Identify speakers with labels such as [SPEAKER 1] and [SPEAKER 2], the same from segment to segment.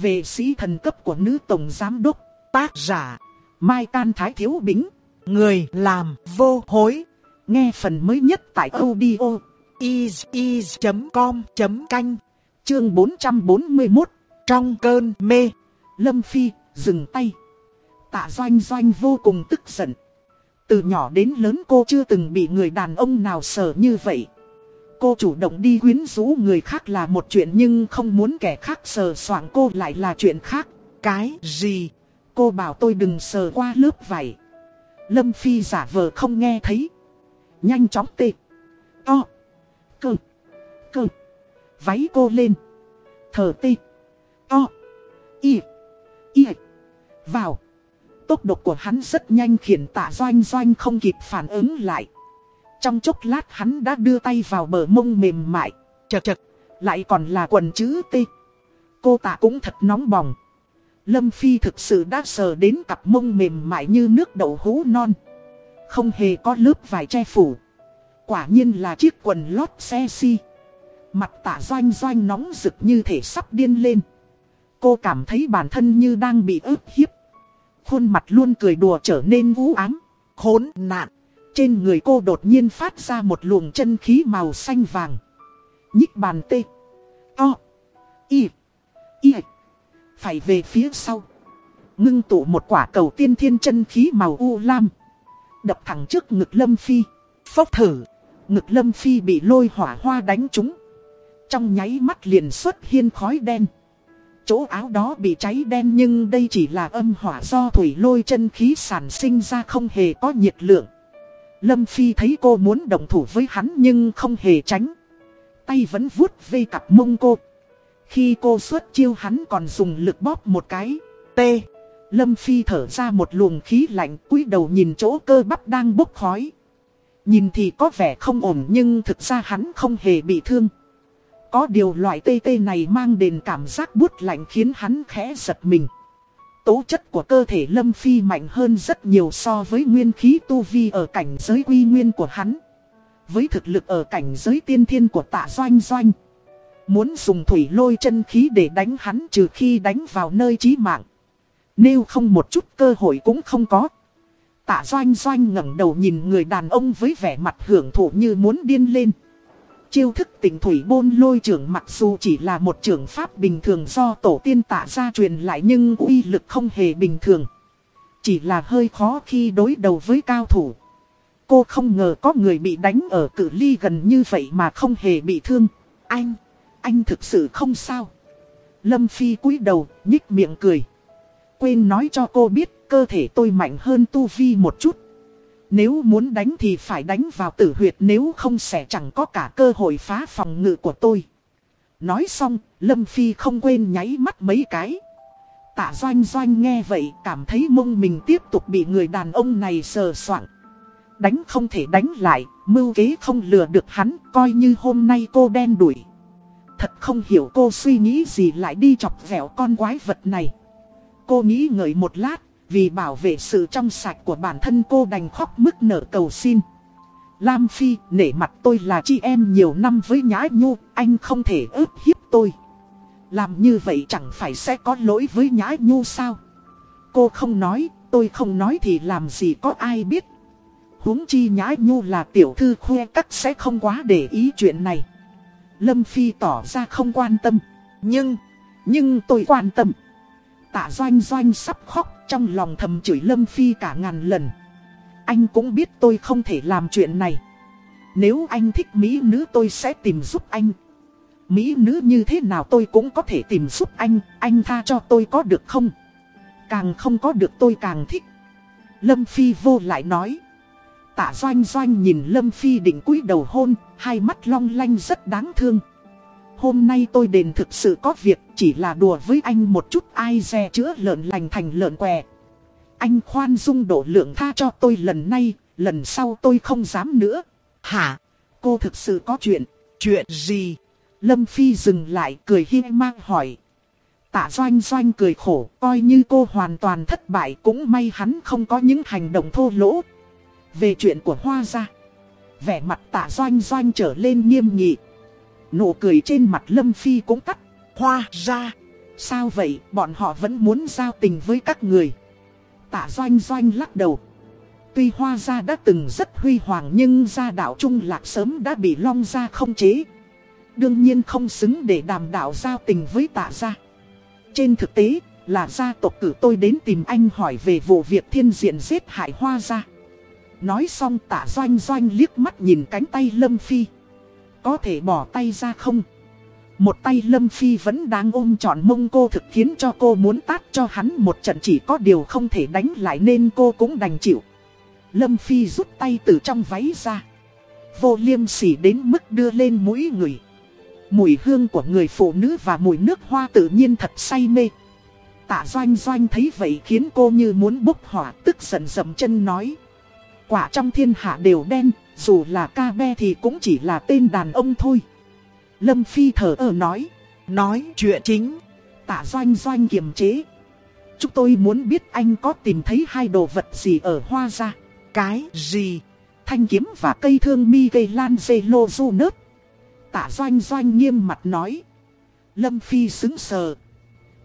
[SPEAKER 1] về sĩ thần cấp của nữ tổng giám đốc, tác giả, Mai Can Thái Thiếu Bính, người làm vô hối. Nghe phần mới nhất tại audio is.com.canh, chương 441, trong cơn mê. Lâm Phi, dừng tay. Tạ Doanh Doanh vô cùng tức giận. Từ nhỏ đến lớn cô chưa từng bị người đàn ông nào sợ như vậy. Cô chủ động đi quyến rũ người khác là một chuyện nhưng không muốn kẻ khác sờ soạng cô lại là chuyện khác. Cái gì? Cô bảo tôi đừng sờ qua lớp vải. Lâm Phi giả vờ không nghe thấy. Nhanh chóng tê. To. Cơ. Cơ. Váy cô lên. Thở tê. To. Y. Y. Vào. Tốc độ của hắn rất nhanh khiến tạ doanh doanh không kịp phản ứng lại. Trong chốc lát hắn đã đưa tay vào bờ mông mềm mại. Chật chật, lại còn là quần chữ T. Cô tạ cũng thật nóng bỏng. Lâm Phi thực sự đã sờ đến cặp mông mềm mại như nước đậu hũ non. Không hề có lớp vải che phủ. Quả nhiên là chiếc quần lót xe si. Mặt tạ doanh doanh nóng rực như thể sắp điên lên. Cô cảm thấy bản thân như đang bị ướp hiếp. Khuôn mặt luôn cười đùa trở nên vũ ám, khốn nạn. Trên người cô đột nhiên phát ra một luồng chân khí màu xanh vàng. Nhích bàn tê. To. Y. Y. Phải về phía sau. Ngưng tụ một quả cầu tiên thiên chân khí màu u lam. Đập thẳng trước ngực Lâm Phi. Phốc thử. Ngực Lâm Phi bị lôi hỏa hoa đánh trúng. Trong nháy mắt liền xuất hiên khói đen. Chỗ áo đó bị cháy đen nhưng đây chỉ là âm hỏa do thủy lôi chân khí sản sinh ra không hề có nhiệt lượng. Lâm Phi thấy cô muốn đồng thủ với hắn nhưng không hề tránh. Tay vẫn vuốt vây cặp mông cô. Khi cô xuất chiêu hắn còn dùng lực bóp một cái. T. Lâm Phi thở ra một luồng khí lạnh, cúi đầu nhìn chỗ cơ bắp đang bốc khói. Nhìn thì có vẻ không ổn nhưng thực ra hắn không hề bị thương. Có điều loại tê tê này mang đến cảm giác bút lạnh khiến hắn khẽ giật mình. Tố chất của cơ thể Lâm Phi mạnh hơn rất nhiều so với nguyên khí tu vi ở cảnh giới quy nguyên của hắn. Với thực lực ở cảnh giới tiên thiên của tạ doanh doanh. Muốn dùng thủy lôi chân khí để đánh hắn trừ khi đánh vào nơi chí mạng. Nếu không một chút cơ hội cũng không có. Tạ doanh doanh ngẩng đầu nhìn người đàn ông với vẻ mặt hưởng thụ như muốn điên lên. Chiêu thức tình thủy bôn lôi trưởng mặc dù chỉ là một trưởng pháp bình thường do tổ tiên tạ ra truyền lại nhưng uy lực không hề bình thường. Chỉ là hơi khó khi đối đầu với cao thủ. Cô không ngờ có người bị đánh ở cự ly gần như vậy mà không hề bị thương. Anh, anh thực sự không sao. Lâm Phi cúi đầu, nhích miệng cười. Quên nói cho cô biết cơ thể tôi mạnh hơn Tu Vi một chút. Nếu muốn đánh thì phải đánh vào tử huyệt nếu không sẽ chẳng có cả cơ hội phá phòng ngự của tôi. Nói xong, Lâm Phi không quên nháy mắt mấy cái. Tạ Doanh Doanh nghe vậy cảm thấy mông mình tiếp tục bị người đàn ông này sờ soạn. Đánh không thể đánh lại, mưu kế không lừa được hắn, coi như hôm nay cô đen đuổi. Thật không hiểu cô suy nghĩ gì lại đi chọc vẹo con quái vật này. Cô nghĩ ngợi một lát, vì bảo vệ sự trong sạch của bản thân cô đành khóc mức nở cầu xin. Lam Phi, nể mặt tôi là chị em nhiều năm với Nhã Nhu, anh không thể ức hiếp tôi. Làm như vậy chẳng phải sẽ có lỗi với Nhã Nhu sao? Cô không nói, tôi không nói thì làm gì có ai biết. huống chi Nhã Nhu là tiểu thư khoe các sẽ không quá để ý chuyện này. Lâm Phi tỏ ra không quan tâm. Nhưng, nhưng tôi quan tâm. Tạ Doanh Doanh sắp khóc trong lòng thầm chửi Lâm Phi cả ngàn lần. Anh cũng biết tôi không thể làm chuyện này. Nếu anh thích Mỹ nữ tôi sẽ tìm giúp anh. Mỹ nữ như thế nào tôi cũng có thể tìm giúp anh, anh tha cho tôi có được không? Càng không có được tôi càng thích. Lâm Phi vô lại nói. Tạ Doanh Doanh nhìn Lâm Phi định cúi đầu hôn, hai mắt long lanh rất đáng thương. Hôm nay tôi đền thực sự có việc chỉ là đùa với anh một chút ai dè chữa lợn lành thành lợn què. Anh khoan dung độ lượng tha cho tôi lần này, lần sau tôi không dám nữa. Hả? Cô thực sự có chuyện? Chuyện gì? Lâm Phi dừng lại cười hi mang hỏi. Tạ Doanh Doanh cười khổ, coi như cô hoàn toàn thất bại cũng may hắn không có những hành động thô lỗ. Về chuyện của Hoa gia, vẻ mặt tạ Doanh Doanh trở lên nghiêm nghị. Nụ cười trên mặt Lâm Phi cũng tắt. Hoa ra. Sao vậy, bọn họ vẫn muốn giao tình với các người. Tạ doanh doanh lắc đầu. Tuy hoa gia đã từng rất huy hoàng nhưng gia đạo trung lạc sớm đã bị long gia không chế. Đương nhiên không xứng để đàm đạo giao tình với tạ gia. Trên thực tế, là gia tộc cử tôi đến tìm anh hỏi về vụ việc thiên diện giết hại hoa gia. Nói xong tạ doanh doanh liếc mắt nhìn cánh tay Lâm Phi. Có thể bỏ tay ra không? Một tay Lâm Phi vẫn đang ôm trọn mông cô thực khiến cho cô muốn tát cho hắn một trận chỉ có điều không thể đánh lại nên cô cũng đành chịu. Lâm Phi rút tay từ trong váy ra. Vô liêm sỉ đến mức đưa lên mũi người. Mùi hương của người phụ nữ và mùi nước hoa tự nhiên thật say mê. Tạ doanh doanh thấy vậy khiến cô như muốn bốc hỏa tức giận dầm chân nói. Quả trong thiên hạ đều đen, dù là ca be thì cũng chỉ là tên đàn ông thôi. Lâm Phi thở ở nói, nói chuyện chính. Tạ doanh doanh kiềm chế. Chúng tôi muốn biết anh có tìm thấy hai đồ vật gì ở hoa ra. Cái gì? Thanh kiếm và cây thương mi gây lan dê lô du nớt. Tạ doanh doanh nghiêm mặt nói. Lâm Phi xứng sờ.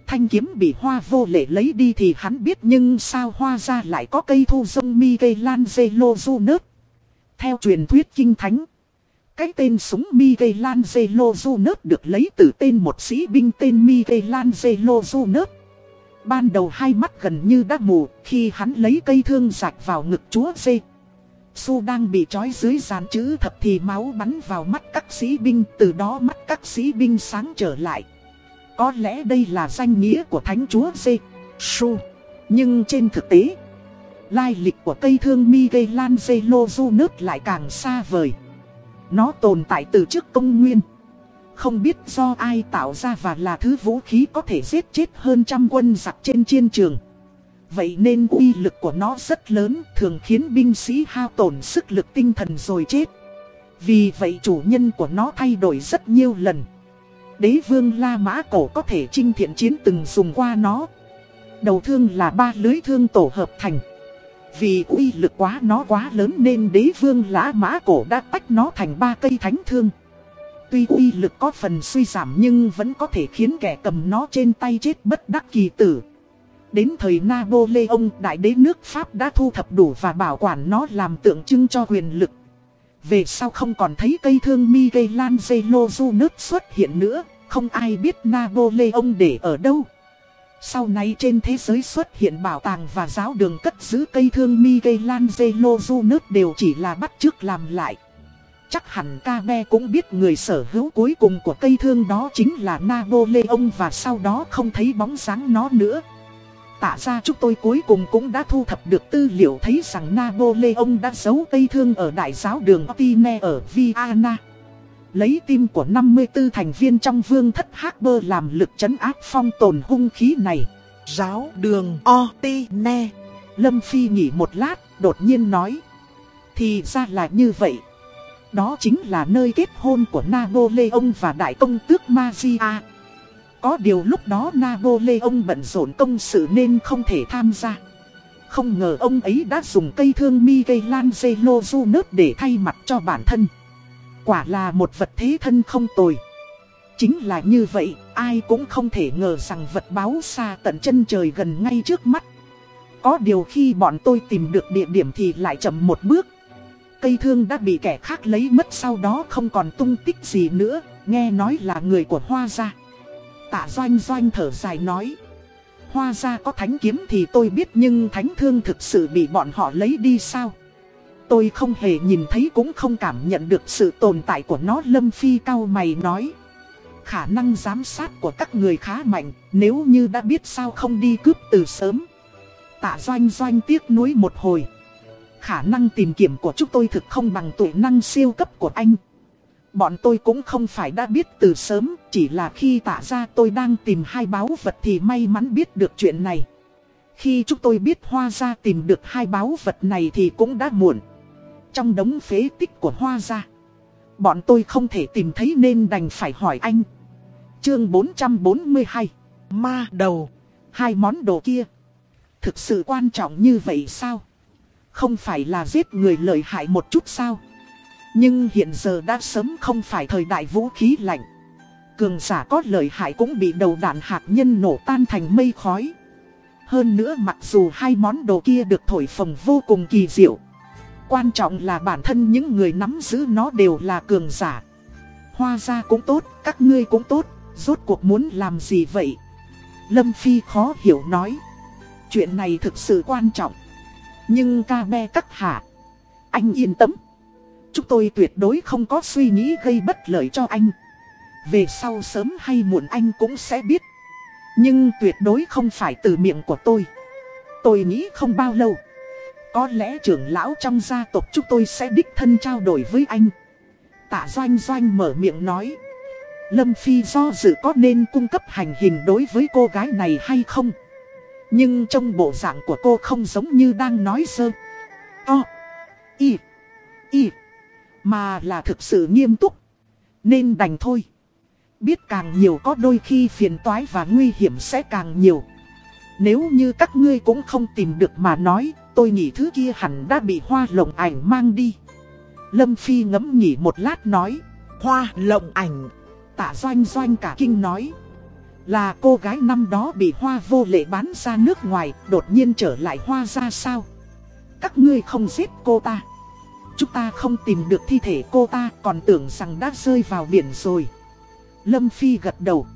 [SPEAKER 1] Thanh kiếm bị hoa vô lệ lấy đi thì hắn biết nhưng sao hoa ra lại có cây thu dông mi gây lan dê lô du nớt. Theo truyền thuyết kinh thánh. Cái tên súng Michelangelo gây được lấy từ tên một sĩ binh tên Michelangelo gây. Ban đầu hai mắt gần như đã mù khi hắn lấy cây thương rạch vào ngực chúa dê. Su đang bị trói dưới dàn chữ thập thì máu bắn vào mắt các sĩ binh từ đó mắt các sĩ binh sáng trở lại. Có lẽ đây là danh nghĩa của thánh chúa dê, Su. Nhưng trên thực tế, lai lịch của cây thương mi gây lan lô du nước lại càng xa vời. Nó tồn tại từ trước công nguyên. Không biết do ai tạo ra và là thứ vũ khí có thể giết chết hơn trăm quân giặc trên chiến trường. Vậy nên uy lực của nó rất lớn, thường khiến binh sĩ hao tổn sức lực tinh thần rồi chết. Vì vậy chủ nhân của nó thay đổi rất nhiều lần. Đế vương La Mã Cổ có thể trinh thiện chiến từng dùng qua nó. Đầu thương là ba lưới thương tổ hợp thành. Vì uy lực quá nó quá lớn nên đế vương lã Mã Cổ đã tách nó thành ba cây thánh thương. Tuy uy lực có phần suy giảm nhưng vẫn có thể khiến kẻ cầm nó trên tay chết bất đắc kỳ tử. Đến thời Napoleon, đại đế nước Pháp đã thu thập đủ và bảo quản nó làm tượng trưng cho quyền lực. Về sau không còn thấy cây thương Michelangelo nước xuất hiện nữa, không ai biết Napoleon để ở đâu. Sau này trên thế giới xuất hiện bảo tàng và giáo đường cất giữ cây thương Michelangelo nước đều chỉ là bắt chước làm lại. Chắc hẳn Kabe cũng biết người sở hữu cuối cùng của cây thương đó chính là Napoleon và sau đó không thấy bóng dáng nó nữa. Tạ ra chúng tôi cuối cùng cũng đã thu thập được tư liệu thấy rằng Napoleon đã giấu cây thương ở đại giáo đường Otine ở Vienna. Lấy tim của 54 thành viên trong vương thất Harper làm lực chấn áp phong tồn hung khí này. Giáo đường Otine. Lâm Phi nghỉ một lát, đột nhiên nói. Thì ra là như vậy. Đó chính là nơi kết hôn của Napoleon và đại công tước Magia. Có điều lúc đó Napoleon bận rộn công sự nên không thể tham gia. Không ngờ ông ấy đã dùng cây thương Michelangelo nớt để thay mặt cho bản thân. Quả là một vật thế thân không tồi. Chính là như vậy, ai cũng không thể ngờ rằng vật báo xa tận chân trời gần ngay trước mắt. Có điều khi bọn tôi tìm được địa điểm thì lại chậm một bước. Cây thương đã bị kẻ khác lấy mất sau đó không còn tung tích gì nữa, nghe nói là người của Hoa gia. Tạ doanh doanh thở dài nói. Hoa Gia có thánh kiếm thì tôi biết nhưng thánh thương thực sự bị bọn họ lấy đi sao? Tôi không hề nhìn thấy cũng không cảm nhận được sự tồn tại của nó Lâm Phi cao mày nói. Khả năng giám sát của các người khá mạnh, nếu như đã biết sao không đi cướp từ sớm. Tạ doanh doanh tiếc nuối một hồi. Khả năng tìm kiếm của chúng tôi thực không bằng tuổi năng siêu cấp của anh. Bọn tôi cũng không phải đã biết từ sớm, chỉ là khi tạ ra tôi đang tìm hai báu vật thì may mắn biết được chuyện này. Khi chúng tôi biết hoa ra tìm được hai báu vật này thì cũng đã muộn. Trong đống phế tích của hoa ra, bọn tôi không thể tìm thấy nên đành phải hỏi anh. Chương 442 Ma đầu Hai món đồ kia Thực sự quan trọng như vậy sao? Không phải là giết người lợi hại một chút sao? Nhưng hiện giờ đã sớm không phải thời đại vũ khí lạnh. Cường giả có lợi hại cũng bị đầu đạn hạt nhân nổ tan thành mây khói. Hơn nữa mặc dù hai món đồ kia được thổi phồng vô cùng kỳ diệu. Quan trọng là bản thân những người nắm giữ nó đều là cường giả. Hoa ra cũng tốt, các ngươi cũng tốt, rốt cuộc muốn làm gì vậy? Lâm Phi khó hiểu nói. Chuyện này thực sự quan trọng. Nhưng ca be cắt hạ. Anh yên tâm. Chúng tôi tuyệt đối không có suy nghĩ gây bất lợi cho anh. Về sau sớm hay muộn anh cũng sẽ biết. Nhưng tuyệt đối không phải từ miệng của tôi. Tôi nghĩ không bao lâu. Có lẽ trưởng lão trong gia tộc chúng tôi sẽ đích thân trao đổi với anh. Tạ Doanh Doanh mở miệng nói. Lâm Phi do dự có nên cung cấp hành hình đối với cô gái này hay không? Nhưng trong bộ dạng của cô không giống như đang nói sơ. O. Y. Y. Mà là thực sự nghiêm túc. Nên đành thôi. Biết càng nhiều có đôi khi phiền toái và nguy hiểm sẽ càng nhiều. Nếu như các ngươi cũng không tìm được mà nói, tôi nghĩ thứ kia hẳn đã bị hoa lộng ảnh mang đi. Lâm Phi ngẫm nghỉ một lát nói, hoa lộng ảnh. Tạ doanh doanh cả kinh nói, là cô gái năm đó bị hoa vô lệ bán ra nước ngoài, đột nhiên trở lại hoa ra sao? Các ngươi không giết cô ta. Chúng ta không tìm được thi thể cô ta còn tưởng rằng đã rơi vào biển rồi. Lâm Phi gật đầu.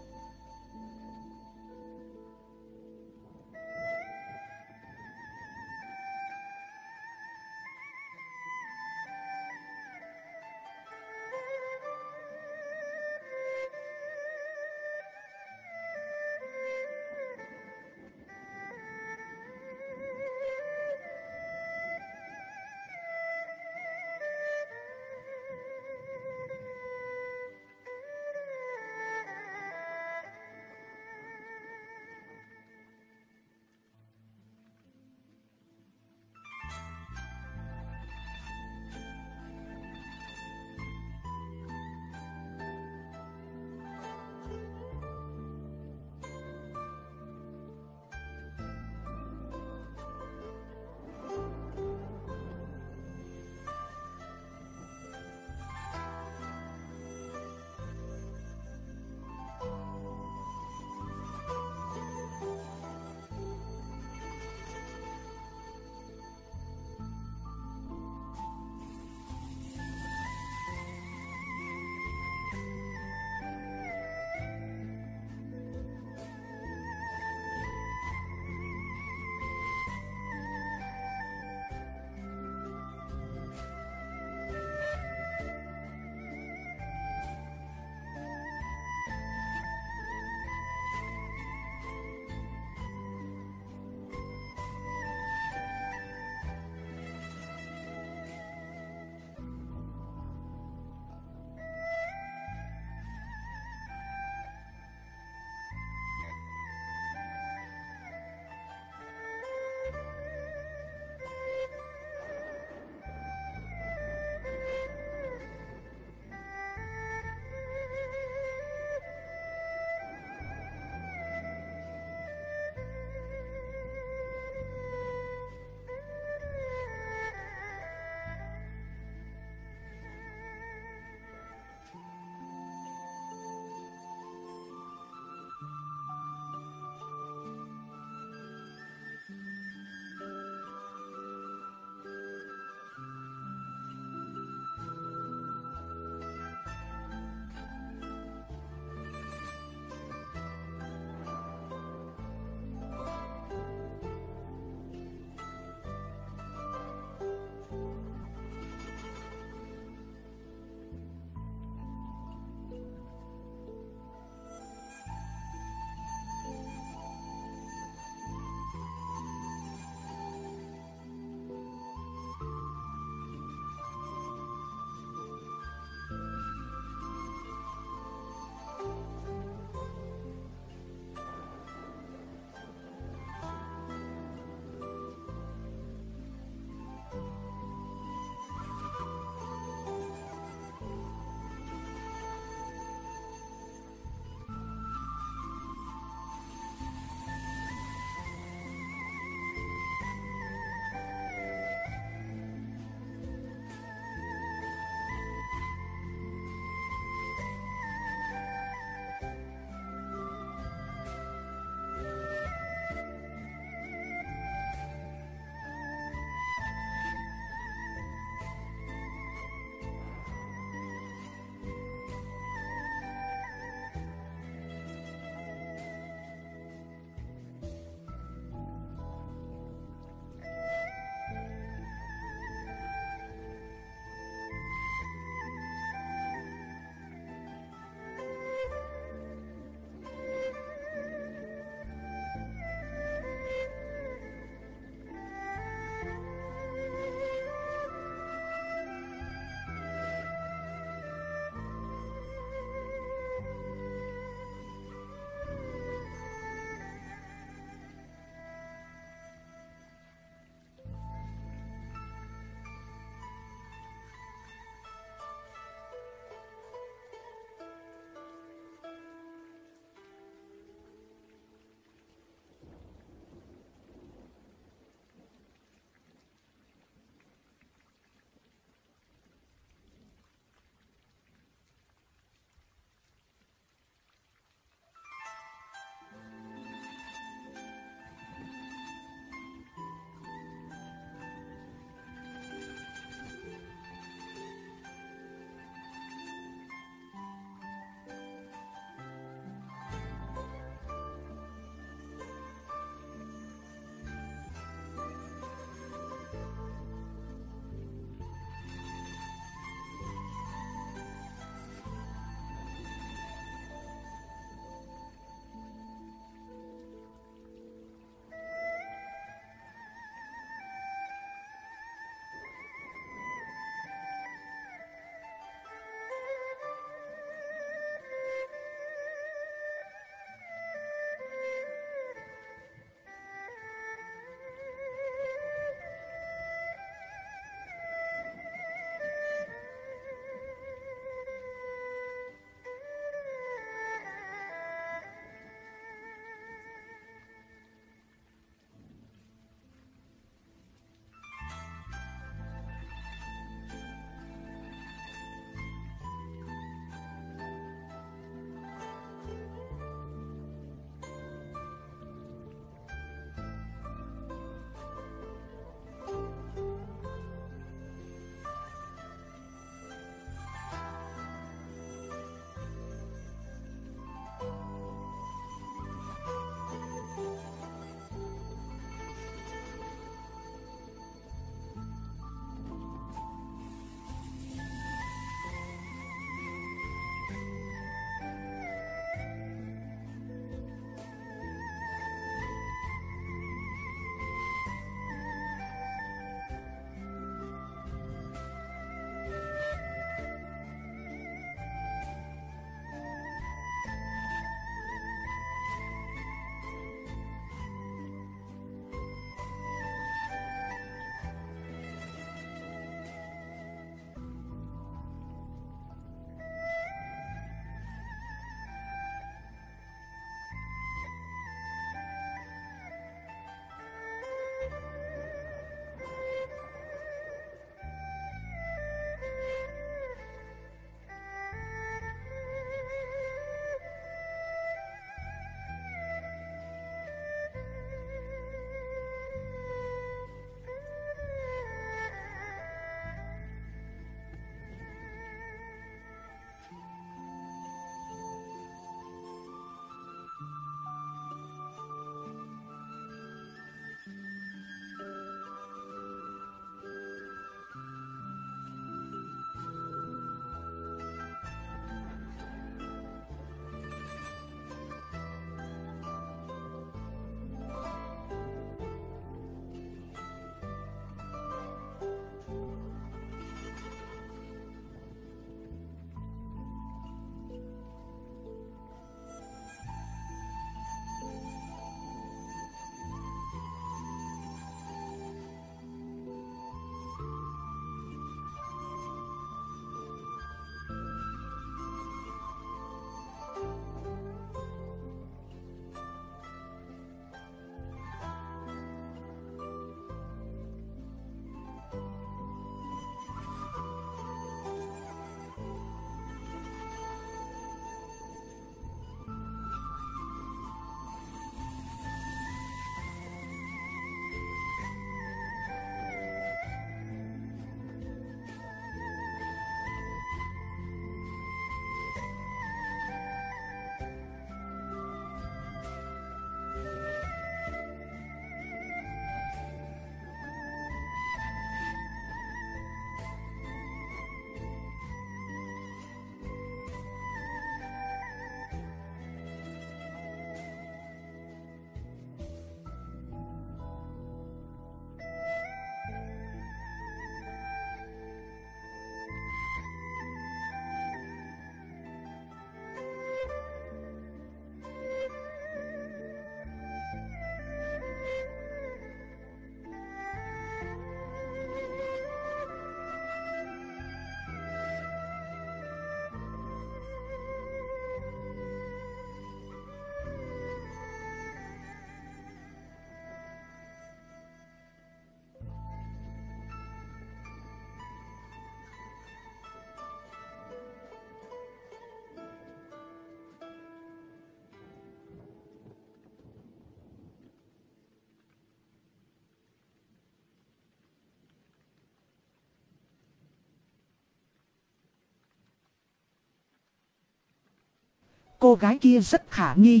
[SPEAKER 1] cô gái kia rất khả nghi.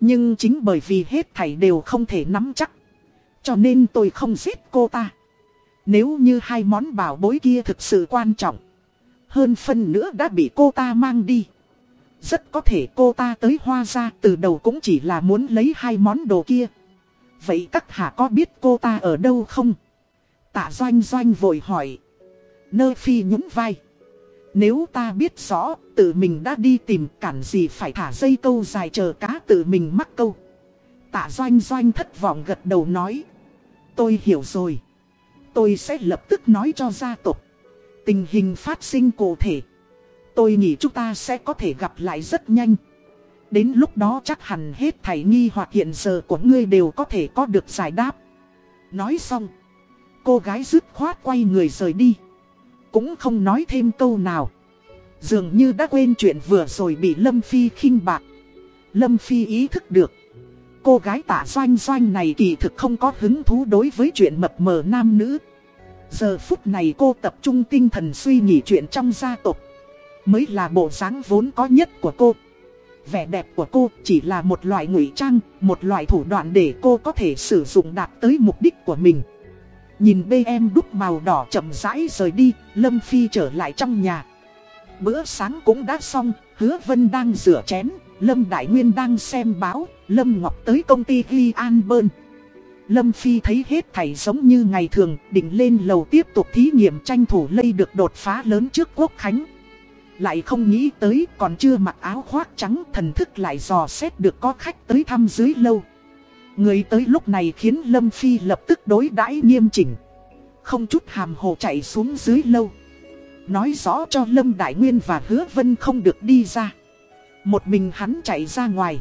[SPEAKER 1] Nhưng chính bởi vì hết thảy đều không thể nắm chắc. Cho nên tôi không giết cô ta. Nếu như hai món bảo bối kia thực sự quan trọng. Hơn phân nữa đã bị cô ta mang đi. Rất có thể cô ta tới hoa ra từ đầu cũng chỉ là muốn lấy hai món đồ kia. Vậy các hạ có biết cô ta ở đâu không? Tạ doanh doanh vội hỏi. Nơ phi nhún vai. Nếu ta biết rõ, tự mình đã đi tìm cản gì phải thả dây câu dài chờ cá tự mình mắc câu. Tạ doanh doanh thất vọng gật đầu nói. Tôi hiểu rồi. Tôi sẽ lập tức nói cho gia tộc. Tình hình phát sinh cụ thể. Tôi nghĩ chúng ta sẽ có thể gặp lại rất nhanh. Đến lúc đó chắc hẳn hết thảy nghi hoặc hiện giờ của ngươi đều có thể có được giải đáp. Nói xong. Cô gái dứt khoát quay người rời đi. Cũng không nói thêm câu nào. Dường như đã quên chuyện vừa rồi bị Lâm Phi khinh bạc. Lâm Phi ý thức được. Cô gái tả doanh doanh này kỳ thực không có hứng thú đối với chuyện mập mờ nam nữ. Giờ phút này cô tập trung tinh thần suy nghĩ chuyện trong gia tộc. Mới là bộ dáng vốn có nhất của cô. Vẻ đẹp của cô chỉ là một loại ngụy trang, một loại thủ đoạn để cô có thể sử dụng đạt tới mục đích của mình. Nhìn BM đúc màu đỏ chậm rãi rời đi, Lâm Phi trở lại trong nhà. Bữa sáng cũng đã xong, hứa Vân đang rửa chén, Lâm Đại Nguyên đang xem báo, Lâm Ngọc tới công ty ghi an bơn. Lâm Phi thấy hết thảy giống như ngày thường, định lên lầu tiếp tục thí nghiệm tranh thủ lây được đột phá lớn trước quốc khánh. Lại không nghĩ tới còn chưa mặc áo khoác trắng thần thức lại dò xét được có khách tới thăm dưới lâu. Người tới lúc này khiến Lâm Phi lập tức đối đãi nghiêm chỉnh. Không chút hàm hồ chạy xuống dưới lâu. Nói rõ cho Lâm Đại Nguyên và Hứa Vân không được đi ra. Một mình hắn chạy ra ngoài.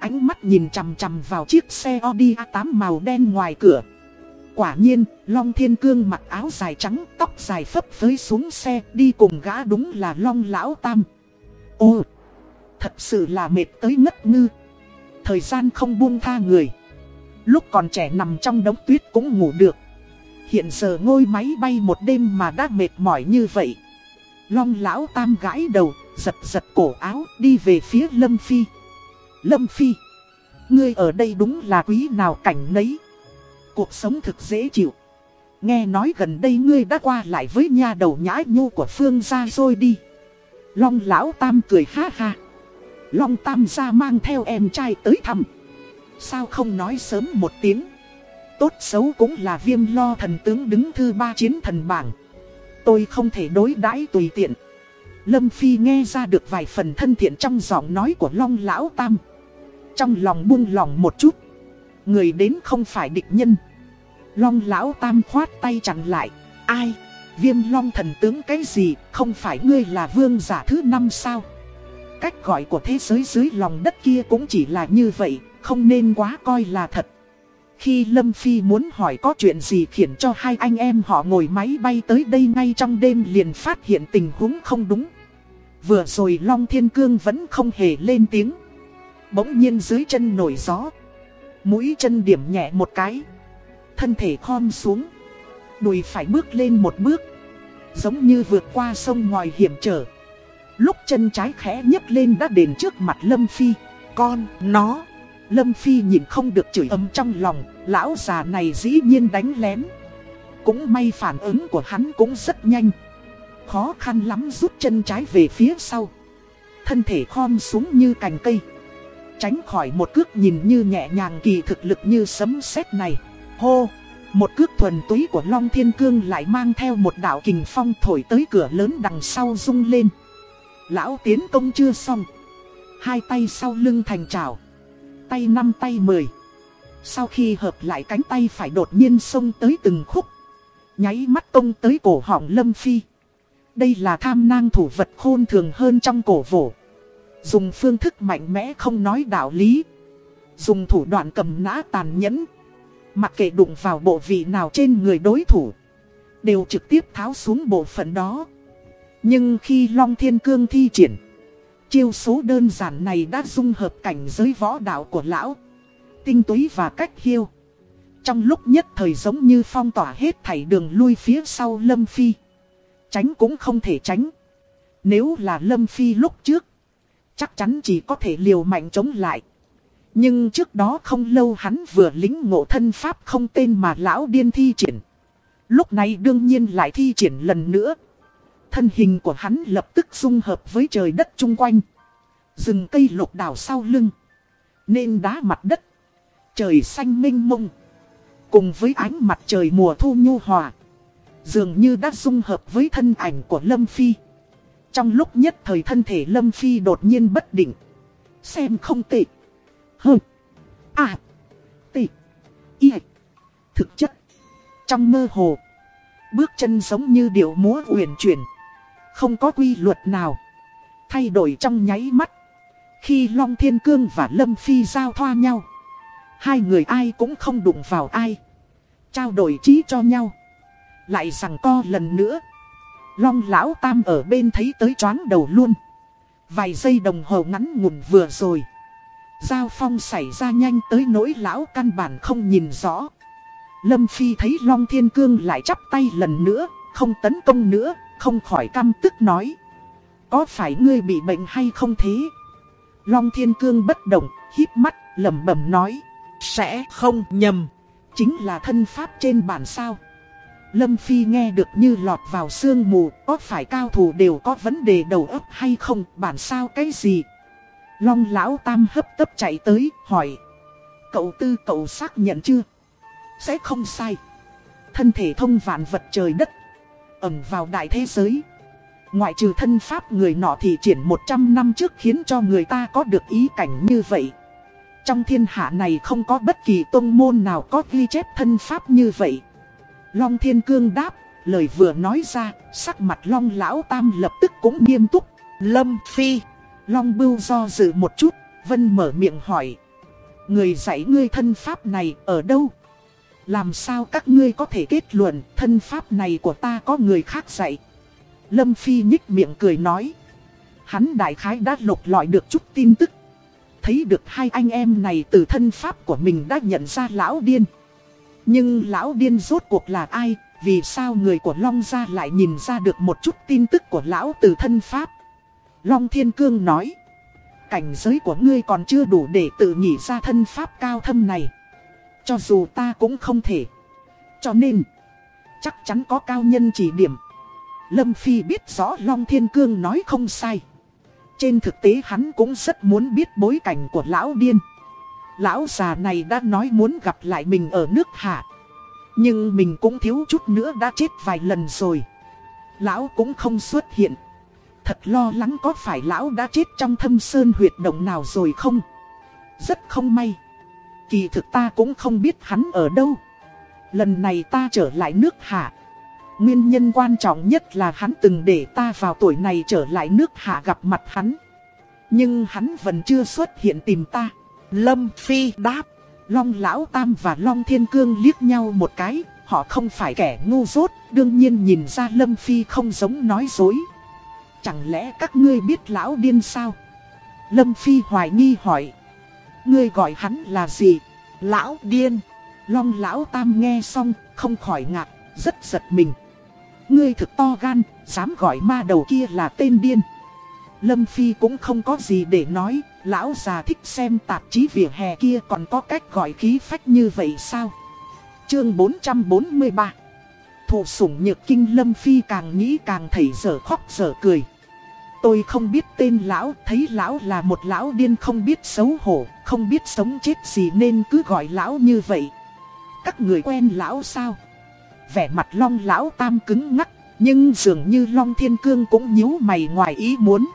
[SPEAKER 1] Ánh mắt nhìn chằm chằm vào chiếc xe Audi A8 màu đen ngoài cửa. Quả nhiên, Long Thiên Cương mặc áo dài trắng, tóc dài phấp phới xuống xe, đi cùng gã đúng là Long Lão Tam. Ồ, thật sự là mệt tới ngất ngư. Thời gian không buông tha người. Lúc còn trẻ nằm trong đống tuyết cũng ngủ được. Hiện giờ ngôi máy bay một đêm mà đã mệt mỏi như vậy. Long Lão Tam gãi đầu, giật giật cổ áo, đi về phía Lâm Phi. Lâm Phi, ngươi ở đây đúng là quý nào cảnh nấy. Cuộc sống thực dễ chịu. Nghe nói gần đây ngươi đã qua lại với nhà đầu nhãi nhu của Phương ra rồi đi. Long lão tam cười ha ha. Long tam gia mang theo em trai tới thăm. Sao không nói sớm một tiếng. Tốt xấu cũng là viêm lo thần tướng đứng thứ ba chiến thần bảng. Tôi không thể đối đãi tùy tiện. Lâm Phi nghe ra được vài phần thân thiện trong giọng nói của Long Lão Tam. Trong lòng buông lòng một chút. Người đến không phải địch nhân. Long Lão Tam khoát tay chặn lại. Ai? Viêm Long thần tướng cái gì? Không phải ngươi là vương giả thứ năm sao? Cách gọi của thế giới dưới lòng đất kia cũng chỉ là như vậy, không nên quá coi là thật. Khi Lâm Phi muốn hỏi có chuyện gì khiến cho hai anh em họ ngồi máy bay tới đây ngay trong đêm liền phát hiện tình huống không đúng. Vừa rồi Long Thiên Cương vẫn không hề lên tiếng. Bỗng nhiên dưới chân nổi gió. Mũi chân điểm nhẹ một cái. Thân thể khom xuống. Đùi phải bước lên một bước. Giống như vượt qua sông ngoài hiểm trở. Lúc chân trái khẽ nhấc lên đã đền trước mặt Lâm Phi. Con, nó. Lâm Phi nhìn không được chửi âm trong lòng. Lão già này dĩ nhiên đánh lén. Cũng may phản ứng của hắn cũng rất nhanh. Khó khăn lắm rút chân trái về phía sau. Thân thể khom xuống như cành cây. Tránh khỏi một cước nhìn như nhẹ nhàng kỳ thực lực như sấm sét này. Hô! Một cước thuần túy của Long Thiên Cương lại mang theo một đạo kình phong thổi tới cửa lớn đằng sau rung lên. Lão tiến công chưa xong. Hai tay sau lưng thành trào. Tay năm tay mười. Sau khi hợp lại cánh tay phải đột nhiên xông tới từng khúc. Nháy mắt công tới cổ họng Lâm Phi. Đây là tham nang thủ vật khôn thường hơn trong cổ vổ. Dùng phương thức mạnh mẽ không nói đạo lý. Dùng thủ đoạn cầm nã tàn nhẫn. Mặc kệ đụng vào bộ vị nào trên người đối thủ. Đều trực tiếp tháo xuống bộ phận đó. Nhưng khi Long Thiên Cương thi triển. Chiêu số đơn giản này đã dung hợp cảnh giới võ đạo của lão. Tinh túy và cách hiêu. Trong lúc nhất thời giống như phong tỏa hết thảy đường lui phía sau Lâm Phi. Tránh cũng không thể tránh. Nếu là Lâm Phi lúc trước, chắc chắn chỉ có thể liều mạnh chống lại. Nhưng trước đó không lâu hắn vừa lính ngộ thân pháp không tên mà lão điên thi triển. Lúc này đương nhiên lại thi triển lần nữa. Thân hình của hắn lập tức dung hợp với trời đất chung quanh. Rừng cây lục đảo sau lưng. Nên đá mặt đất. Trời xanh minh mông. Cùng với ánh mặt trời mùa thu nhu hòa. Dường như đã dung hợp với thân ảnh của Lâm Phi. Trong lúc nhất thời thân thể Lâm Phi đột nhiên bất định. Xem không tệ. Hơ. À. Tệ. Y. Thực chất. Trong mơ hồ. Bước chân giống như điệu múa uyển chuyển. Không có quy luật nào. Thay đổi trong nháy mắt. Khi Long Thiên Cương và Lâm Phi giao thoa nhau. Hai người ai cũng không đụng vào ai. Trao đổi trí cho nhau. Lại rằng co lần nữa. Long lão tam ở bên thấy tới choáng đầu luôn. Vài giây đồng hồ ngắn ngủn vừa rồi. Giao phong xảy ra nhanh tới nỗi lão căn bản không nhìn rõ. Lâm Phi thấy Long Thiên Cương lại chắp tay lần nữa, không tấn công nữa, không khỏi căm tức nói. Có phải ngươi bị bệnh hay không thế? Long Thiên Cương bất động, híp mắt, lẩm bẩm nói. Sẽ không nhầm. Chính là thân pháp trên bản sao. Lâm Phi nghe được như lọt vào sương mù, có phải cao thủ đều có vấn đề đầu óc hay không, bản sao cái gì? Long lão tam hấp tấp chạy tới, hỏi. Cậu tư cậu xác nhận chưa? Sẽ không sai. Thân thể thông vạn vật trời đất, ẩn vào đại thế giới. Ngoại trừ thân pháp người nọ thì triển 100 năm trước khiến cho người ta có được ý cảnh như vậy. Trong thiên hạ này không có bất kỳ tôn môn nào có ghi chép thân pháp như vậy. Long Thiên Cương đáp, lời vừa nói ra, sắc mặt Long Lão Tam lập tức cũng nghiêm túc. Lâm Phi, Long Bưu do dự một chút, Vân mở miệng hỏi. Người dạy ngươi thân pháp này ở đâu? Làm sao các ngươi có thể kết luận thân pháp này của ta có người khác dạy? Lâm Phi nhích miệng cười nói. Hắn đại khái đã lục lọi được chút tin tức. Thấy được hai anh em này từ thân pháp của mình đã nhận ra lão điên. Nhưng lão điên rốt cuộc là ai? Vì sao người của Long Gia lại nhìn ra được một chút tin tức của lão từ thân pháp? Long Thiên Cương nói. Cảnh giới của ngươi còn chưa đủ để tự nhỉ ra thân pháp cao thâm này. Cho dù ta cũng không thể. Cho nên, chắc chắn có cao nhân chỉ điểm. Lâm Phi biết rõ Long Thiên Cương nói không sai. Trên thực tế hắn cũng rất muốn biết bối cảnh của lão điên. Lão già này đã nói muốn gặp lại mình ở nước hạ. Nhưng mình cũng thiếu chút nữa đã chết vài lần rồi. Lão cũng không xuất hiện. Thật lo lắng có phải lão đã chết trong thâm sơn huyệt động nào rồi không? Rất không may. Kỳ thực ta cũng không biết hắn ở đâu. Lần này ta trở lại nước hạ. Nguyên nhân quan trọng nhất là hắn từng để ta vào tuổi này trở lại nước hạ gặp mặt hắn. Nhưng hắn vẫn chưa xuất hiện tìm ta. Lâm Phi đáp. Long Lão Tam và Long Thiên Cương liếc nhau một cái. Họ không phải kẻ ngu dốt. Đương nhiên nhìn ra Lâm Phi không giống nói dối. Chẳng lẽ các ngươi biết Lão điên sao? Lâm Phi hoài nghi hỏi. Ngươi gọi hắn là gì? Lão điên. Long Lão Tam nghe xong không khỏi ngạc, rất giật mình. Ngươi thực to gan, dám gọi ma đầu kia là tên điên. Lâm Phi cũng không có gì để nói, lão già thích xem tạp chí vỉa hè kia còn có cách gọi khí phách như vậy sao? Chương 443 Thủ sủng nhược kinh Lâm Phi càng nghĩ càng thấy giờ khóc giờ cười. Tôi không biết tên lão, thấy lão là một lão điên không biết xấu hổ, không biết sống chết gì nên cứ gọi lão như vậy. Các người quen lão sao? vẻ mặt long lão tam cứng ngắc, nhưng dường như long thiên cương cũng nhíu mày ngoài ý muốn.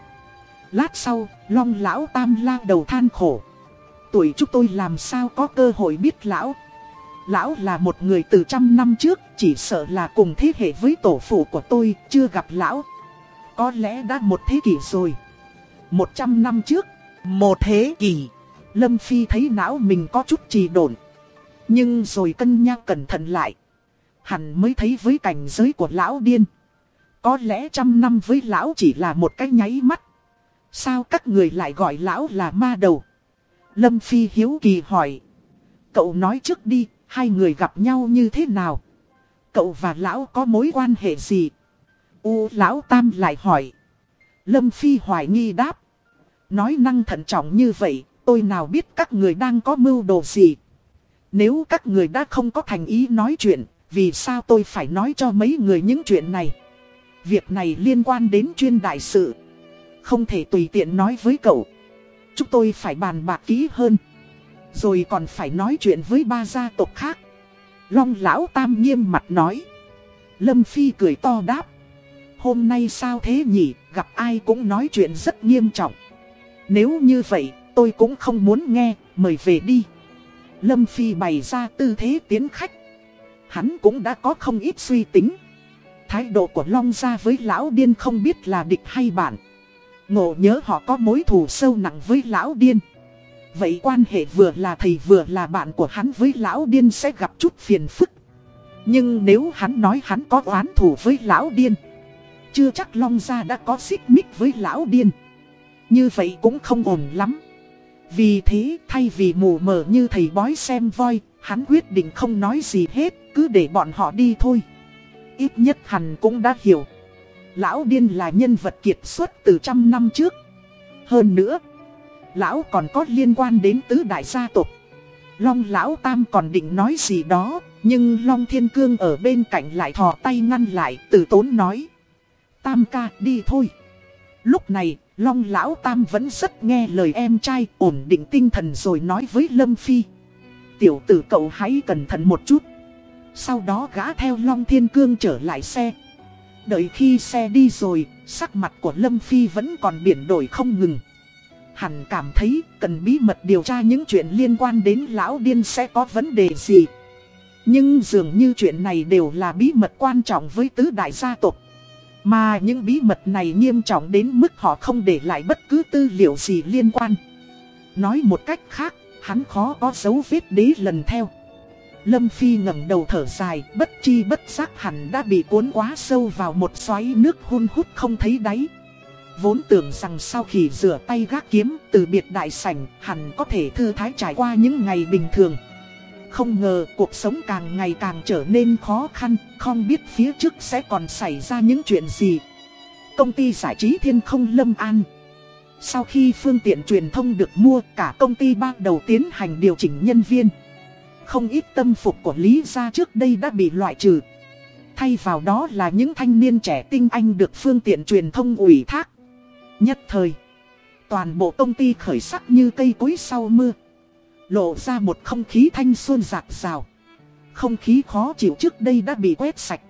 [SPEAKER 1] Lát sau, long lão tam lang đầu than khổ. Tuổi chúng tôi làm sao có cơ hội biết lão. Lão là một người từ trăm năm trước, chỉ sợ là cùng thế hệ với tổ phụ của tôi, chưa gặp lão. Có lẽ đã một thế kỷ rồi. Một trăm năm trước, một thế kỷ. Lâm Phi thấy não mình có chút trì độn. Nhưng rồi cân nhắc cẩn thận lại hẳn mới thấy với cảnh giới của lão điên. Có lẽ trăm năm với lão chỉ là một cái nháy mắt. Sao các người lại gọi lão là ma đầu? Lâm Phi hiếu kỳ hỏi. Cậu nói trước đi, hai người gặp nhau như thế nào? Cậu và lão có mối quan hệ gì? U lão tam lại hỏi. Lâm Phi hoài nghi đáp. Nói năng thận trọng như vậy, tôi nào biết các người đang có mưu đồ gì. Nếu các người đã không có thành ý nói chuyện, vì sao tôi phải nói cho mấy người những chuyện này? Việc này liên quan đến chuyên đại sự. Không thể tùy tiện nói với cậu. Chúng tôi phải bàn bạc kỹ hơn. Rồi còn phải nói chuyện với ba gia tộc khác. Long lão tam nghiêm mặt nói. Lâm Phi cười to đáp. Hôm nay sao thế nhỉ, gặp ai cũng nói chuyện rất nghiêm trọng. Nếu như vậy, tôi cũng không muốn nghe, mời về đi. Lâm Phi bày ra tư thế tiến khách. Hắn cũng đã có không ít suy tính. Thái độ của Long Gia với Lão Điên không biết là địch hay bạn. Ngộ nhớ họ có mối thù sâu nặng với Lão Điên. Vậy quan hệ vừa là thầy vừa là bạn của hắn với Lão Điên sẽ gặp chút phiền phức. Nhưng nếu hắn nói hắn có oán thù với Lão Điên. Chưa chắc Long Gia đã có xích mích với Lão Điên. Như vậy cũng không ổn lắm. Vì thế thay vì mù mờ như thầy bói xem voi, hắn quyết định không nói gì hết, cứ để bọn họ đi thôi. Ít nhất hẳn cũng đã hiểu. Lão điên là nhân vật kiệt xuất từ trăm năm trước. Hơn nữa, lão còn có liên quan đến tứ đại gia tộc. Long lão tam còn định nói gì đó, nhưng Long Thiên Cương ở bên cạnh lại thò tay ngăn lại, từ tốn nói. Tam ca đi thôi. Lúc này, Long lão tam vẫn rất nghe lời em trai, ổn định tinh thần rồi nói với Lâm Phi. Tiểu tử cậu hãy cẩn thận một chút. Sau đó gã theo Long Thiên Cương trở lại xe. Đợi khi xe đi rồi, sắc mặt của Lâm Phi vẫn còn biển đổi không ngừng. Hẳn cảm thấy cần bí mật điều tra những chuyện liên quan đến lão điên sẽ có vấn đề gì. Nhưng dường như chuyện này đều là bí mật quan trọng với tứ đại gia tộc. Mà những bí mật này nghiêm trọng đến mức họ không để lại bất cứ tư liệu gì liên quan. Nói một cách khác, hắn khó có dấu vết đế lần theo. Lâm Phi ngẩng đầu thở dài, bất chi bất giác hẳn đã bị cuốn quá sâu vào một xoáy nước hun hút không thấy đáy. Vốn tưởng rằng sau khi rửa tay gác kiếm từ biệt đại sảnh, hẳn có thể thư thái trải qua những ngày bình thường. Không ngờ cuộc sống càng ngày càng trở nên khó khăn, không biết phía trước sẽ còn xảy ra những chuyện gì. Công ty giải trí Thiên Không Lâm An Sau khi phương tiện truyền thông được mua, cả công ty bắt đầu tiến hành điều chỉnh nhân viên. Không ít tâm phục của Lý Gia trước đây đã bị loại trừ. Thay vào đó là những thanh niên trẻ tinh anh được phương tiện truyền thông ủy thác. Nhất thời, toàn bộ công ty khởi sắc như cây cối sau mưa. Lộ ra một không khí thanh xuân rạc rào. Không khí khó chịu trước đây đã bị quét sạch.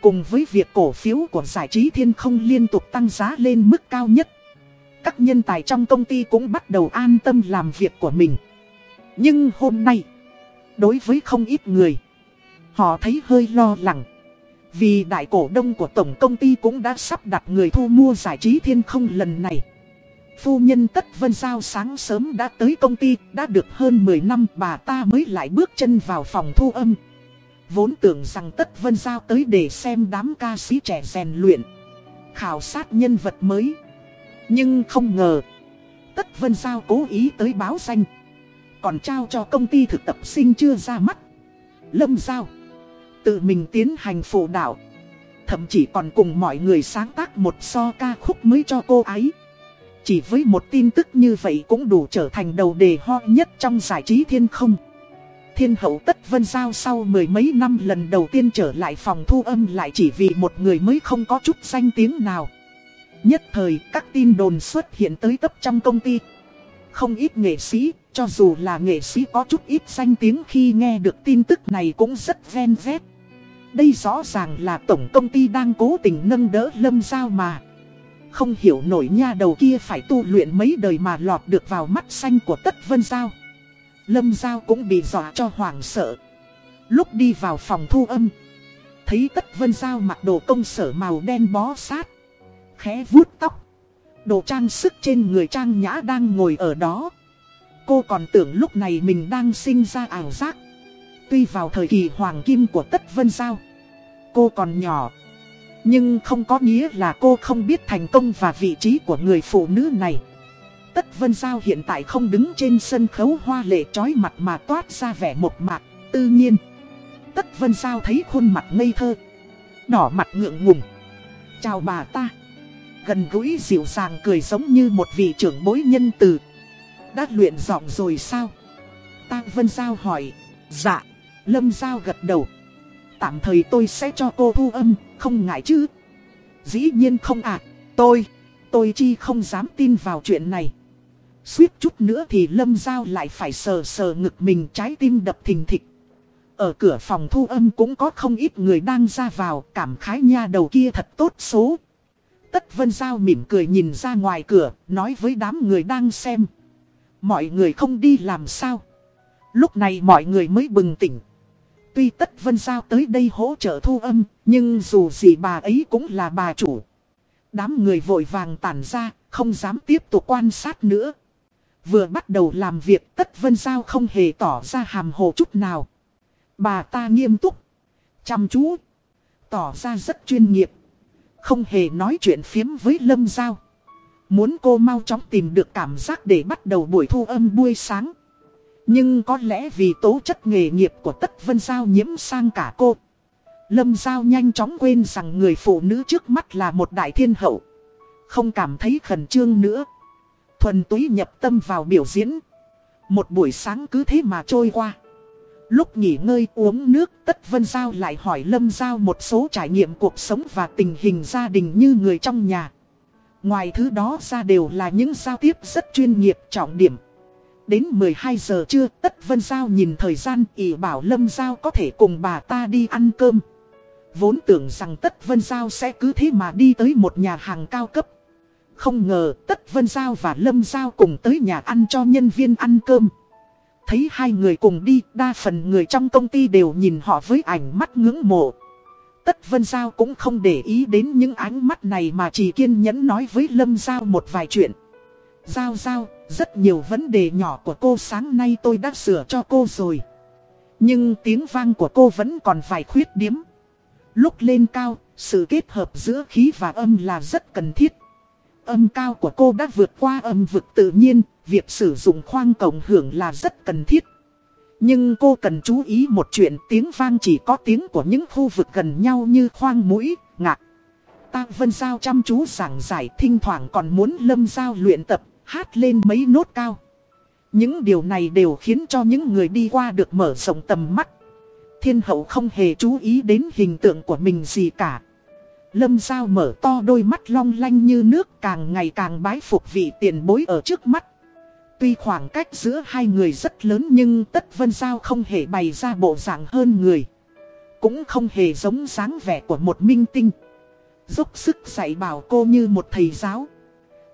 [SPEAKER 1] Cùng với việc cổ phiếu của giải trí thiên không liên tục tăng giá lên mức cao nhất. Các nhân tài trong công ty cũng bắt đầu an tâm làm việc của mình. Nhưng hôm nay, đối với không ít người, họ thấy hơi lo lắng. Vì đại cổ đông của tổng công ty cũng đã sắp đặt người thu mua giải trí thiên không lần này. Phu nhân Tất Vân Giao sáng sớm đã tới công ty, đã được hơn 10 năm bà ta mới lại bước chân vào phòng thu âm. Vốn tưởng rằng Tất Vân Giao tới để xem đám ca sĩ trẻ rèn luyện, khảo sát nhân vật mới. Nhưng không ngờ, Tất Vân Giao cố ý tới báo danh, còn trao cho công ty thực tập sinh chưa ra mắt. Lâm Giao, tự mình tiến hành phụ đạo, thậm chí còn cùng mọi người sáng tác một so ca khúc mới cho cô ấy. Chỉ với một tin tức như vậy cũng đủ trở thành đầu đề ho nhất trong giải trí thiên không. Thiên hậu Tất Vân Giao sau mười mấy năm lần đầu tiên trở lại phòng thu âm lại chỉ vì một người mới không có chút danh tiếng nào. Nhất thời các tin đồn xuất hiện tới tấp trong công ty. Không ít nghệ sĩ, cho dù là nghệ sĩ có chút ít danh tiếng khi nghe được tin tức này cũng rất ven vét. Đây rõ ràng là tổng công ty đang cố tình nâng đỡ Lâm Giao mà. Không hiểu nổi nha đầu kia phải tu luyện mấy đời mà lọt được vào mắt xanh của Tất Vân Giao. Lâm Giao cũng bị dọa cho hoảng sợ. Lúc đi vào phòng thu âm, thấy Tất Vân Giao mặc đồ công sở màu đen bó sát. Khẽ vuốt tóc. Đồ trang sức trên người trang nhã đang ngồi ở đó. Cô còn tưởng lúc này mình đang sinh ra ảo giác. Tuy vào thời kỳ hoàng kim của Tất Vân Giao, cô còn nhỏ. Nhưng không có nghĩa là cô không biết thành công và vị trí của người phụ nữ này. Tất Vân Giao hiện tại không đứng trên sân khấu hoa lệ trói mặt mà toát ra vẻ một mạc, tự nhiên. Tất Vân Giao thấy khuôn mặt ngây thơ, đỏ mặt ngượng ngùng. Chào bà ta. Gần gũi dịu dàng cười giống như một vị trưởng bối nhân từ Đã luyện giọng rồi sao? Tăng Vân Giao hỏi Dạ Lâm Giao gật đầu Tạm thời tôi sẽ cho cô thu âm, không ngại chứ Dĩ nhiên không ạ Tôi, tôi chi không dám tin vào chuyện này Suýt chút nữa thì Lâm Giao lại phải sờ sờ ngực mình trái tim đập thình thịch ở cửa phòng thu âm cũng có không ít người đang ra vào, cảm khái nha đầu kia thật tốt số. Tất Vân Giao mỉm cười nhìn ra ngoài cửa, nói với đám người đang xem. Mọi người không đi làm sao. Lúc này mọi người mới bừng tỉnh. Tuy Tất Vân Giao tới đây hỗ trợ thu âm, nhưng dù gì bà ấy cũng là bà chủ. Đám người vội vàng tản ra, không dám tiếp tục quan sát nữa. Vừa bắt đầu làm việc Tất Vân Giao không hề tỏ ra hàm hồ chút nào. Bà ta nghiêm túc, chăm chú, tỏ ra rất chuyên nghiệp. Không hề nói chuyện phiếm với Lâm Giao. Muốn cô mau chóng tìm được cảm giác để bắt đầu buổi thu âm buổi sáng. Nhưng có lẽ vì tố chất nghề nghiệp của Tất Vân Giao nhiễm sang cả cô. Lâm Giao nhanh chóng quên rằng người phụ nữ trước mắt là một đại thiên hậu. Không cảm thấy khẩn trương nữa. Thuần túy nhập tâm vào biểu diễn. Một buổi sáng cứ thế mà trôi qua. Lúc nghỉ ngơi uống nước, Tất Vân Giao lại hỏi Lâm Giao một số trải nghiệm cuộc sống và tình hình gia đình như người trong nhà. Ngoài thứ đó ra đều là những giao tiếp rất chuyên nghiệp, trọng điểm. Đến 12 giờ trưa, Tất Vân Giao nhìn thời gian ỉ bảo Lâm Giao có thể cùng bà ta đi ăn cơm. Vốn tưởng rằng Tất Vân Giao sẽ cứ thế mà đi tới một nhà hàng cao cấp. Không ngờ Tất Vân Giao và Lâm Giao cùng tới nhà ăn cho nhân viên ăn cơm. Thấy hai người cùng đi, đa phần người trong công ty đều nhìn họ với ảnh mắt ngưỡng mộ. Tất Vân Giao cũng không để ý đến những ánh mắt này mà chỉ kiên nhẫn nói với Lâm Giao một vài chuyện. Giao Giao, rất nhiều vấn đề nhỏ của cô sáng nay tôi đã sửa cho cô rồi. Nhưng tiếng vang của cô vẫn còn vài khuyết điểm. Lúc lên cao, sự kết hợp giữa khí và âm là rất cần thiết. Âm cao của cô đã vượt qua âm vực tự nhiên, việc sử dụng khoang cộng hưởng là rất cần thiết. Nhưng cô cần chú ý một chuyện tiếng vang chỉ có tiếng của những khu vực gần nhau như khoang mũi, ngạc. Ta Vân Giao chăm chú giảng giải thỉnh thoảng còn muốn Lâm Giao luyện tập, hát lên mấy nốt cao. Những điều này đều khiến cho những người đi qua được mở rộng tầm mắt. Thiên hậu không hề chú ý đến hình tượng của mình gì cả. Lâm Giao mở to đôi mắt long lanh như nước càng ngày càng bái phục vị tiền bối ở trước mắt. Tuy khoảng cách giữa hai người rất lớn nhưng Tất Vân Giao không hề bày ra bộ dạng hơn người. Cũng không hề giống dáng vẻ của một minh tinh. Dốc sức dạy bảo cô như một thầy giáo.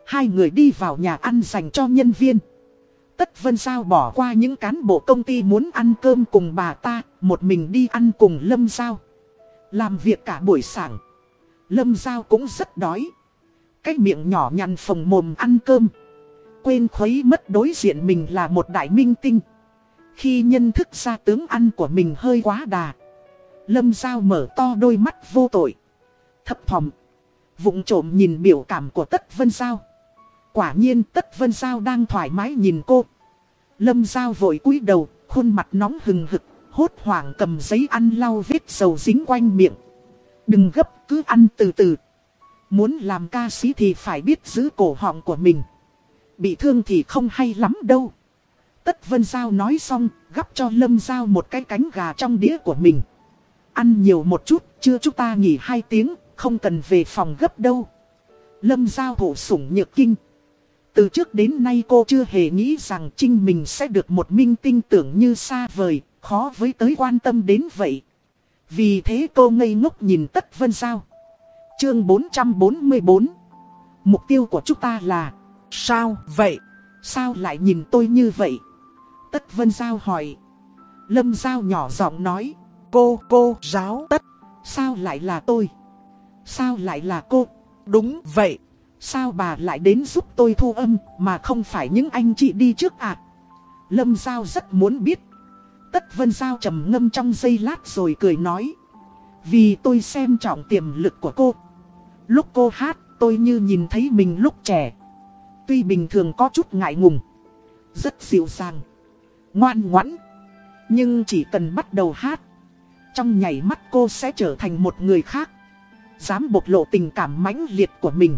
[SPEAKER 1] Hai người đi vào nhà ăn dành cho nhân viên. Tất Vân Giao bỏ qua những cán bộ công ty muốn ăn cơm cùng bà ta, một mình đi ăn cùng Lâm Giao. Làm việc cả buổi sáng. Lâm Giao cũng rất đói. Cái miệng nhỏ nhằn phồng mồm ăn cơm. Quên khuấy mất đối diện mình là một đại minh tinh. Khi nhân thức ra tướng ăn của mình hơi quá đà. Lâm Giao mở to đôi mắt vô tội. Thấp thỏm. Vụng trộm nhìn biểu cảm của Tất Vân Giao. Quả nhiên Tất Vân Giao đang thoải mái nhìn cô. Lâm Giao vội cúi đầu, khuôn mặt nóng hừng hực, hốt hoảng cầm giấy ăn lau vết dầu dính quanh miệng. Đừng gấp, cứ ăn từ từ. Muốn làm ca sĩ thì phải biết giữ cổ họng của mình. Bị thương thì không hay lắm đâu. Tất Vân Giao nói xong, gắp cho Lâm Giao một cái cánh gà trong đĩa của mình. Ăn nhiều một chút, chưa chúng ta nghỉ hai tiếng, không cần về phòng gấp đâu. Lâm Giao hổ sủng nhược kinh. Từ trước đến nay cô chưa hề nghĩ rằng Trinh mình sẽ được một minh tinh tưởng như xa vời, khó với tới quan tâm đến vậy. Vì thế cô ngây ngốc nhìn Tất Vân Giao. Chương 444 Mục tiêu của chúng ta là Sao vậy? Sao lại nhìn tôi như vậy? Tất Vân Giao hỏi. Lâm Giao nhỏ giọng nói. Cô, cô, giáo tất. Sao lại là tôi? Sao lại là cô? Đúng vậy. Sao bà lại đến giúp tôi thu âm mà không phải những anh chị đi trước à? Lâm Giao rất muốn biết. Tất Vân Giao trầm ngâm trong giây lát rồi cười nói. Vì tôi xem trọng tiềm lực của cô. Lúc cô hát, tôi như nhìn thấy mình lúc trẻ. Tuy bình thường có chút ngại ngùng. Rất dịu dàng. Ngoan ngoãn. Nhưng chỉ cần bắt đầu hát. Trong nhảy mắt cô sẽ trở thành một người khác. Dám bộc lộ tình cảm mãnh liệt của mình.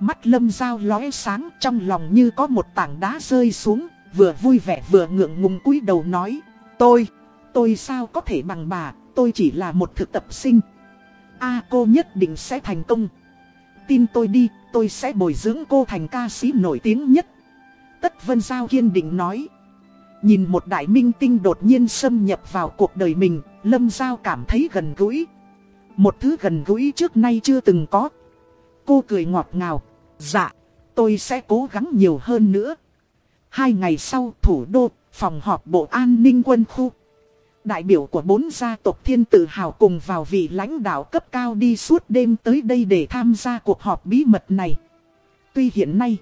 [SPEAKER 1] Mắt lâm dao lóe sáng trong lòng như có một tảng đá rơi xuống, vừa vui vẻ vừa ngượng ngùng cúi đầu nói. Tôi, tôi sao có thể bằng bà, tôi chỉ là một thực tập sinh. a cô nhất định sẽ thành công. Tin tôi đi, tôi sẽ bồi dưỡng cô thành ca sĩ nổi tiếng nhất. Tất Vân Giao kiên định nói. Nhìn một đại minh tinh đột nhiên xâm nhập vào cuộc đời mình, Lâm Giao cảm thấy gần gũi. Một thứ gần gũi trước nay chưa từng có. Cô cười ngọt ngào. Dạ, tôi sẽ cố gắng nhiều hơn nữa. Hai ngày sau, thủ đô, phòng họp Bộ An ninh quân khu. Đại biểu của bốn gia tộc thiên tự hào cùng vào vị lãnh đạo cấp cao đi suốt đêm tới đây để tham gia cuộc họp bí mật này. Tuy hiện nay,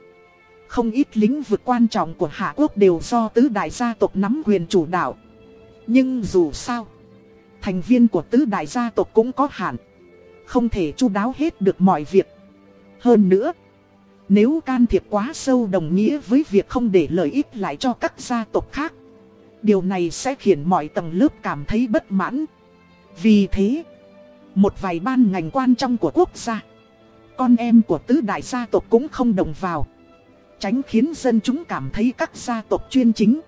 [SPEAKER 1] không ít lĩnh vực quan trọng của Hạ Quốc đều do tứ đại gia tộc nắm quyền chủ đạo. Nhưng dù sao, thành viên của tứ đại gia tộc cũng có hạn. Không thể chu đáo hết được mọi việc. Hơn nữa, nếu can thiệp quá sâu đồng nghĩa với việc không để lợi ích lại cho các gia tộc khác. Điều này sẽ khiến mọi tầng lớp cảm thấy bất mãn. Vì thế, một vài ban ngành quan trọng của quốc gia, con em của tứ đại gia tộc cũng không đồng vào. Tránh khiến dân chúng cảm thấy các gia tộc chuyên chính,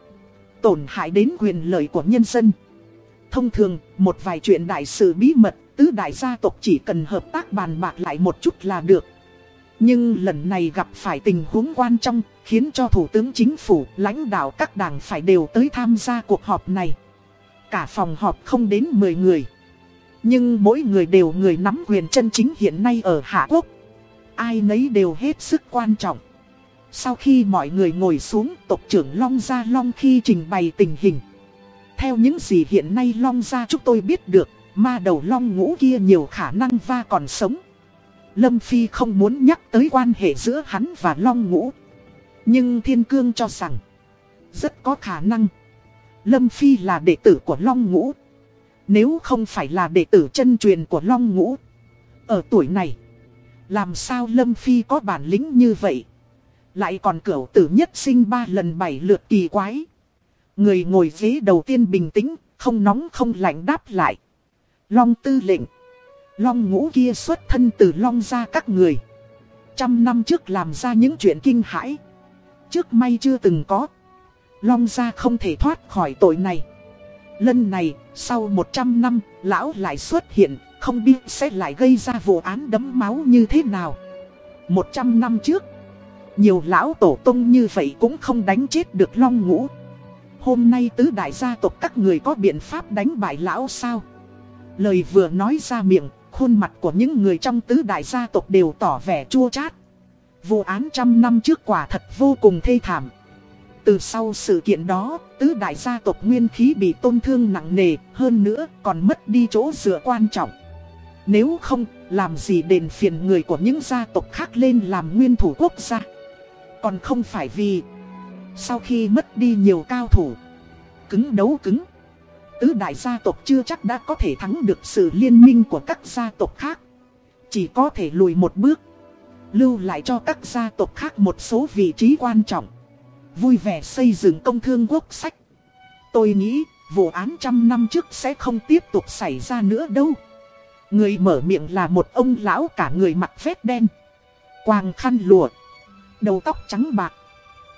[SPEAKER 1] tổn hại đến quyền lợi của nhân dân. Thông thường, một vài chuyện đại sự bí mật, tứ đại gia tộc chỉ cần hợp tác bàn bạc lại một chút là được. Nhưng lần này gặp phải tình huống quan trọng, khiến cho Thủ tướng Chính phủ, lãnh đạo các đảng phải đều tới tham gia cuộc họp này. Cả phòng họp không đến 10 người. Nhưng mỗi người đều người nắm quyền chân chính hiện nay ở Hạ Quốc. Ai nấy đều hết sức quan trọng. Sau khi mọi người ngồi xuống, tộc trưởng Long Gia Long khi trình bày tình hình. Theo những gì hiện nay Long Gia chúng tôi biết được, ma đầu Long ngũ kia nhiều khả năng va còn sống. Lâm Phi không muốn nhắc tới quan hệ giữa hắn và Long Ngũ. Nhưng Thiên Cương cho rằng, rất có khả năng, Lâm Phi là đệ tử của Long Ngũ. Nếu không phải là đệ tử chân truyền của Long Ngũ, ở tuổi này, làm sao Lâm Phi có bản lĩnh như vậy? Lại còn cửu tử nhất sinh ba lần bảy lượt kỳ quái. Người ngồi ghế đầu tiên bình tĩnh, không nóng không lạnh đáp lại. Long tư lệnh. Long ngũ kia xuất thân từ long ra các người. Trăm năm trước làm ra những chuyện kinh hãi. Trước may chưa từng có. Long gia không thể thoát khỏi tội này. Lần này, sau 100 năm, lão lại xuất hiện, không biết sẽ lại gây ra vụ án đấm máu như thế nào. 100 năm trước, nhiều lão tổ tông như vậy cũng không đánh chết được long ngũ. Hôm nay tứ đại gia tộc các người có biện pháp đánh bại lão sao? Lời vừa nói ra miệng, Khuôn mặt của những người trong tứ đại gia tộc đều tỏ vẻ chua chát. Vụ án trăm năm trước quả thật vô cùng thê thảm. Từ sau sự kiện đó, tứ đại gia tộc nguyên khí bị tôn thương nặng nề, hơn nữa còn mất đi chỗ dựa quan trọng. Nếu không, làm gì đền phiền người của những gia tộc khác lên làm nguyên thủ quốc gia. Còn không phải vì, sau khi mất đi nhiều cao thủ, cứng đấu cứng. Tứ đại gia tộc chưa chắc đã có thể thắng được sự liên minh của các gia tộc khác. Chỉ có thể lùi một bước. Lưu lại cho các gia tộc khác một số vị trí quan trọng. Vui vẻ xây dựng công thương quốc sách. Tôi nghĩ, vụ án trăm năm trước sẽ không tiếp tục xảy ra nữa đâu. Người mở miệng là một ông lão cả người mặc vét đen. Quàng khăn lụa. Đầu tóc trắng bạc.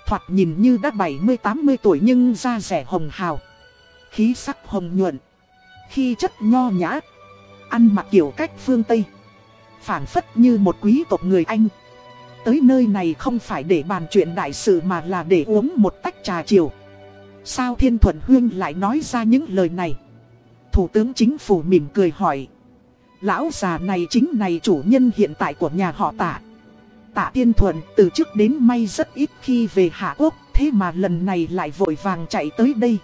[SPEAKER 1] Thoạt nhìn như đã 70-80 tuổi nhưng da rẻ hồng hào khí sắc hồng nhuận, khi chất nho nhã, ăn mặc kiểu cách phương Tây, phản phất như một quý tộc người Anh. Tới nơi này không phải để bàn chuyện đại sự mà là để uống một tách trà chiều. Sao Thiên Thuận Huyên lại nói ra những lời này? Thủ tướng chính phủ mỉm cười hỏi. Lão già này chính này chủ nhân hiện tại của nhà họ tạ. Tạ Tiên Thuận từ trước đến may rất ít khi về Hạ Quốc, thế mà lần này lại vội vàng chạy tới đây.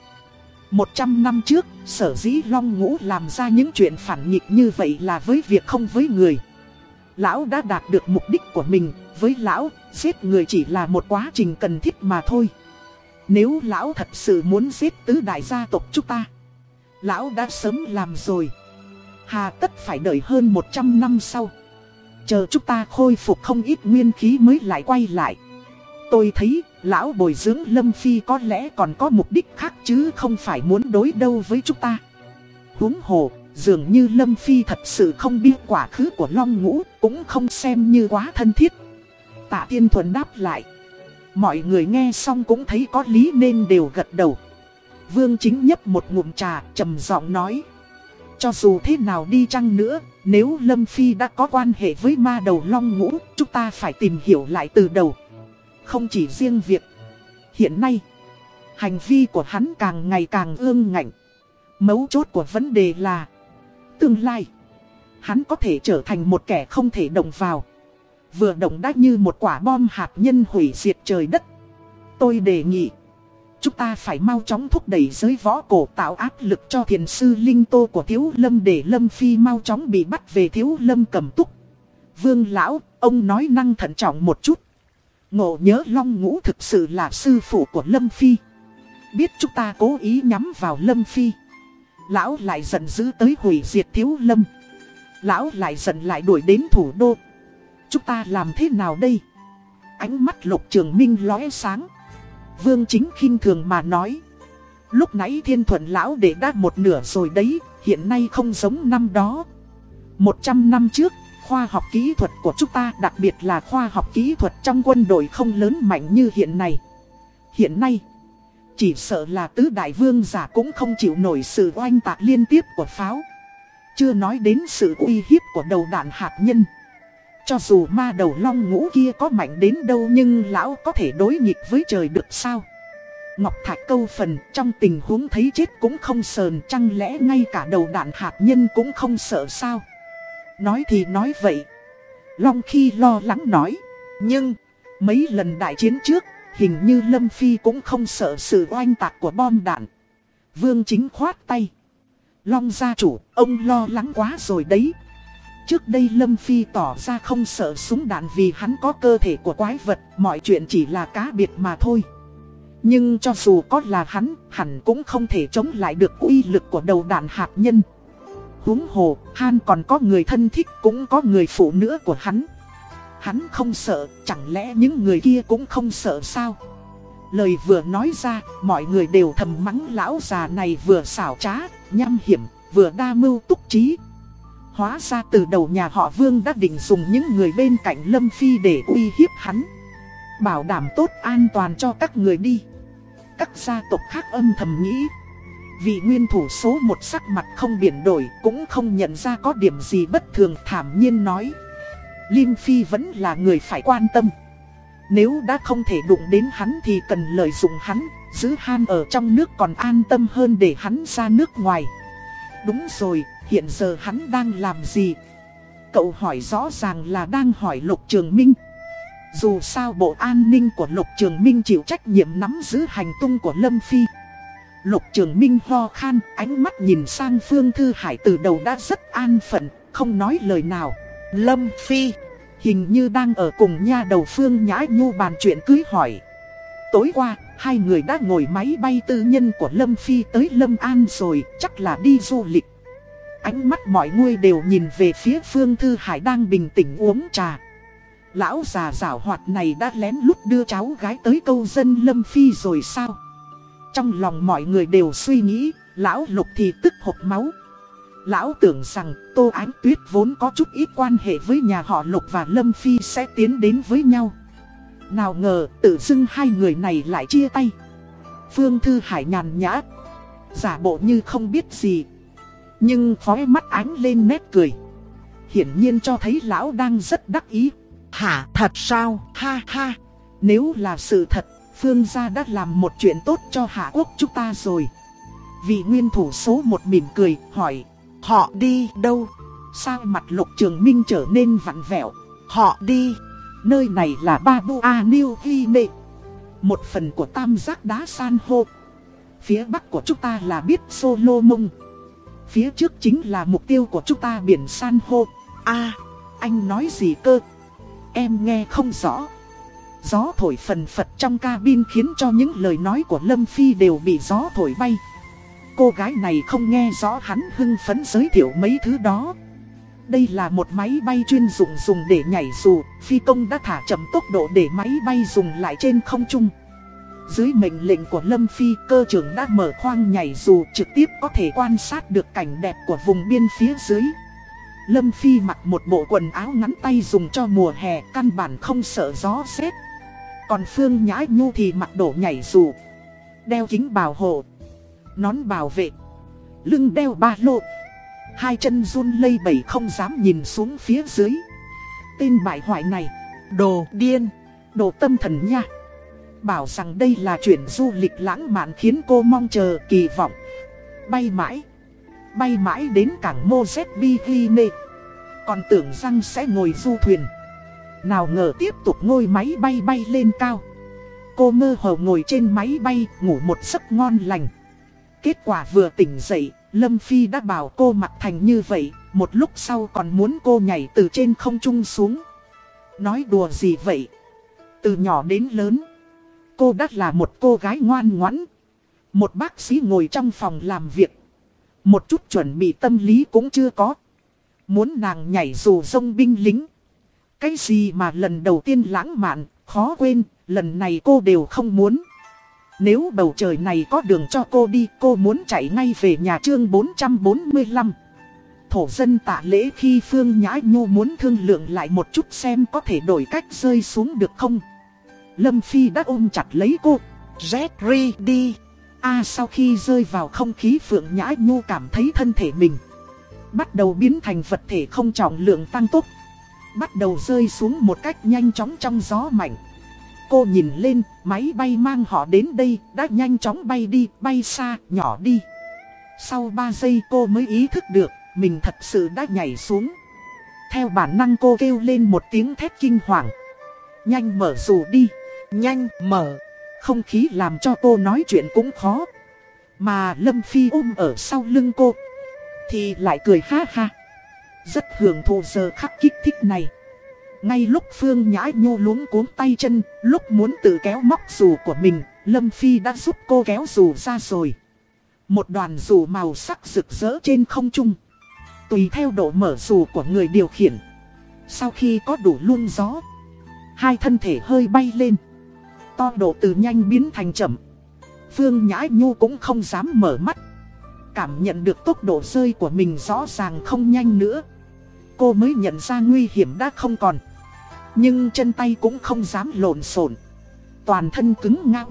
[SPEAKER 1] Một trăm năm trước, sở dĩ Long Ngũ làm ra những chuyện phản nghịch như vậy là với việc không với người. Lão đã đạt được mục đích của mình, với lão, giết người chỉ là một quá trình cần thiết mà thôi. Nếu lão thật sự muốn giết tứ đại gia tộc chúng ta, lão đã sớm làm rồi. Hà tất phải đợi hơn 100 năm sau. Chờ chúng ta khôi phục không ít nguyên khí mới lại quay lại. Tôi thấy Lão bồi dưỡng Lâm Phi có lẽ còn có mục đích khác chứ không phải muốn đối đâu với chúng ta. Húng hồ, dường như Lâm Phi thật sự không biết quả khứ của Long Ngũ, cũng không xem như quá thân thiết. Tạ Tiên Thuần đáp lại. Mọi người nghe xong cũng thấy có lý nên đều gật đầu. Vương chính nhấp một ngụm trà, trầm giọng nói. Cho dù thế nào đi chăng nữa, nếu Lâm Phi đã có quan hệ với ma đầu long ngũ, chúng ta phải tìm hiểu lại từ đầu. Không chỉ riêng việc. Hiện nay, hành vi của hắn càng ngày càng ương ngạnh. Mấu chốt của vấn đề là Tương lai Hắn có thể trở thành một kẻ không thể động vào Vừa động đã như một quả bom hạt nhân hủy diệt trời đất Tôi đề nghị Chúng ta phải mau chóng thúc đẩy giới võ cổ tạo áp lực cho thiền sư Linh Tô của Thiếu Lâm để Lâm Phi mau chóng bị bắt về Thiếu Lâm cầm túc. Vương Lão, ông nói năng thận trọng một chút. Ngộ nhớ Long Ngũ thực sự là sư phụ của Lâm Phi. Biết chúng ta cố ý nhắm vào Lâm Phi. Lão lại giận dữ tới hủy diệt Thiếu Lâm. Lão lại giận lại đuổi đến thủ đô. Chúng ta làm thế nào đây? Ánh mắt lục trường minh lóe sáng. Vương chính khinh thường mà nói. Lúc nãy thiên thuận lão để đã một nửa rồi đấy, hiện nay không giống năm đó. Một trăm năm trước, khoa học kỹ thuật của chúng ta đặc biệt là khoa học kỹ thuật trong quân đội không lớn mạnh như hiện nay. Hiện nay, chỉ sợ là tứ đại vương giả cũng không chịu nổi sự oanh tạc liên tiếp của pháo. Chưa nói đến sự uy hiếp của đầu đạn hạt nhân. Cho dù ma đầu long ngũ kia có mạnh đến đâu nhưng lão có thể đối nghịch với trời được sao? Ngọc Thạch câu phần trong tình huống thấy chết cũng không sờn chăng lẽ ngay cả đầu đạn hạt nhân cũng không sợ sao? Nói thì nói vậy. Long khi lo lắng nói. Nhưng, mấy lần đại chiến trước, hình như Lâm Phi cũng không sợ sự oanh tạc của bom đạn. Vương chính khoát tay. Long gia chủ, ông lo lắng quá rồi đấy. Trước đây Lâm Phi tỏ ra không sợ súng đạn vì hắn có cơ thể của quái vật, mọi chuyện chỉ là cá biệt mà thôi. Nhưng cho dù có là hắn, hẳn cũng không thể chống lại được uy lực của đầu đạn hạt nhân huống hồ, Han còn có người thân thích cũng có người phụ nữa của hắn. Hắn không sợ, chẳng lẽ những người kia cũng không sợ sao? Lời vừa nói ra, mọi người đều thầm mắng lão già này vừa xảo trá, nham hiểm, vừa đa mưu túc trí. Hóa ra từ đầu nhà họ Vương đã định dùng những người bên cạnh Lâm Phi để uy hiếp hắn. Bảo đảm tốt an toàn cho các người đi. Các gia tộc khác âm thầm nghĩ. Vị nguyên thủ số một sắc mặt không biển đổi cũng không nhận ra có điểm gì bất thường thảm nhiên nói. Lim Phi vẫn là người phải quan tâm. Nếu đã không thể đụng đến hắn thì cần lợi dụng hắn, giữ han ở trong nước còn an tâm hơn để hắn ra nước ngoài. Đúng rồi, hiện giờ hắn đang làm gì? Cậu hỏi rõ ràng là đang hỏi Lục Trường Minh. Dù sao bộ an ninh của Lục Trường Minh chịu trách nhiệm nắm giữ hành tung của Lâm Phi. Lục Trường Minh ho khan, ánh mắt nhìn sang Phương Thư Hải từ đầu đã rất an phận, không nói lời nào. Lâm Phi, hình như đang ở cùng nha đầu Phương Nhã Nhu bàn chuyện cưới hỏi. Tối qua, hai người đã ngồi máy bay tư nhân của Lâm Phi tới Lâm An rồi, chắc là đi du lịch. Ánh mắt mọi người đều nhìn về phía Phương Thư Hải đang bình tĩnh uống trà. Lão già rảo hoạt này đã lén lút đưa cháu gái tới câu dân Lâm Phi rồi sao? Trong lòng mọi người đều suy nghĩ, lão lục thì tức hộp máu. Lão tưởng rằng Tô Ánh Tuyết vốn có chút ít quan hệ với nhà họ Lục và Lâm Phi sẽ tiến đến với nhau. Nào ngờ tự dưng hai người này lại chia tay. Phương Thư Hải nhàn nhã, giả bộ như không biết gì. Nhưng khóe mắt ánh lên nét cười. Hiển nhiên cho thấy lão đang rất đắc ý. Hả thật sao? Ha ha. Nếu là sự thật, Phương gia đã làm một chuyện tốt cho Hạ Quốc chúng ta rồi. Vị nguyên thủ số một mỉm cười, hỏi. Họ đi đâu? Sao mặt lục trường minh trở nên vặn vẹo? Họ đi. Nơi này là Babua New Guinea. Một phần của tam giác đá san hô. Phía bắc của chúng ta là biết Solomon. Phía trước chính là mục tiêu của chúng ta biển san hô. a anh nói gì cơ? Em nghe không rõ. Gió thổi phần phật trong cabin khiến cho những lời nói của Lâm Phi đều bị gió thổi bay. Cô gái này không nghe rõ hắn hưng phấn giới thiệu mấy thứ đó. Đây là một máy bay chuyên dụng dùng để nhảy dù, phi công đã thả chậm tốc độ để máy bay dùng lại trên không trung. Dưới mệnh lệnh của Lâm Phi, cơ trưởng đã mở khoang nhảy dù trực tiếp có thể quan sát được cảnh đẹp của vùng biên phía dưới. Lâm Phi mặc một bộ quần áo ngắn tay dùng cho mùa hè căn bản không sợ gió rét. Còn Phương Nhã Nhu thì mặc đồ nhảy dù, đeo kính bảo hộ, nón bảo vệ, lưng đeo ba lô. Hai chân run lây bẩy không dám nhìn xuống phía dưới. Tên bại hoại này, đồ điên, đồ tâm thần nha. Bảo rằng đây là chuyện du lịch lãng mạn khiến cô mong chờ kỳ vọng. Bay mãi bay mãi đến cảng Mozambique. Còn tưởng rằng sẽ ngồi du thuyền. Nào ngờ tiếp tục ngồi máy bay bay lên cao. Cô mơ hồ ngồi trên máy bay ngủ một giấc ngon lành. Kết quả vừa tỉnh dậy, Lâm Phi đã bảo cô mặc thành như vậy, một lúc sau còn muốn cô nhảy từ trên không trung xuống. Nói đùa gì vậy? Từ nhỏ đến lớn, cô đã là một cô gái ngoan ngoãn. Một bác sĩ ngồi trong phòng làm việc. Một chút chuẩn bị tâm lý cũng chưa có. Muốn nàng nhảy dù sông binh lính. Cái gì mà lần đầu tiên lãng mạn, khó quên, lần này cô đều không muốn. Nếu bầu trời này có đường cho cô đi, cô muốn chạy ngay về nhà chương 445. Thổ dân tạ lễ khi Phương Nhã Nhu muốn thương lượng lại một chút xem có thể đổi cách rơi xuống được không. Lâm Phi đã ôm chặt lấy cô. Jerry đi. A sau khi rơi vào không khí Phượng Nhã Nhu cảm thấy thân thể mình Bắt đầu biến thành vật thể không trọng lượng tăng tốc Bắt đầu rơi xuống một cách nhanh chóng trong gió mạnh Cô nhìn lên, máy bay mang họ đến đây đã nhanh chóng bay đi, bay xa, nhỏ đi Sau 3 giây cô mới ý thức được, mình thật sự đã nhảy xuống Theo bản năng cô kêu lên một tiếng thét kinh hoàng Nhanh mở dù đi, nhanh mở không khí làm cho cô nói chuyện cũng khó. Mà Lâm Phi ôm ở sau lưng cô. Thì lại cười ha ha. Rất hưởng thụ giờ khắc kích thích này. Ngay lúc Phương Nhã Nhu luống cuốn tay chân, lúc muốn tự kéo móc dù của mình, Lâm Phi đã giúp cô kéo dù ra rồi. Một đoàn dù màu sắc rực rỡ trên không trung. Tùy theo độ mở dù của người điều khiển. Sau khi có đủ luôn gió, hai thân thể hơi bay lên to độ từ nhanh biến thành chậm. Phương Nhã Nhu cũng không dám mở mắt. Cảm nhận được tốc độ rơi của mình rõ ràng không nhanh nữa. Cô mới nhận ra nguy hiểm đã không còn. Nhưng chân tay cũng không dám lộn xộn. Toàn thân cứng ngang.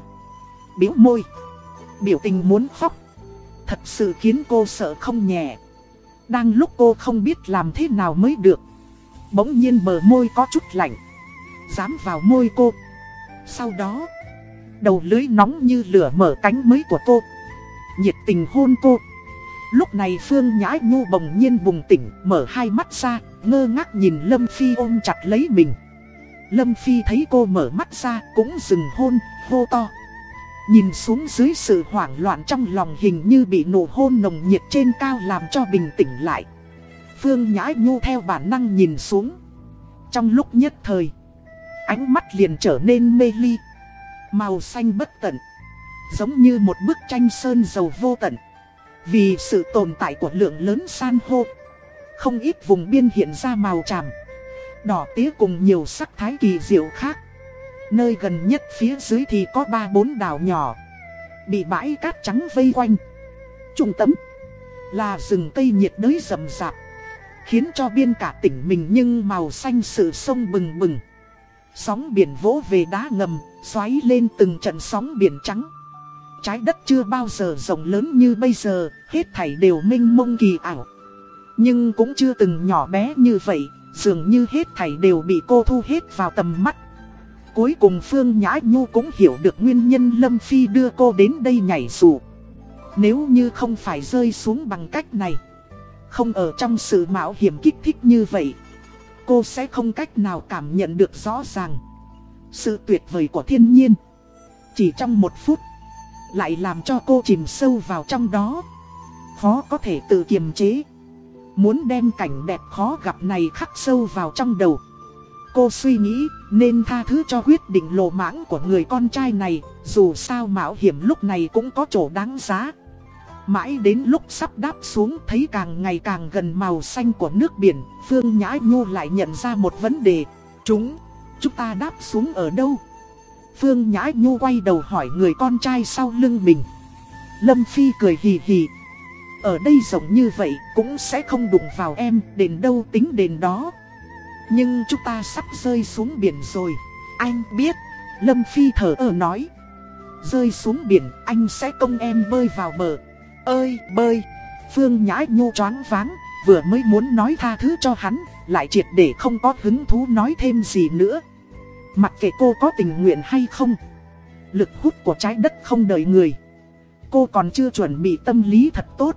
[SPEAKER 1] Biểu môi. Biểu tình muốn khóc. Thật sự khiến cô sợ không nhẹ. Đang lúc cô không biết làm thế nào mới được. Bỗng nhiên bờ môi có chút lạnh. Dám vào môi cô. Sau đó, đầu lưới nóng như lửa mở cánh mới của cô. Nhiệt tình hôn cô. Lúc này Phương Nhã Nhu bỗng nhiên bùng tỉnh, mở hai mắt ra, ngơ ngác nhìn Lâm Phi ôm chặt lấy mình. Lâm Phi thấy cô mở mắt ra, cũng dừng hôn, hô to. Nhìn xuống dưới sự hoảng loạn trong lòng hình như bị nổ hôn nồng nhiệt trên cao làm cho bình tĩnh lại. Phương Nhã Nhu theo bản năng nhìn xuống. Trong lúc nhất thời, Ánh mắt liền trở nên mê ly Màu xanh bất tận Giống như một bức tranh sơn dầu vô tận vì sự tồn tại của lượng lớn san hô Không ít vùng biên hiện ra màu tràm Đỏ tía cùng nhiều sắc thái kỳ diệu khác. Nơi gần nhất phía dưới thì có ba bốn đảo nhỏ Bị bãi cát trắng vây quanh. Trung tâm Là rừng cây nhiệt đới rậm rạp Khiến cho biên cả tỉnh mình nhưng màu xanh sự sông bừng bừng. Sóng biển vỗ về đá ngầm, xoáy lên từng trận sóng biển trắng. Trái đất chưa bao giờ rộng lớn như bây giờ, hết thảy đều minh mông kỳ ảo. Nhưng cũng chưa từng nhỏ bé như vậy, dường như hết thảy đều bị cô thu hết vào tầm mắt. Cuối cùng Phương Nhã Nhu cũng hiểu được nguyên nhân Lâm Phi đưa cô đến đây nhảy dù. Nếu như không phải rơi xuống bằng cách này, không ở trong sự mạo hiểm kích thích như vậy, cô sẽ không cách nào cảm nhận được rõ ràng sự tuyệt vời của thiên nhiên. Chỉ trong một phút, lại làm cho cô chìm sâu vào trong đó. Khó có thể tự kiềm chế. Muốn đem cảnh đẹp khó gặp này khắc sâu vào trong đầu. Cô suy nghĩ nên tha thứ cho quyết định lộ mãng của người con trai này, dù sao mạo hiểm lúc này cũng có chỗ đáng giá. Mãi đến lúc sắp đáp xuống thấy càng ngày càng gần màu xanh của nước biển, Phương Nhã Nhu lại nhận ra một vấn đề. Chúng, chúng ta đáp xuống ở đâu? Phương Nhã Nhu quay đầu hỏi người con trai sau lưng mình. Lâm Phi cười hì hì. Ở đây rộng như vậy cũng sẽ không đụng vào em, đền đâu tính đền đó. Nhưng chúng ta sắp rơi xuống biển rồi. Anh biết, Lâm Phi thở ở nói. Rơi xuống biển, anh sẽ công em bơi vào bờ. Ơi, bơi! Phương Nhã Nhu choáng váng, vừa mới muốn nói tha thứ cho hắn, lại triệt để không có hứng thú nói thêm gì nữa. Mặc kệ cô có tình nguyện hay không, lực hút của trái đất không đợi người. Cô còn chưa chuẩn bị tâm lý thật tốt.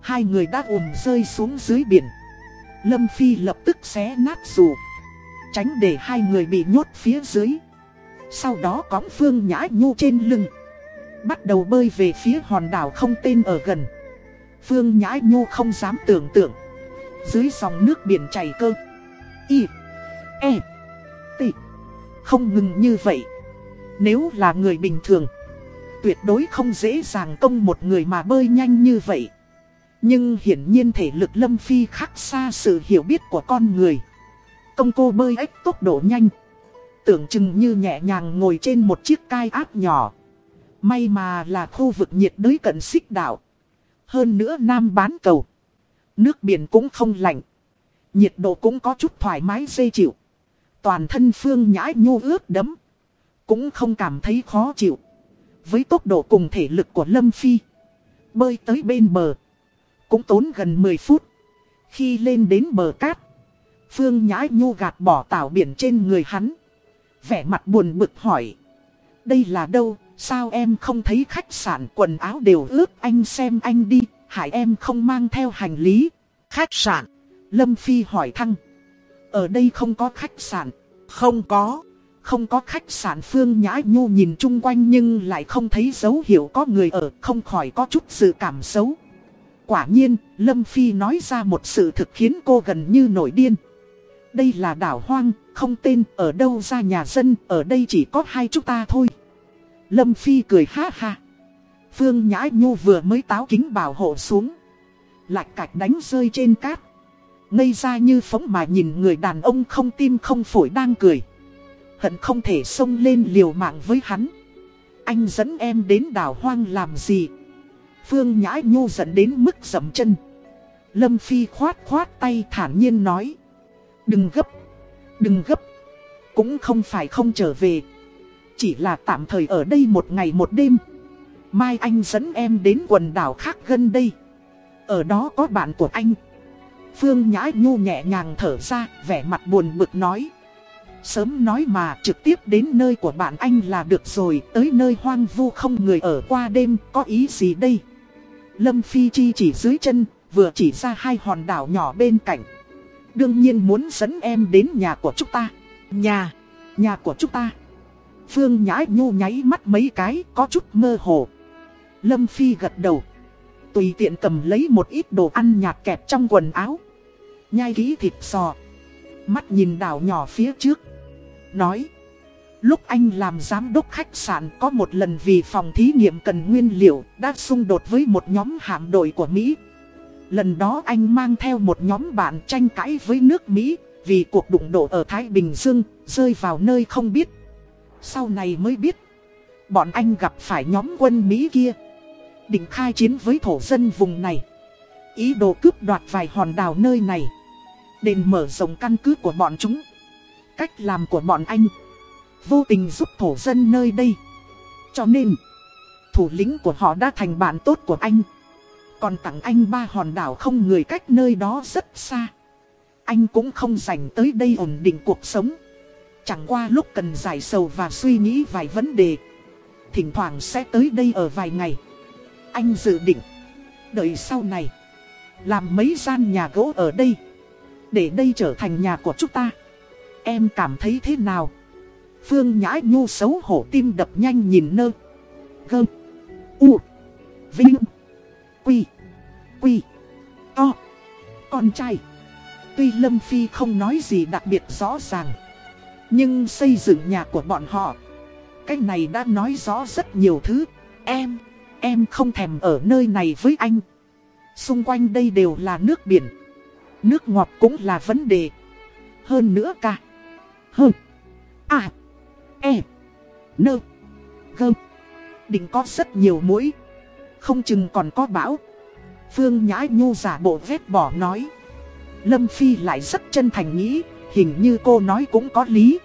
[SPEAKER 1] Hai người đã ùm rơi xuống dưới biển. Lâm Phi lập tức xé nát dù. Tránh để hai người bị nhốt phía dưới. Sau đó cõng Phương Nhã Nhu trên lưng. Bắt đầu bơi về phía hòn đảo không tên ở gần. Phương Nhã Nhu không dám tưởng tượng. Dưới dòng nước biển chảy cơ. Y. E. Không ngừng như vậy. Nếu là người bình thường. Tuyệt đối không dễ dàng công một người mà bơi nhanh như vậy. Nhưng hiển nhiên thể lực Lâm Phi khác xa sự hiểu biết của con người. Công cô bơi ếch tốc độ nhanh. Tưởng chừng như nhẹ nhàng ngồi trên một chiếc cai áp nhỏ. May mà là khu vực nhiệt đới cận xích đảo. Hơn nữa Nam bán cầu. Nước biển cũng không lạnh. Nhiệt độ cũng có chút thoải mái dễ chịu. Toàn thân phương nhãi nhô ướt đấm. Cũng không cảm thấy khó chịu. Với tốc độ cùng thể lực của Lâm Phi. Bơi tới bên bờ. Cũng tốn gần 10 phút. Khi lên đến bờ cát. Phương nhãi nhô gạt bỏ tảo biển trên người hắn. Vẻ mặt buồn bực hỏi. Đây là đâu, sao em không thấy khách sạn quần áo đều ướt anh xem anh đi, hại em không mang theo hành lý. Khách sạn, Lâm Phi hỏi thăng. Ở đây không có khách sạn, không có. Không có khách sạn Phương Nhã Nhu nhìn chung quanh nhưng lại không thấy dấu hiệu có người ở, không khỏi có chút sự cảm xấu. Quả nhiên, Lâm Phi nói ra một sự thực khiến cô gần như nổi điên. Đây là đảo hoang, không tên, ở đâu ra nhà dân, ở đây chỉ có hai chúng ta thôi. Lâm Phi cười ha ha. Phương Nhã Nhu vừa mới táo kính bảo hộ xuống. Lạch cạch đánh rơi trên cát. Ngây ra như phóng mà nhìn người đàn ông không tim không phổi đang cười. Hận không thể xông lên liều mạng với hắn. Anh dẫn em đến đảo hoang làm gì? Phương Nhã Nhu dẫn đến mức dầm chân. Lâm Phi khoát khoát tay thản nhiên nói. Đừng gấp, đừng gấp. Cũng không phải không trở về. Chỉ là tạm thời ở đây một ngày một đêm. Mai anh dẫn em đến quần đảo khác gần đây. Ở đó có bạn của anh. Phương Nhã Nhu nhẹ nhàng thở ra, vẻ mặt buồn bực nói. Sớm nói mà trực tiếp đến nơi của bạn anh là được rồi, tới nơi hoang vu không người ở qua đêm, có ý gì đây? Lâm Phi Chi chỉ dưới chân, vừa chỉ ra hai hòn đảo nhỏ bên cạnh. Đương nhiên muốn dẫn em đến nhà của chúng ta. Nhà, nhà của chúng ta. Phương Nhã Nhu nháy mắt mấy cái, có chút mơ hồ. Lâm Phi gật đầu. Tùy tiện cầm lấy một ít đồ ăn nhạt kẹp trong quần áo. Nhai kỹ thịt sò. Mắt nhìn đảo nhỏ phía trước. Nói. Lúc anh làm giám đốc khách sạn có một lần vì phòng thí nghiệm cần nguyên liệu đã xung đột với một nhóm hạm đội của Mỹ. Lần đó anh mang theo một nhóm bạn tranh cãi với nước Mỹ vì cuộc đụng độ ở Thái Bình Dương rơi vào nơi không biết. Sau này mới biết, bọn anh gặp phải nhóm quân Mỹ kia. Định khai chiến với thổ dân vùng này. Ý đồ cướp đoạt vài hòn đảo nơi này. Đền mở rộng căn cứ của bọn chúng. Cách làm của bọn anh vô tình giúp thổ dân nơi đây. Cho nên, thủ lĩnh của họ đã thành bạn tốt của anh. Còn tặng anh ba hòn đảo không người cách nơi đó rất xa. Anh cũng không dành tới đây ổn định cuộc sống. Chẳng qua lúc cần giải sầu và suy nghĩ vài vấn đề. Thỉnh thoảng sẽ tới đây ở vài ngày. Anh dự định, đợi sau này, làm mấy gian nhà gỗ ở đây. Để đây trở thành nhà của chúng ta. Em cảm thấy thế nào? Phương Nhã Nhu xấu hổ tim đập nhanh nhìn nơ. Gơm. U. Vinh. Quy. Quy. To. Con trai. Tuy Lâm Phi không nói gì đặc biệt rõ ràng. Nhưng xây dựng nhà của bọn họ. Cái này đã nói rõ rất nhiều thứ. Em. Em không thèm ở nơi này với anh. Xung quanh đây đều là nước biển. Nước ngọt cũng là vấn đề. Hơn nữa cả. Hơn. À. E. Nơ. Gơ. Định có rất nhiều mũi. Không chừng còn có bão. Phương Nhã Nhu giả bộ vết bỏ nói. Lâm Phi lại rất chân thành nghĩ, hình như cô nói cũng có lý.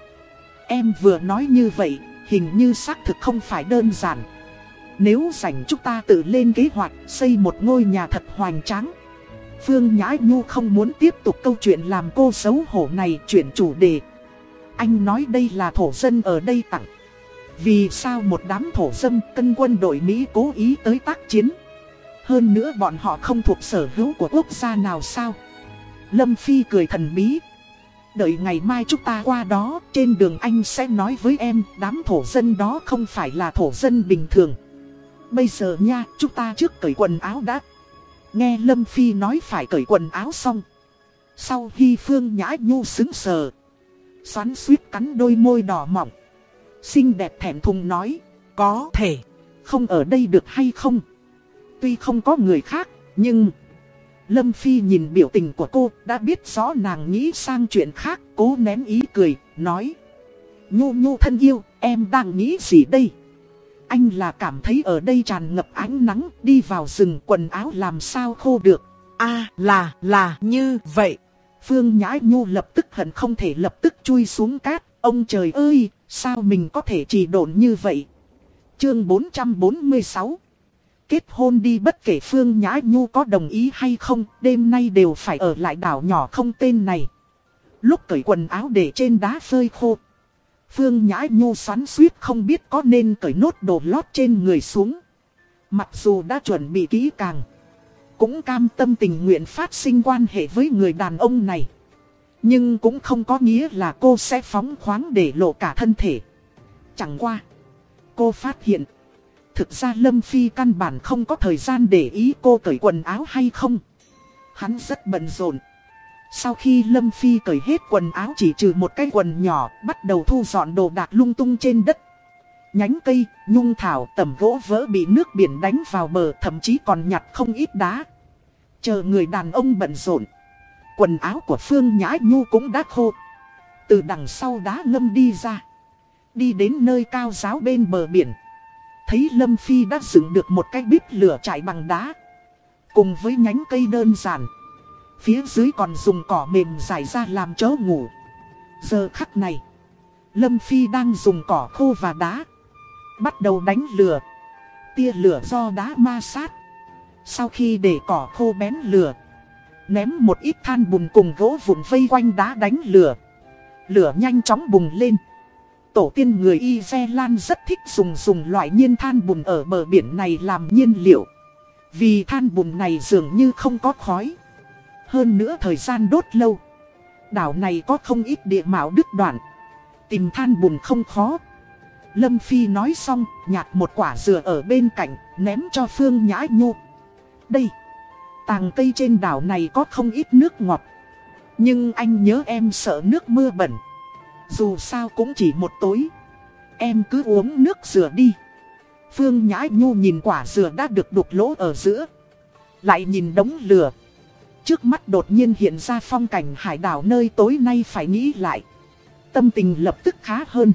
[SPEAKER 1] Em vừa nói như vậy, hình như xác thực không phải đơn giản. Nếu rảnh chúng ta tự lên kế hoạch xây một ngôi nhà thật hoành tráng. Phương Nhã Nhu không muốn tiếp tục câu chuyện làm cô xấu hổ này chuyển chủ đề. Anh nói đây là thổ dân ở đây tặng. Vì sao một đám thổ dân cân quân đội Mỹ cố ý tới tác chiến? Hơn nữa bọn họ không thuộc sở hữu của quốc gia nào sao? Lâm Phi cười thần bí. Đợi ngày mai chúng ta qua đó, trên đường anh sẽ nói với em, đám thổ dân đó không phải là thổ dân bình thường. Bây giờ nha, chúng ta trước cởi quần áo đã. Nghe Lâm Phi nói phải cởi quần áo xong. Sau khi Phương Nhã Nhu xứng sờ. Xoắn suýt cắn đôi môi đỏ mỏng. Xinh đẹp thẻm thùng nói. Có thể. Không ở đây được hay không? Tuy không có người khác, nhưng... Lâm Phi nhìn biểu tình của cô, đã biết rõ nàng nghĩ sang chuyện khác, cố nén ý cười, nói. Nhu nhu thân yêu, em đang nghĩ gì đây? Anh là cảm thấy ở đây tràn ngập ánh nắng, đi vào rừng quần áo làm sao khô được. À là, là như vậy. Phương Nhã Nhu lập tức hận không thể lập tức chui xuống cát. Ông trời ơi, sao mình có thể chỉ độn như vậy? Chương 446 Kết hôn đi bất kể Phương Nhã Nhu có đồng ý hay không, đêm nay đều phải ở lại đảo nhỏ không tên này. Lúc cởi quần áo để trên đá phơi khô. Phương Nhã Nhu xoắn suýt không biết có nên cởi nốt đồ lót trên người xuống. Mặc dù đã chuẩn bị kỹ càng. Cũng cam tâm tình nguyện phát sinh quan hệ với người đàn ông này. Nhưng cũng không có nghĩa là cô sẽ phóng khoáng để lộ cả thân thể. Chẳng qua. Cô phát hiện. Thực ra Lâm Phi căn bản không có thời gian để ý cô cởi quần áo hay không. Hắn rất bận rộn. Sau khi Lâm Phi cởi hết quần áo chỉ trừ một cái quần nhỏ, bắt đầu thu dọn đồ đạc lung tung trên đất. Nhánh cây, nhung thảo, tầm gỗ vỡ bị nước biển đánh vào bờ thậm chí còn nhặt không ít đá. Chờ người đàn ông bận rộn. Quần áo của Phương Nhã Nhu cũng đã khô. Từ đằng sau đá ngâm đi ra. Đi đến nơi cao giáo bên bờ biển. Thấy Lâm Phi đã dựng được một cái bếp lửa chạy bằng đá. Cùng với nhánh cây đơn giản. Phía dưới còn dùng cỏ mềm dài ra làm chỗ ngủ. Giờ khắc này. Lâm Phi đang dùng cỏ khô và đá. Bắt đầu đánh lửa. Tia lửa do đá ma sát. Sau khi để cỏ khô bén lửa. Ném một ít than bùn cùng gỗ vụn vây quanh đá đánh lửa. Lửa nhanh chóng bùng lên. Tổ tiên người Ireland rất thích dùng dùng loại nhiên than bùn ở bờ biển này làm nhiên liệu. Vì than bùn này dường như không có khói. Hơn nữa thời gian đốt lâu. Đảo này có không ít địa mạo đứt đoạn. Tìm than bùn không khó. Lâm Phi nói xong, nhặt một quả dừa ở bên cạnh, ném cho Phương Nhã Nhu. Đây, tàng cây trên đảo này có không ít nước ngọt. Nhưng anh nhớ em sợ nước mưa bẩn. Dù sao cũng chỉ một tối. Em cứ uống nước dừa đi. Phương Nhã Nhu nhìn quả dừa đã được đục lỗ ở giữa. Lại nhìn đống lửa. Trước mắt đột nhiên hiện ra phong cảnh hải đảo nơi tối nay phải nghĩ lại. Tâm tình lập tức khá hơn.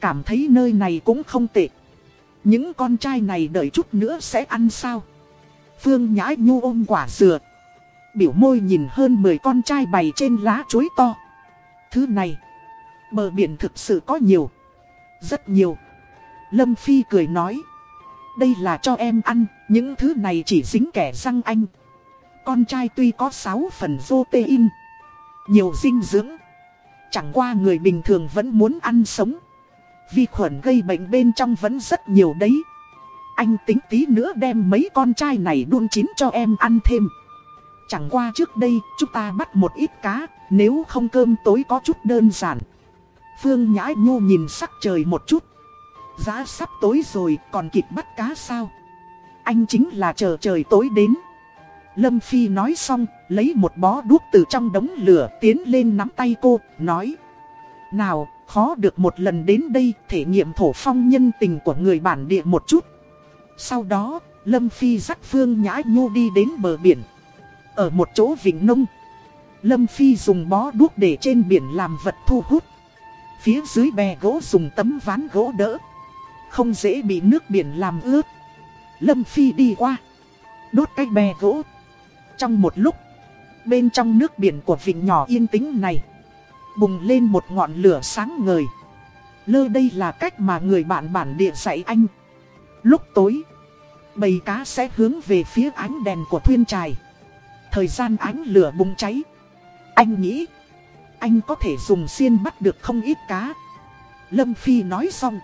[SPEAKER 1] Cảm thấy nơi này cũng không tệ. Những con trai này đợi chút nữa sẽ ăn sao? Phương Nhã Nhu ôm quả dừa. Biểu môi nhìn hơn 10 con trai bày trên lá chuối to. Thứ này, bờ biển thực sự có nhiều. Rất nhiều. Lâm Phi cười nói. Đây là cho em ăn, những thứ này chỉ dính kẻ răng anh. Con trai tuy có 6 phần protein, nhiều dinh dưỡng. Chẳng qua người bình thường vẫn muốn ăn sống. Vi khuẩn gây bệnh bên trong vẫn rất nhiều đấy. Anh tính tí nữa đem mấy con trai này đun chín cho em ăn thêm. Chẳng qua trước đây chúng ta bắt một ít cá, nếu không cơm tối có chút đơn giản. Phương Nhã Nhu nhìn sắc trời một chút. Giá sắp tối rồi còn kịp bắt cá sao? Anh chính là chờ trời tối đến. Lâm Phi nói xong, lấy một bó đuốc từ trong đống lửa tiến lên nắm tay cô, nói. Nào, khó được một lần đến đây thể nghiệm thổ phong nhân tình của người bản địa một chút. Sau đó, Lâm Phi dắt Phương Nhã Nhu đi đến bờ biển. Ở một chỗ vịnh nông, Lâm Phi dùng bó đuốc để trên biển làm vật thu hút. Phía dưới bè gỗ dùng tấm ván gỗ đỡ. Không dễ bị nước biển làm ướt. Lâm Phi đi qua. Đốt cái bè gỗ. Trong một lúc, bên trong nước biển của vịnh nhỏ yên tĩnh này, bùng lên một ngọn lửa sáng ngời. Lơ đây là cách mà người bạn bản địa dạy anh. Lúc tối, bầy cá sẽ hướng về phía ánh đèn của thuyền trài. Thời gian ánh lửa bùng cháy. Anh nghĩ, anh có thể dùng xiên bắt được không ít cá. Lâm Phi nói xong.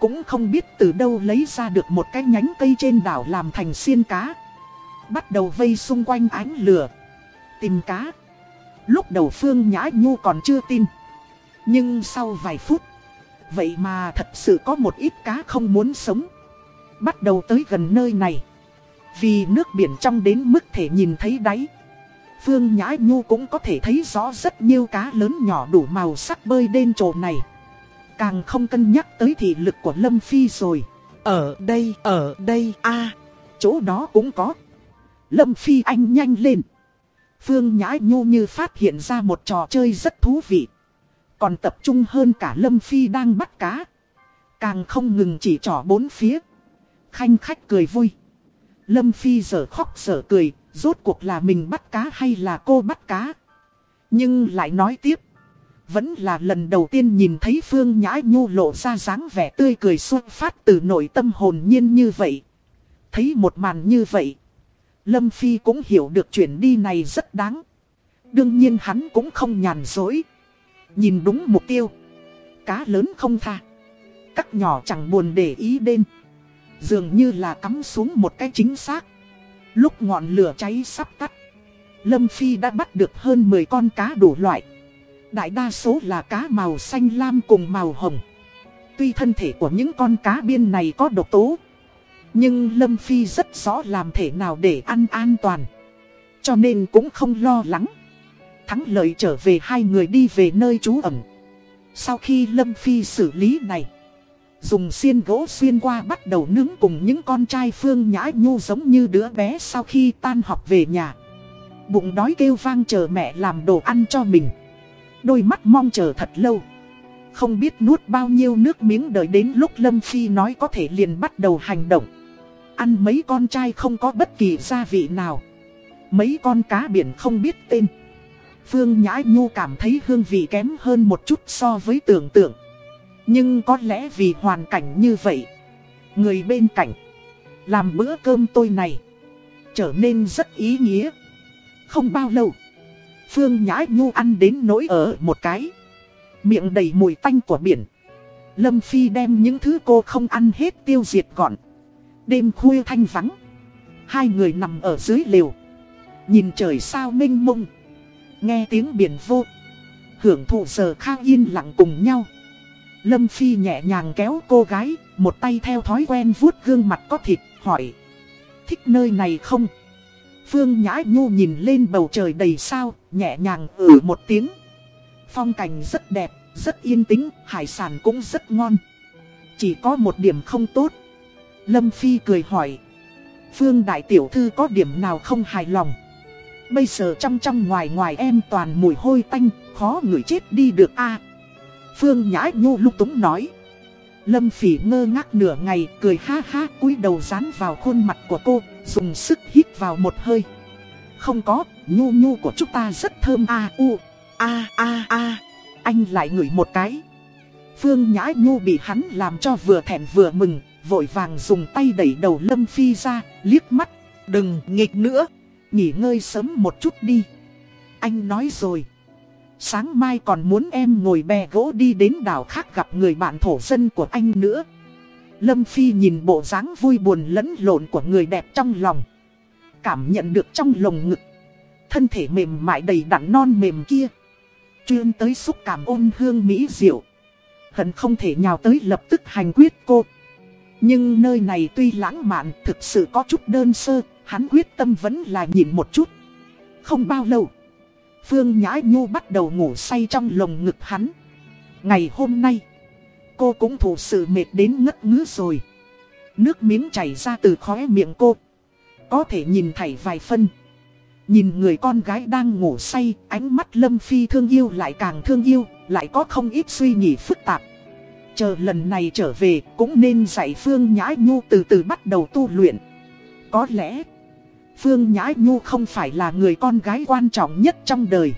[SPEAKER 1] Cũng không biết từ đâu lấy ra được một cái nhánh cây trên đảo làm thành xiên cá. Bắt đầu vây xung quanh ánh lửa. Tìm cá. Lúc đầu Phương Nhã Nhu còn chưa tin. Nhưng sau vài phút. Vậy mà thật sự có một ít cá không muốn sống. Bắt đầu tới gần nơi này. Vì nước biển trong đến mức thể nhìn thấy đáy. Phương Nhã Nhu cũng có thể thấy rõ rất nhiều cá lớn nhỏ đủ màu sắc bơi đen trồ này. Càng không cân nhắc tới thị lực của Lâm Phi rồi. Ở đây, ở đây, a chỗ đó cũng có. Lâm Phi anh nhanh lên. Phương Nhã Nhu như phát hiện ra một trò chơi rất thú vị. Còn tập trung hơn cả Lâm Phi đang bắt cá. Càng không ngừng chỉ trỏ bốn phía. Khanh khách cười vui. Lâm Phi giờ khóc giờ cười, rốt cuộc là mình bắt cá hay là cô bắt cá. Nhưng lại nói tiếp. Vẫn là lần đầu tiên nhìn thấy Phương Nhã Nhu lộ ra dáng vẻ tươi cười xuất phát từ nội tâm hồn nhiên như vậy. Thấy một màn như vậy. Lâm Phi cũng hiểu được chuyện đi này rất đáng. Đương nhiên hắn cũng không nhàn dối. Nhìn đúng mục tiêu. Cá lớn không tha. Các nhỏ chẳng buồn để ý đến. Dường như là cắm xuống một cái chính xác. Lúc ngọn lửa cháy sắp tắt. Lâm Phi đã bắt được hơn 10 con cá đủ loại. Đại đa số là cá màu xanh lam cùng màu hồng. Tuy thân thể của những con cá biên này có độc tố. Nhưng Lâm Phi rất rõ làm thể nào để ăn an toàn. Cho nên cũng không lo lắng. Thắng lợi trở về hai người đi về nơi trú ẩn. Sau khi Lâm Phi xử lý này. Dùng xiên gỗ xuyên qua bắt đầu nướng cùng những con trai Phương Nhã Nhu giống như đứa bé sau khi tan học về nhà. Bụng đói kêu vang chờ mẹ làm đồ ăn cho mình. Đôi mắt mong chờ thật lâu. Không biết nuốt bao nhiêu nước miếng đợi đến lúc Lâm Phi nói có thể liền bắt đầu hành động. Ăn mấy con trai không có bất kỳ gia vị nào. Mấy con cá biển không biết tên. Phương Nhã Nhu cảm thấy hương vị kém hơn một chút so với tưởng tượng. Nhưng có lẽ vì hoàn cảnh như vậy, người bên cạnh, làm bữa cơm tôi này, trở nên rất ý nghĩa. Không bao lâu, Phương Nhã Nhu ăn đến nỗi ở một cái, miệng đầy mùi tanh của biển. Lâm Phi đem những thứ cô không ăn hết tiêu diệt gọn. Đêm khuya thanh vắng, hai người nằm ở dưới lều, nhìn trời sao mênh mông, nghe tiếng biển vô, hưởng thụ giờ khang yên lặng cùng nhau. Lâm Phi nhẹ nhàng kéo cô gái, một tay theo thói quen vuốt gương mặt có thịt, hỏi. Thích nơi này không? Phương Nhã Nhu nhìn lên bầu trời đầy sao, nhẹ nhàng ử một tiếng. Phong cảnh rất đẹp, rất yên tĩnh, hải sản cũng rất ngon. Chỉ có một điểm không tốt. Lâm Phi cười hỏi. Phương Đại Tiểu Thư có điểm nào không hài lòng? Bây giờ trong trong ngoài ngoài em toàn mùi hôi tanh, khó người chết đi được a Phương Nhã Nhu lúc túng nói. Lâm Phỉ ngơ ngác nửa ngày cười ha ha cúi đầu dán vào khuôn mặt của cô, dùng sức hít vào một hơi. Không có, Nhu Nhu của chúng ta rất thơm a u, a a a, anh lại ngửi một cái. Phương Nhã Nhu bị hắn làm cho vừa thẹn vừa mừng, vội vàng dùng tay đẩy đầu Lâm Phi ra, liếc mắt, đừng nghịch nữa, nghỉ ngơi sớm một chút đi. Anh nói rồi. Sáng mai còn muốn em ngồi bè gỗ đi đến đảo khác gặp người bạn thổ dân của anh nữa. Lâm Phi nhìn bộ dáng vui buồn lẫn lộn của người đẹp trong lòng. Cảm nhận được trong lồng ngực. Thân thể mềm mại đầy đặn non mềm kia. Chuyên tới xúc cảm ôn hương mỹ diệu. Hận không thể nhào tới lập tức hành quyết cô. Nhưng nơi này tuy lãng mạn thực sự có chút đơn sơ, hắn quyết tâm vẫn là nhìn một chút. Không bao lâu. Phương Nhã Nhu bắt đầu ngủ say trong lồng ngực hắn. Ngày hôm nay, cô cũng thủ sự mệt đến ngất ngứ rồi. Nước miếng chảy ra từ khóe miệng cô. Có thể nhìn thảy vài phân. Nhìn người con gái đang ngủ say, ánh mắt Lâm Phi thương yêu lại càng thương yêu, lại có không ít suy nghĩ phức tạp. Chờ lần này trở về cũng nên dạy Phương Nhã Nhu từ từ bắt đầu tu luyện. Có lẽ, Phương Nhã Nhu không phải là người con gái quan trọng nhất trong đời.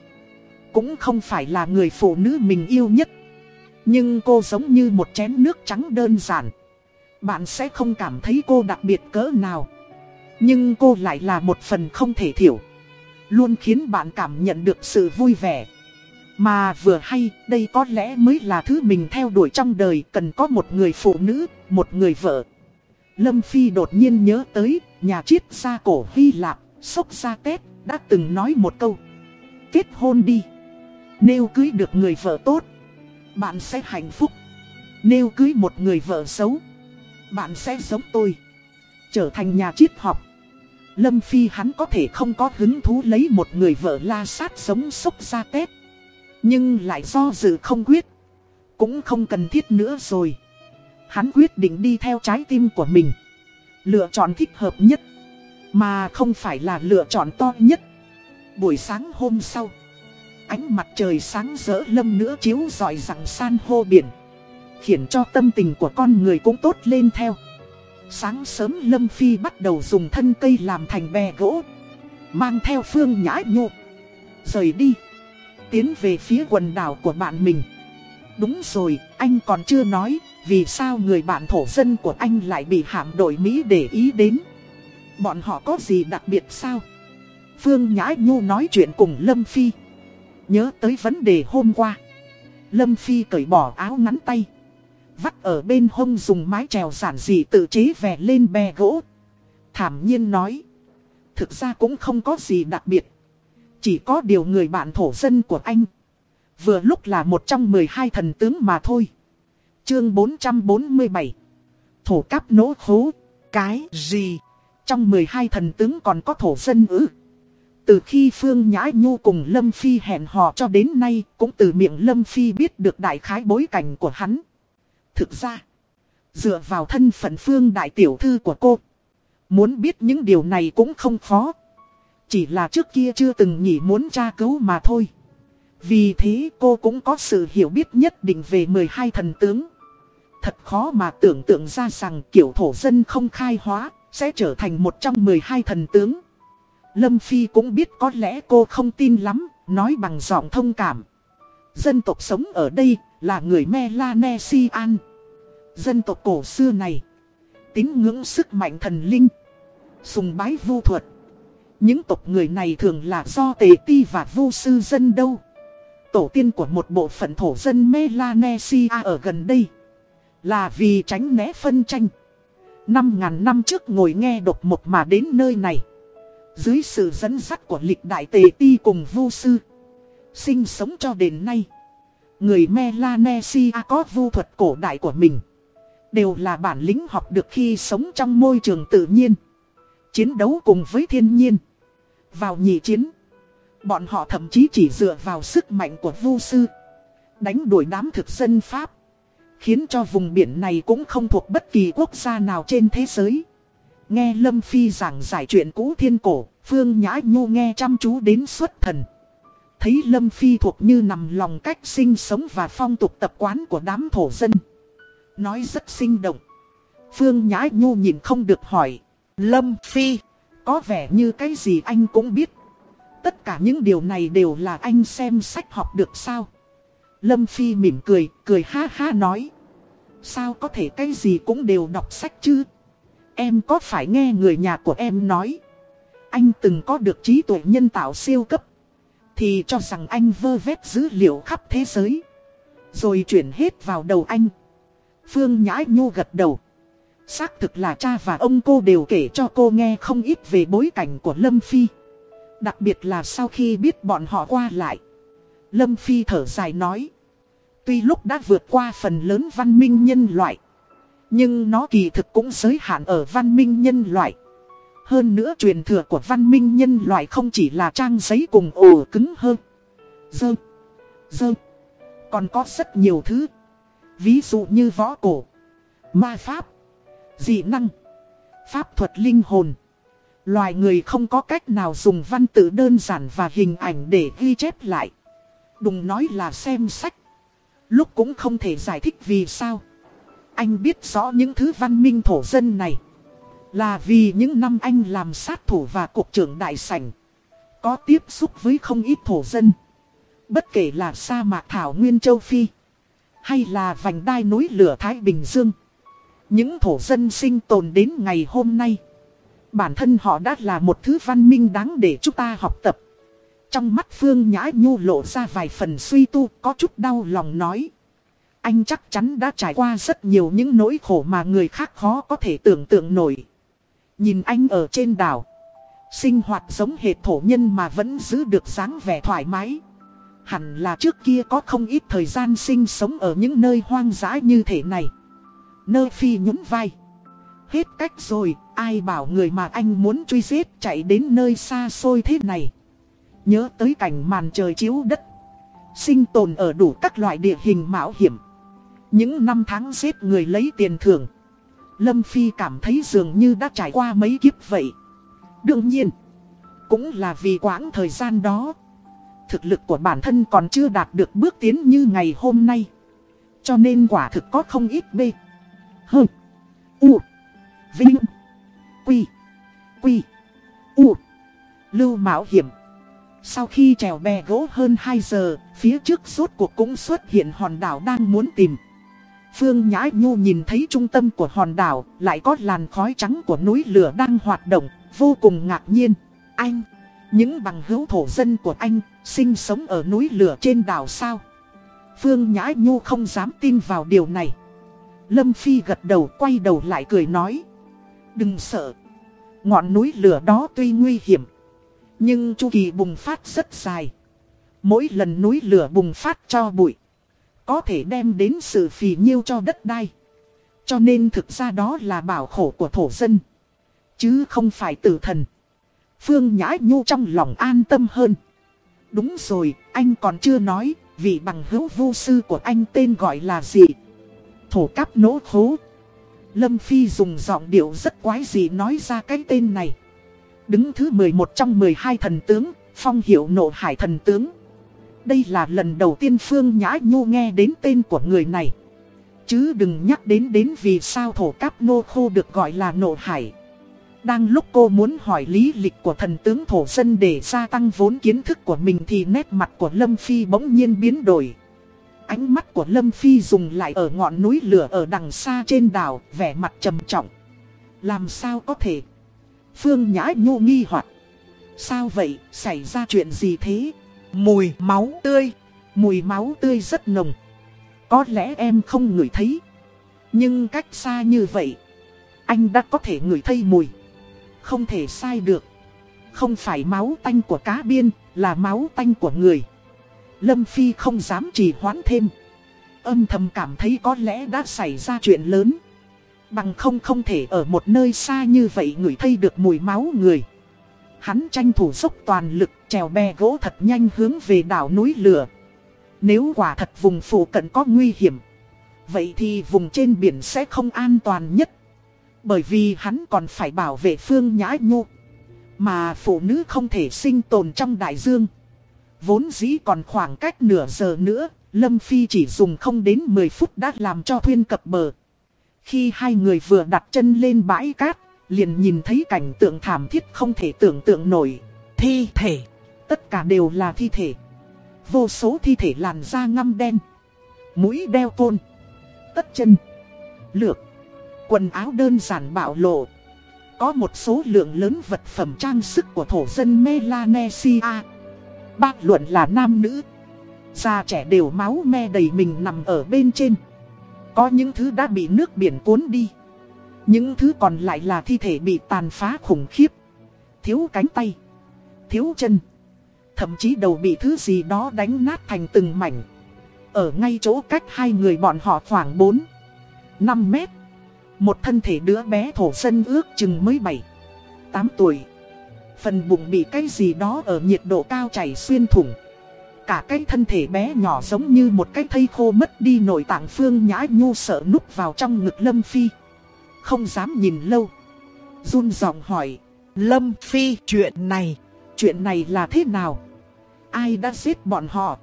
[SPEAKER 1] Cũng không phải là người phụ nữ mình yêu nhất. Nhưng cô giống như một chén nước trắng đơn giản. Bạn sẽ không cảm thấy cô đặc biệt cỡ nào. Nhưng cô lại là một phần không thể thiểu. Luôn khiến bạn cảm nhận được sự vui vẻ. Mà vừa hay, đây có lẽ mới là thứ mình theo đuổi trong đời cần có một người phụ nữ, một người vợ. Lâm Phi đột nhiên nhớ tới, nhà triết gia cổ Hy Lạp, sốc gia Tết, đã từng nói một câu. Kết hôn đi. Nếu cưới được người vợ tốt, bạn sẽ hạnh phúc. Nếu cưới một người vợ xấu, bạn sẽ giống tôi. Trở thành nhà triết học. Lâm Phi hắn có thể không có hứng thú lấy một người vợ la sát sống sốc gia Tết. Nhưng lại do dự không quyết. Cũng không cần thiết nữa rồi. Hắn quyết định đi theo trái tim của mình. Lựa chọn thích hợp nhất. Mà không phải là lựa chọn to nhất. Buổi sáng hôm sau. Ánh mặt trời sáng rỡ lâm nữa chiếu rọi rằng san hô biển. Khiến cho tâm tình của con người cũng tốt lên theo. Sáng sớm Lâm Phi bắt đầu dùng thân cây làm thành bè gỗ. Mang theo phương nhã nhụ. Rời đi. Tiến về phía quần đảo của bạn mình. Đúng rồi, anh còn chưa nói, vì sao người bạn thổ dân của anh lại bị hạm đội Mỹ để ý đến. Bọn họ có gì đặc biệt sao? Phương Nhã Nhu nói chuyện cùng Lâm Phi. Nhớ tới vấn đề hôm qua. Lâm Phi cởi bỏ áo ngắn tay. Vắt ở bên hông dùng mái trèo giản dị tự chế vè lên bè gỗ. Thảm nhiên nói. Thực ra cũng không có gì đặc biệt. Chỉ có điều người bạn thổ dân của anh. Vừa lúc là một trong 12 thần tướng mà thôi. Chương 447 Thổ cáp nỗ khố. Cái gì? Trong 12 thần tướng còn có thổ dân ư? Từ khi Phương Nhã Nhu cùng Lâm Phi hẹn hò cho đến nay, cũng từ miệng Lâm Phi biết được đại khái bối cảnh của hắn. Thực ra, dựa vào thân phận Phương đại tiểu thư của cô, muốn biết những điều này cũng không khó. Chỉ là trước kia chưa từng nghĩ muốn tra cứu mà thôi. Vì thế cô cũng có sự hiểu biết nhất định về 12 thần tướng. Thật khó mà tưởng tượng ra rằng kiểu thổ dân không khai hóa sẽ trở thành một trong 12 thần tướng. Lâm Phi cũng biết có lẽ cô không tin lắm, nói bằng giọng thông cảm. Dân tộc sống ở đây là người Melanesian. Dân tộc cổ xưa này, tín ngưỡng sức mạnh thần linh, sùng bái vu thuật. Những tộc người này thường là do tề ti và vu sư dân đâu. Tổ tiên của một bộ phận thổ dân Melanesia ở gần đây. Là vì tránh né phân tranh. Năm ngàn năm trước ngồi nghe độc một mà đến nơi này. Dưới sự dẫn dắt của lịch đại tề ti cùng vu sư. Sinh sống cho đến nay. Người Melanesia có vu thuật cổ đại của mình. Đều là bản lĩnh học được khi sống trong môi trường tự nhiên. Chiến đấu cùng với thiên nhiên. Vào nhị chiến. Bọn họ thậm chí chỉ dựa vào sức mạnh của vu sư. Đánh đuổi đám thực dân Pháp. Khiến cho vùng biển này cũng không thuộc bất kỳ quốc gia nào trên thế giới. Nghe Lâm Phi giảng giải chuyện cũ thiên cổ, Phương Nhã Nhu nghe chăm chú đến xuất thần. Thấy Lâm Phi thuộc như nằm lòng cách sinh sống và phong tục tập quán của đám thổ dân. Nói rất sinh động. Phương Nhã Nhu nhìn không được hỏi. Lâm Phi, có vẻ như cái gì anh cũng biết. Tất cả những điều này đều là anh xem sách học được sao. Lâm Phi mỉm cười, cười ha ha nói. Sao có thể cái gì cũng đều đọc sách chứ? Em có phải nghe người nhà của em nói. Anh từng có được trí tuệ nhân tạo siêu cấp. Thì cho rằng anh vơ vét dữ liệu khắp thế giới. Rồi chuyển hết vào đầu anh. Phương Nhãi Nhu gật đầu. Xác thực là cha và ông cô đều kể cho cô nghe không ít về bối cảnh của Lâm Phi. Đặc biệt là sau khi biết bọn họ qua lại. Lâm Phi thở dài nói. Tuy lúc đã vượt qua phần lớn văn minh nhân loại. Nhưng nó kỳ thực cũng giới hạn ở văn minh nhân loại. Hơn nữa truyền thừa của văn minh nhân loại không chỉ là trang giấy cùng ổ cứng hơn. Dơ. Dơ. Còn có rất nhiều thứ. Ví dụ như võ cổ. Ma pháp. Dị năng. Pháp thuật linh hồn. Loài người không có cách nào dùng văn tự đơn giản và hình ảnh để ghi chép lại. Đừng nói là xem sách. Lúc cũng không thể giải thích vì sao. Anh biết rõ những thứ văn minh thổ dân này. Là vì những năm anh làm sát thủ và cục trưởng đại sảnh. Có tiếp xúc với không ít thổ dân. Bất kể là sa mạc Thảo Nguyên Châu Phi. Hay là vành đai núi lửa Thái Bình Dương. Những thổ dân sinh tồn đến ngày hôm nay. Bản thân họ đã là một thứ văn minh đáng để chúng ta học tập. Trong mắt Phương Nhã Nhu lộ ra vài phần suy tu, có chút đau lòng nói. Anh chắc chắn đã trải qua rất nhiều những nỗi khổ mà người khác khó có thể tưởng tượng nổi. Nhìn anh ở trên đảo. Sinh hoạt giống hệt thổ nhân mà vẫn giữ được dáng vẻ thoải mái. Hẳn là trước kia có không ít thời gian sinh sống ở những nơi hoang dã như thế này. Nơ phi nhún vai. Hết cách rồi, ai bảo người mà anh muốn truy giết chạy đến nơi xa xôi thế này. Nhớ tới cảnh màn trời chiếu đất. Sinh tồn ở đủ các loại địa hình mạo hiểm. Những năm tháng giết người lấy tiền thưởng. Lâm Phi cảm thấy dường như đã trải qua mấy kiếp vậy. Đương nhiên, cũng là vì quãng thời gian đó. Thực lực của bản thân còn chưa đạt được bước tiến như ngày hôm nay. Cho nên quả thực có không ít bê. Hơ. U. Vinh. Quy. Quy. U. Lưu mạo hiểm. Sau khi trèo bè gỗ hơn 2 giờ, phía trước suốt cuộc cũng xuất hiện hòn đảo đang muốn tìm. Phương Nhã Nhu nhìn thấy trung tâm của hòn đảo, lại có làn khói trắng của núi lửa đang hoạt động, vô cùng ngạc nhiên. Anh, những bằng hữu thổ dân của anh, sinh sống ở núi lửa trên đảo sao? Phương Nhã Nhu không dám tin vào điều này. Lâm Phi gật đầu quay đầu lại cười nói. Đừng sợ. Ngọn núi lửa đó tuy nguy hiểm. Nhưng chu kỳ bùng phát rất dài. Mỗi lần núi lửa bùng phát cho bụi. Có thể đem đến sự phì nhiêu cho đất đai. Cho nên thực ra đó là bảo khổ của thổ dân. Chứ không phải tử thần. Phương Nhã Nhu trong lòng an tâm hơn. Đúng rồi, anh còn chưa nói, vị bằng hữu vô sư của anh tên gọi là gì? Thổ cáp nỗ khố. Lâm Phi dùng giọng điệu rất quái gì nói ra cái tên này. Đứng thứ 11 trong 12 thần tướng, phong hiệu nộ hải thần tướng. Đây là lần đầu tiên Phương Nhã Nhu nghe đến tên của người này. Chứ đừng nhắc đến đến vì sao thổ cáp nô khô được gọi là nộ hải. Đang lúc cô muốn hỏi lý lịch của thần tướng thổ dân để gia tăng vốn kiến thức của mình thì nét mặt của Lâm Phi bỗng nhiên biến đổi. Ánh mắt của Lâm Phi dùng lại ở ngọn núi lửa ở đằng xa trên đảo, vẻ mặt trầm trọng. Làm sao có thể? Phương Nhã Nhu nghi hoặc Sao vậy, xảy ra chuyện gì thế? Mùi máu tươi. Mùi máu tươi rất nồng. Có lẽ em không ngửi thấy. Nhưng cách xa như vậy, anh đã có thể ngửi thấy mùi. Không thể sai được. Không phải máu tanh của cá biên, là máu tanh của người. Lâm Phi không dám trì hoãn thêm. Âm thầm cảm thấy có lẽ đã xảy ra chuyện lớn. Bằng không không thể ở một nơi xa như vậy ngửi thấy được mùi máu người. Hắn tranh thủ dốc toàn lực trèo bè gỗ thật nhanh hướng về đảo núi lửa. Nếu quả thật vùng phụ cận có nguy hiểm, vậy thì vùng trên biển sẽ không an toàn nhất. Bởi vì hắn còn phải bảo vệ phương nhã Nhu Mà phụ nữ không thể sinh tồn trong đại dương. Vốn dĩ còn khoảng cách nửa giờ nữa, Lâm Phi chỉ dùng không đến 10 phút đã làm cho thuyên cập bờ. Khi hai người vừa đặt chân lên bãi cát, liền nhìn thấy cảnh tượng thảm thiết không thể tưởng tượng nổi. Thi thể, tất cả đều là thi thể. Vô số thi thể làn da ngăm đen, mũi đeo côn, tất chân, lược, quần áo đơn giản bạo lộ. Có một số lượng lớn vật phẩm trang sức của thổ dân Melanesia. Bác luận là nam nữ. Già trẻ đều máu me đầy mình nằm ở bên trên. Có những thứ đã bị nước biển cuốn đi. Những thứ còn lại là thi thể bị tàn phá khủng khiếp. Thiếu cánh tay. Thiếu chân. Thậm chí đầu bị thứ gì đó đánh nát thành từng mảnh. Ở ngay chỗ cách hai người bọn họ khoảng 4, 5 mét. Một thân thể đứa bé thổ dân ước chừng mới 7, 8 tuổi. Phần bụng bị cái gì đó ở nhiệt độ cao chảy xuyên thủng. Cả cái thân thể bé nhỏ giống như một cái thây khô mất đi nội tạng phương nhã nhu sợ núp vào trong ngực Lâm Phi. Không dám nhìn lâu. run giọng hỏi. Lâm Phi chuyện này, chuyện này là thế nào? Ai đã giết bọn họ?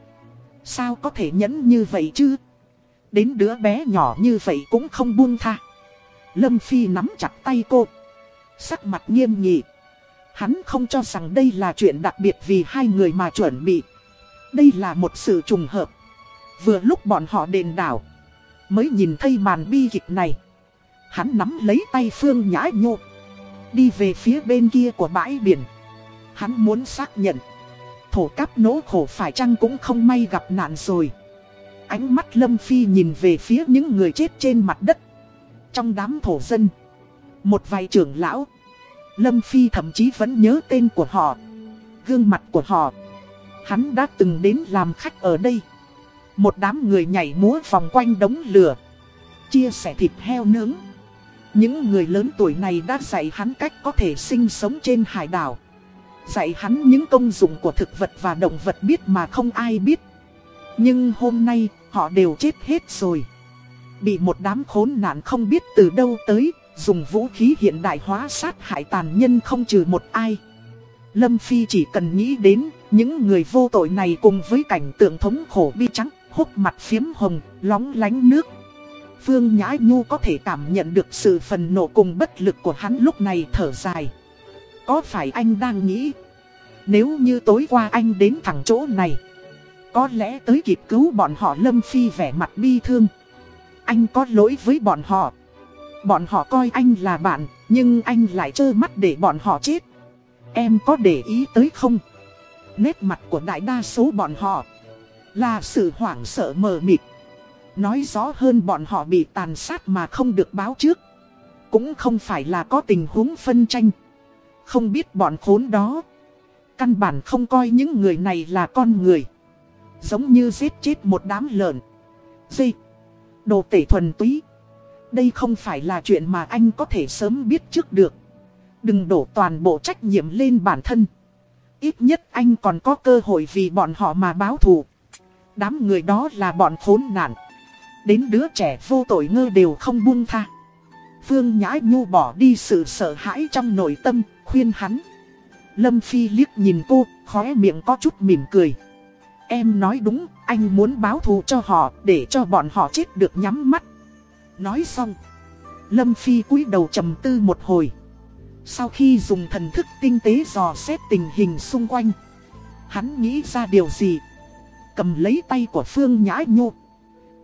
[SPEAKER 1] Sao có thể nhẫn như vậy chứ? Đến đứa bé nhỏ như vậy cũng không buông tha. Lâm Phi nắm chặt tay cô. Sắc mặt nghiêm nghị. Hắn không cho rằng đây là chuyện đặc biệt vì hai người mà chuẩn bị. Đây là một sự trùng hợp. Vừa lúc bọn họ đền đảo. Mới nhìn thấy màn bi kịch này. Hắn nắm lấy tay Phương Nhã Nhô. Đi về phía bên kia của bãi biển. Hắn muốn xác nhận. Thổ cáp nỗ khổ phải chăng cũng không may gặp nạn rồi. Ánh mắt Lâm Phi nhìn về phía những người chết trên mặt đất. Trong đám thổ dân. Một vài trưởng lão. Lâm Phi thậm chí vẫn nhớ tên của họ. Gương mặt của họ. Hắn đã từng đến làm khách ở đây. Một đám người nhảy múa vòng quanh đống lửa. Chia sẻ thịt heo nướng. Những người lớn tuổi này đã dạy hắn cách có thể sinh sống trên hải đảo. Dạy hắn những công dụng của thực vật và động vật biết mà không ai biết. Nhưng hôm nay, họ đều chết hết rồi. Bị một đám khốn nạn không biết từ đâu tới, dùng vũ khí hiện đại hóa sát hại tàn nhân không trừ một ai. Lâm Phi chỉ cần nghĩ đến những người vô tội này cùng với cảnh tượng thống khổ bi trắng, hốc mặt phiếm hồng, lóng lánh nước. Phương Nhã Nhu có thể cảm nhận được sự phần nộ cùng bất lực của hắn lúc này thở dài. Có phải anh đang nghĩ, nếu như tối qua anh đến thẳng chỗ này, có lẽ tới kịp cứu bọn họ Lâm Phi vẻ mặt bi thương. Anh có lỗi với bọn họ. Bọn họ coi anh là bạn, nhưng anh lại trơ mắt để bọn họ chết. Em có để ý tới không? Nét mặt của đại đa số bọn họ là sự hoảng sợ mờ mịt. Nói rõ hơn bọn họ bị tàn sát mà không được báo trước. Cũng không phải là có tình huống phân tranh. Không biết bọn khốn đó. Căn bản không coi những người này là con người. Giống như giết chết một đám lợn. Dây. Đồ tể thuần túy. Đây không phải là chuyện mà anh có thể sớm biết trước được. Đừng đổ toàn bộ trách nhiệm lên bản thân. Ít nhất anh còn có cơ hội vì bọn họ mà báo thù. Đám người đó là bọn khốn nạn. Đến đứa trẻ vô tội ngơ đều không buông tha. Phương Nhã Nhu bỏ đi sự sợ hãi trong nội tâm, khuyên hắn. Lâm Phi liếc nhìn cô, khóe miệng có chút mỉm cười. Em nói đúng, anh muốn báo thù cho họ, để cho bọn họ chết được nhắm mắt. Nói xong, Lâm Phi cúi đầu trầm tư một hồi. Sau khi dùng thần thức tinh tế dò xét tình hình xung quanh, hắn nghĩ ra điều gì? Cầm lấy tay của Phương Nhã Nhu,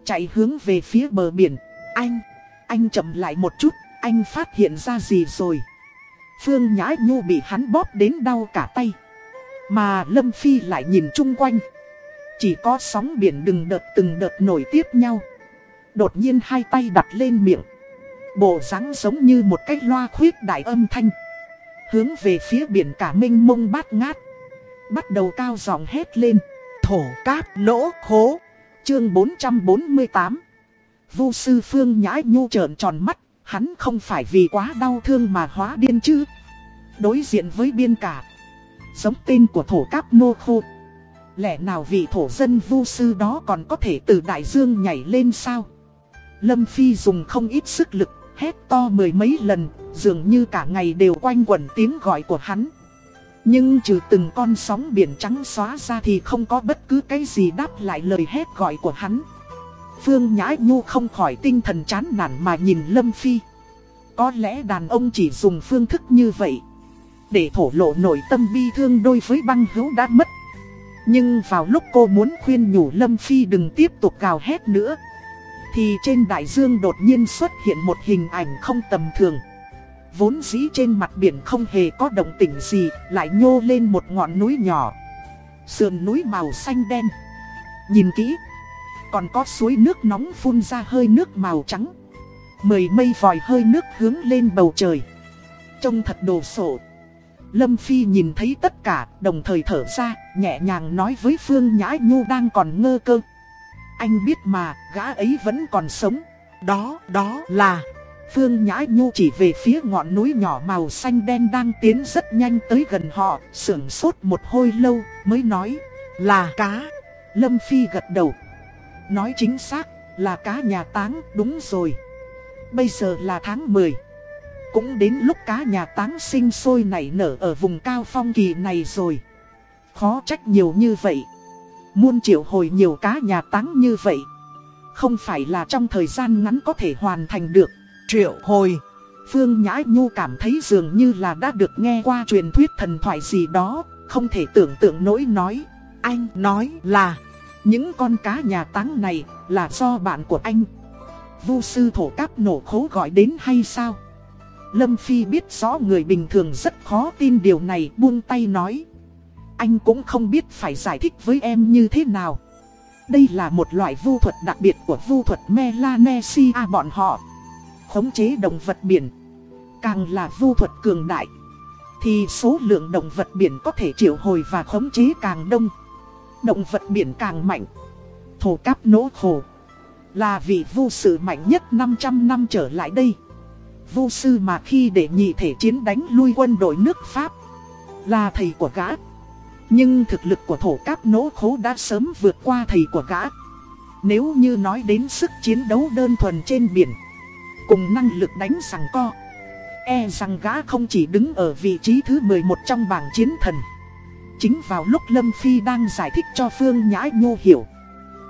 [SPEAKER 1] chạy hướng về phía bờ biển. Anh, anh chậm lại một chút, anh phát hiện ra gì rồi? Phương Nhã Nhu bị hắn bóp đến đau cả tay. Mà Lâm Phi lại nhìn chung quanh. Chỉ có sóng biển đừng đợt từng đợt nổi tiếp nhau. Đột nhiên hai tay đặt lên miệng. Bộ dáng giống như một cái loa khuyết đại âm thanh. Hướng về phía biển cả minh mông bát ngát. Bắt đầu cao giọng hét lên. Thổ cáp lỗ khố. Chương 448. Vu sư Phương nhãi Nhu trợn tròn mắt. Hắn không phải vì quá đau thương mà hóa điên chứ. Đối diện với biên cả. Giống tên của thổ cáp nô khô. Lẽ nào vị thổ dân vu sư đó còn có thể từ đại dương nhảy lên sao? Lâm Phi dùng không ít sức lực, hét to mười mấy lần, dường như cả ngày đều quanh quẩn tiếng gọi của hắn. Nhưng trừ từng con sóng biển trắng xóa ra thì không có bất cứ cái gì đáp lại lời hét gọi của hắn. Phương Nhã Nhu không khỏi tinh thần chán nản mà nhìn Lâm Phi. Có lẽ đàn ông chỉ dùng phương thức như vậy. Để thổ lộ nội tâm bi thương đôi với băng hữu đã mất. Nhưng vào lúc cô muốn khuyên nhủ Lâm Phi đừng tiếp tục gào hét nữa thì trên đại dương đột nhiên xuất hiện một hình ảnh không tầm thường. Vốn dĩ trên mặt biển không hề có động tĩnh gì Lại nhô lên một ngọn núi nhỏ. Sườn núi màu xanh đen. Nhìn kỹ Còn có suối nước nóng phun ra hơi nước màu trắng. Mười mây vòi hơi nước hướng lên bầu trời. Trông thật đồ sộ. Lâm Phi nhìn thấy tất cả, đồng thời thở ra, nhẹ nhàng nói với Phương Nhã Nhu đang còn ngơ cơ. Anh biết mà, gã ấy vẫn còn sống. Đó, đó là... Phương Nhã Nhu chỉ về phía ngọn núi nhỏ màu xanh đen đang tiến rất nhanh tới gần họ, sưởng sốt một hồi lâu, mới nói, là cá. Lâm Phi gật đầu. Nói chính xác, là cá nhà táng, đúng rồi. Bây giờ là tháng 10. Cũng đến lúc cá nhà táng sinh sôi nảy nở ở vùng cao phong kỳ này rồi. Khó trách nhiều như vậy. Muôn triệu hồi nhiều cá nhà táng như vậy. Không phải là trong thời gian ngắn có thể hoàn thành được. Triệu hồi. Phương Nhã Nhu cảm thấy dường như là đã được nghe qua truyền thuyết thần thoại gì đó, không thể tưởng tượng nỗi nói. Anh nói là, những con cá nhà táng này là do bạn của anh. Vu sư thổ cáp nổ khố gọi đến hay sao? Lâm Phi biết rõ người bình thường rất khó tin điều này buông tay nói. Anh cũng không biết phải giải thích với em như thế nào. Đây là một loại vu thuật đặc biệt của vu thuật Melanesia bọn họ. Khống chế động vật biển. Càng là vu thuật cường đại. Thì số lượng động vật biển có thể triệu hồi và khống chế càng đông. Động vật biển càng mạnh. Thổ cáp nỗ khổ. Là vị vu sư mạnh nhất 500 năm trở lại đây. Vu sư mà khi để nhị thể chiến đánh lui quân đội nước Pháp. Là thầy của gã. Nhưng thực lực của thổ cáp nỗ khố đã sớm vượt qua thầy của gã. Nếu như nói đến sức chiến đấu đơn thuần trên biển, cùng năng lực đánh sằng co, e rằng gã không chỉ đứng ở vị trí thứ 11 trong bảng chiến thần. Chính vào lúc Lâm Phi đang giải thích cho Phương Nhã Nhô hiểu,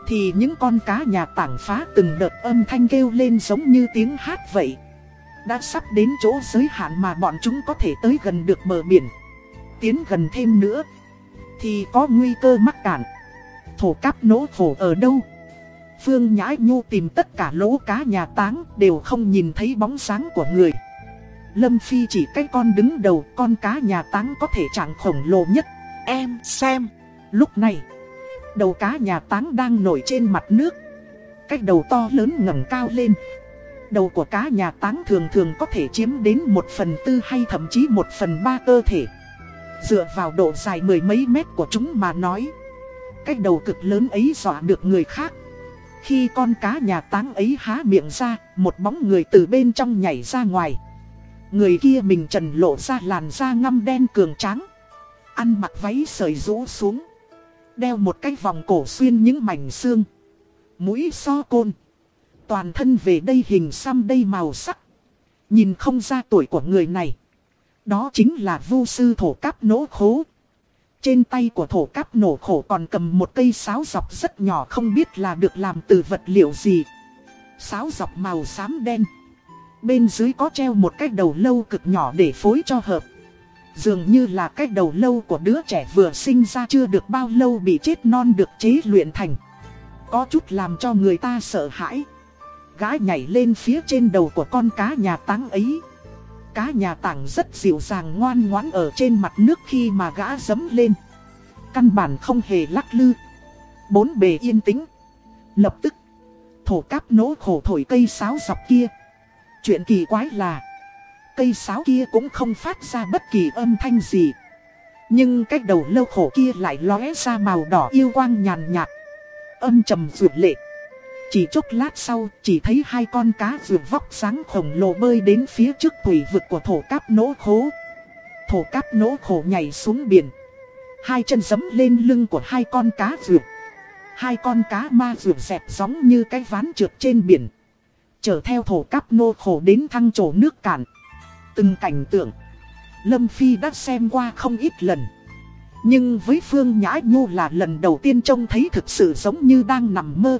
[SPEAKER 1] thì những con cá nhà tảng phá từng đợt âm thanh kêu lên giống như tiếng hát vậy. Đã sắp đến chỗ giới hạn mà bọn chúng có thể tới gần được bờ biển. Tiến gần thêm nữa thì có nguy cơ mắc cạn. Thổ cáp nỗ khổ ở đâu? Phương Nhã Nhu tìm tất cả lỗ cá nhà táng đều không nhìn thấy bóng sáng của người. Lâm Phi chỉ cái con đứng đầu con cá nhà táng có thể trạng khổng lồ nhất. Em xem. Lúc này, đầu cá nhà táng đang nổi trên mặt nước. Cái đầu to lớn ngẩng cao lên. Đầu của cá nhà táng thường thường có thể chiếm đến một phần tư hay thậm chí một phần ba cơ thể. Dựa vào độ dài mười mấy mét của chúng mà nói. Cái đầu cực lớn ấy dọa được người khác. Khi con cá nhà táng ấy há miệng ra, Một bóng người từ bên trong nhảy ra ngoài. Người kia mình trần lộ ra làn da ngăm đen cường tráng. Ăn mặc váy sợi rũ xuống. Đeo một cái vòng cổ xuyên những mảnh xương. Mũi so côn. Toàn thân về đây hình xăm đây màu sắc. Nhìn không ra tuổi của người này đó chính là vu sư thổ cáp nổ khố. Trên tay của thổ cáp nổ khổ còn cầm một cây sáo dọc rất nhỏ không biết là được làm từ vật liệu gì. Sáo dọc màu xám đen. Bên dưới có treo một cái đầu lâu cực nhỏ để phối cho hợp. Dường như là cái đầu lâu của đứa trẻ vừa sinh ra chưa được bao lâu bị chết non được chế luyện thành. Có chút làm cho người ta sợ hãi. Gái nhảy lên phía trên đầu của con cá nhà táng ấy cá nhà tảng rất dịu dàng ngoan ngoãn ở trên mặt nước khi mà gã dấm lên. Căn bản không hề lắc lư. Bốn bề yên tĩnh. Lập tức, thổ cáp nỗ khổ thổi cây sáo dọc kia. Chuyện kỳ quái là, cây sáo kia cũng không phát ra bất kỳ âm thanh gì. Nhưng cái đầu lâu khổ kia lại lóe ra màu đỏ yêu quang nhàn nhạt. Âm trầm vượt lệ. Chỉ chốc lát sau, chỉ thấy hai con cá vượt vóc sáng khổng lồ bơi đến phía trước thủy vực của thổ cáp nỗ khố. Thổ cáp nỗ khổ nhảy xuống biển. Hai chân giấm lên lưng của hai con cá vượt. Hai con cá ma vượt dẹp giống như cái ván trượt trên biển. Chở theo thổ cáp nô khổ đến thăng trổ nước cạn. Từng cảnh tượng, Lâm Phi đã xem qua không ít lần. Nhưng với Phương Nhã Nhu là lần đầu tiên trông thấy thực sự giống như đang nằm mơ.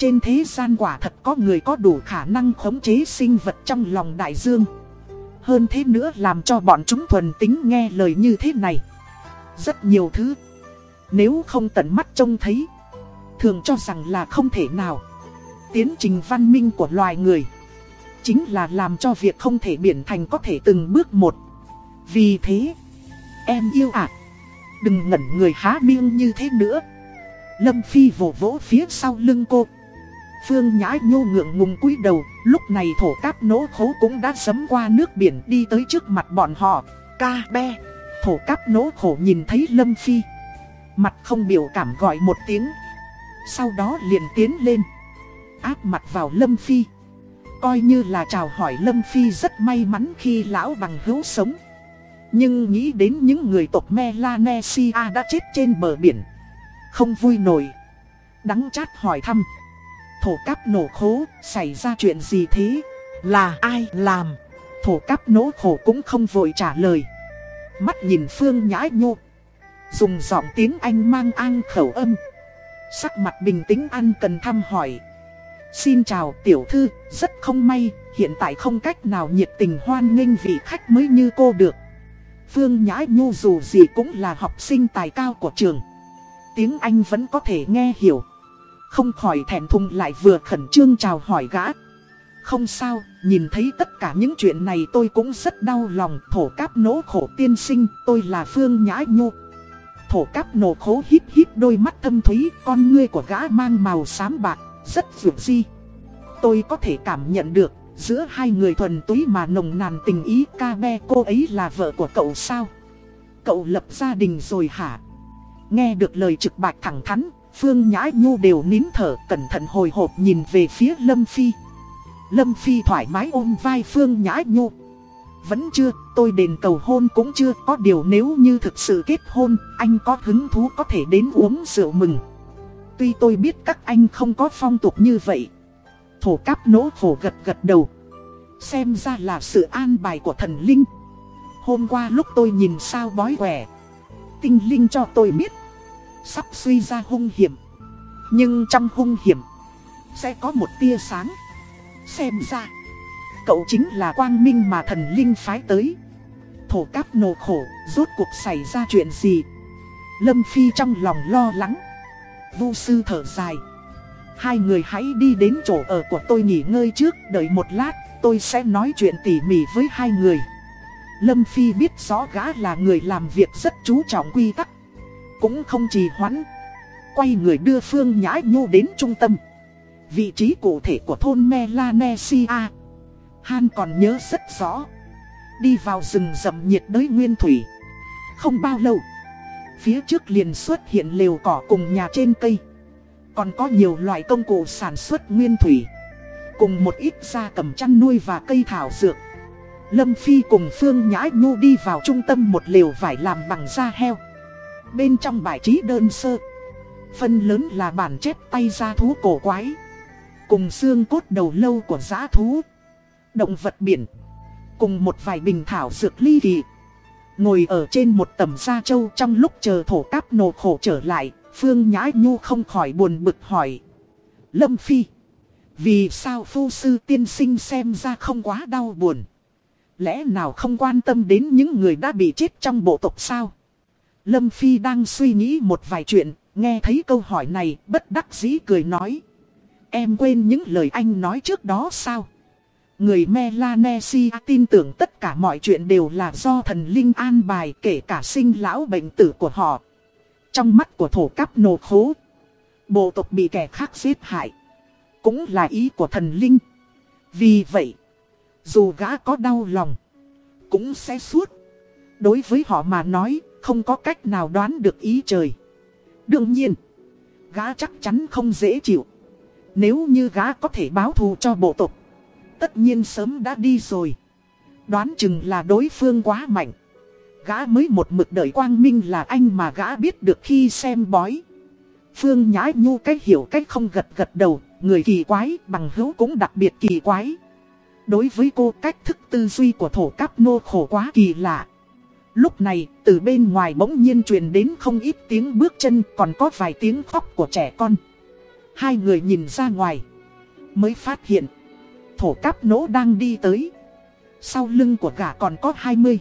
[SPEAKER 1] Trên thế gian quả thật có người có đủ khả năng khống chế sinh vật trong lòng đại dương. Hơn thế nữa làm cho bọn chúng thuần tính nghe lời như thế này. Rất nhiều thứ, Nếu không tận mắt trông thấy, Thường cho rằng là không thể nào. Tiến trình văn minh của loài người Chính là làm cho việc không thể biển thành có thể từng bước một. Vì thế, Em yêu ạ. Đừng ngẩn người há miệng như thế nữa. Lâm Phi vỗ vỗ phía sau lưng cô. Phương Nhã Nhô ngượng ngùng cúi đầu, lúc này thổ cáp nỗ khố cũng đã sấm qua nước biển đi tới trước mặt bọn họ. Ca be, thổ cáp nỗ khổ nhìn thấy Lâm Phi. Mặt không biểu cảm gọi một tiếng. Sau đó liền tiến lên. Áp mặt vào Lâm Phi. Coi như là chào hỏi Lâm Phi rất may mắn khi lão bằng hữu sống. Nhưng nghĩ đến những người tộc Melanesia đã chết trên bờ biển. Không vui nổi. Đắng chát hỏi thăm thổ cáp nổ khố, xảy ra chuyện gì thế? Là ai làm? Thổ cáp nổ khổ cũng không vội trả lời. Mắt nhìn Phương Nhã Nhô. Dùng giọng tiếng Anh mang an khẩu âm. Sắc mặt bình tĩnh ăn cần thăm hỏi. Xin chào tiểu thư, rất không may, hiện tại không cách nào nhiệt tình hoan nghênh vị khách mới như cô được. Phương Nhã Nhu dù gì cũng là học sinh tài cao của trường. Tiếng Anh vẫn có thể nghe hiểu. Không khỏi thèm thùng lại vừa khẩn trương chào hỏi gã. Không sao, nhìn thấy tất cả những chuyện này tôi cũng rất đau lòng. Thổ cáp nỗ khổ tiên sinh, tôi là Phương Nhã Nhu. Thổ cáp nổ khố hít hít đôi mắt thâm thúy, con ngươi của gã mang màu xám bạc, rất vượt di. Tôi có thể cảm nhận được, giữa hai người thuần túy mà nồng nàn tình ý ca be cô ấy là vợ của cậu sao? Cậu lập gia đình rồi hả? Nghe được lời trực bạch thẳng thắn, Phương Nhã Nhu đều nín thở cẩn thận hồi hộp nhìn về phía Lâm Phi. Lâm Phi thoải mái ôm vai Phương Nhã Nhu. Vẫn chưa, tôi đền cầu hôn cũng chưa có điều nếu như thực sự kết hôn, anh có hứng thú có thể đến uống rượu mừng. Tuy tôi biết các anh không có phong tục như vậy. Thổ cáp nỗ khổ gật gật đầu. Xem ra là sự an bài của thần linh. Hôm qua lúc tôi nhìn sao bói quẻ. Tinh linh cho tôi biết. Sắp suy ra hung hiểm. Nhưng trong hung hiểm, sẽ có một tia sáng. Xem ra, cậu chính là quang minh mà thần linh phái tới. Thổ cáp nổ khổ, rốt cuộc xảy ra chuyện gì? Lâm Phi trong lòng lo lắng. Vu sư thở dài. Hai người hãy đi đến chỗ ở của tôi nghỉ ngơi trước, đợi một lát, tôi sẽ nói chuyện tỉ mỉ với hai người. Lâm Phi biết rõ gã là người làm việc rất chú trọng quy tắc. Cũng không trì hoãn. Quay người đưa Phương Nhã Nhu đến trung tâm. Vị trí cụ thể của thôn Melanesia. Han còn nhớ rất rõ. Đi vào rừng rậm nhiệt đới nguyên thủy. Không bao lâu. Phía trước liền xuất hiện lều cỏ cùng nhà trên cây. Còn có nhiều loại công cụ sản xuất nguyên thủy. Cùng một ít gia cầm chăn nuôi và cây thảo dược. Lâm Phi cùng Phương Nhã Nhu đi vào trung tâm một lều vải làm bằng da heo. Bên trong bài trí đơn sơ. Phần lớn là bản chép tay gia thú cổ quái. Cùng xương cốt đầu lâu của giã thú. Động vật biển. Cùng một vài bình thảo dược ly kỳ. Ngồi ở trên một tầm da trâu trong lúc chờ thổ cáp nổ khổ trở lại. Phương Nhã Nhu không khỏi buồn bực hỏi. Lâm Phi. Vì sao phu sư tiên sinh xem ra không quá đau buồn? Lẽ nào không quan tâm đến những người đã bị chết trong bộ tộc sao? Lâm Phi đang suy nghĩ một vài chuyện, nghe thấy câu hỏi này, bất đắc dĩ cười nói. Em quên những lời anh nói trước đó sao? Người Melanesia tin tưởng tất cả mọi chuyện đều là do thần linh an bài kể cả sinh lão bệnh tử của họ. Trong mắt của thổ cắp nổ khố, bộ tộc bị kẻ khác giết hại. Cũng là ý của thần linh. Vì vậy, dù gã có đau lòng, cũng sẽ suốt. Đối với họ mà nói, không có cách nào đoán được ý trời. Đương nhiên, gã chắc chắn không dễ chịu. Nếu như gã có thể báo thù cho bộ tộc, tất nhiên sớm đã đi rồi. Đoán chừng là đối phương quá mạnh. Gã mới một mực đợi quang minh là anh mà gã biết được khi xem bói. Phương nhái Nhu cách hiểu cách không gật gật đầu, người kỳ quái bằng hữu cũng đặc biệt kỳ quái. Đối với cô cách thức tư duy của thổ cáp nô khổ quá kỳ lạ. Lúc này, từ bên ngoài bỗng nhiên truyền đến không ít tiếng bước chân còn có vài tiếng khóc của trẻ con. Hai người nhìn ra ngoài, mới phát hiện, thổ cáp nỗ đang đi tới. Sau lưng của gã còn có 20,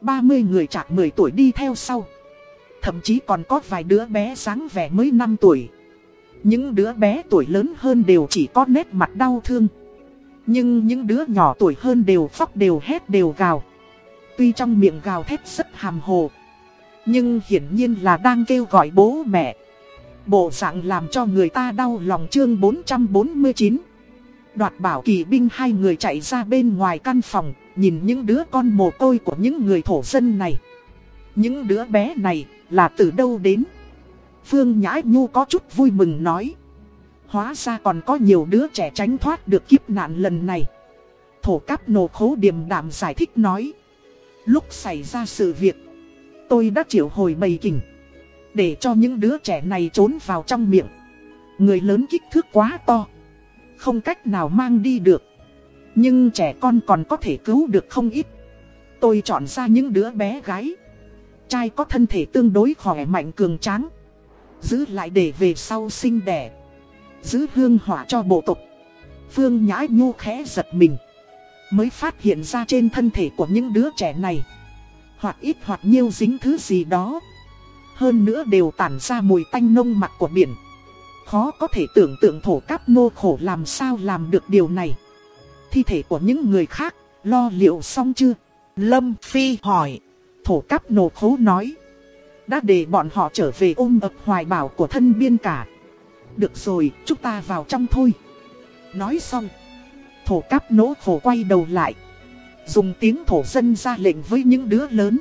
[SPEAKER 1] 30 người chạc 10 tuổi đi theo sau. Thậm chí còn có vài đứa bé sáng vẻ mới 5 tuổi. Những đứa bé tuổi lớn hơn đều chỉ có nét mặt đau thương. Nhưng những đứa nhỏ tuổi hơn đều khóc đều hét đều gào. Tuy trong miệng gào thét rất hàm hồ. Nhưng hiển nhiên là đang kêu gọi bố mẹ. Bộ dạng làm cho người ta đau lòng chương 449. Đoạt bảo kỳ binh hai người chạy ra bên ngoài căn phòng, nhìn những đứa con mồ côi của những người thổ dân này. Những đứa bé này là từ đâu đến? Phương Nhã Nhu có chút vui mừng nói. Hóa ra còn có nhiều đứa trẻ tránh thoát được kiếp nạn lần này. Thổ cáp nổ khố điềm đạm giải thích nói. Lúc xảy ra sự việc, tôi đã triệu hồi bầy kình. Để cho những đứa trẻ này trốn vào trong miệng. Người lớn kích thước quá to. Không cách nào mang đi được. Nhưng trẻ con còn có thể cứu được không ít. Tôi chọn ra những đứa bé gái. Trai có thân thể tương đối khỏe mạnh cường tráng. Giữ lại để về sau sinh đẻ. Giữ hương hỏa cho bộ tộc. Phương nhãi Nhu khẽ giật mình. Mới phát hiện ra trên thân thể của những đứa trẻ này. Hoặc ít hoặc nhiều dính thứ gì đó. Hơn nữa đều tản ra mùi tanh nông mặt của biển. Khó có thể tưởng tượng thổ cáp nô khổ làm sao làm được điều này. Thi thể của những người khác, lo liệu xong chưa? Lâm Phi hỏi. Thổ cáp nô khố nói. Đã để bọn họ trở về ôm ập hoài bảo của thân biên cả. Được rồi, chúng ta vào trong thôi. Nói xong. Thổ cáp nỗ khổ quay đầu lại. Dùng tiếng thổ dân ra lệnh với những đứa lớn.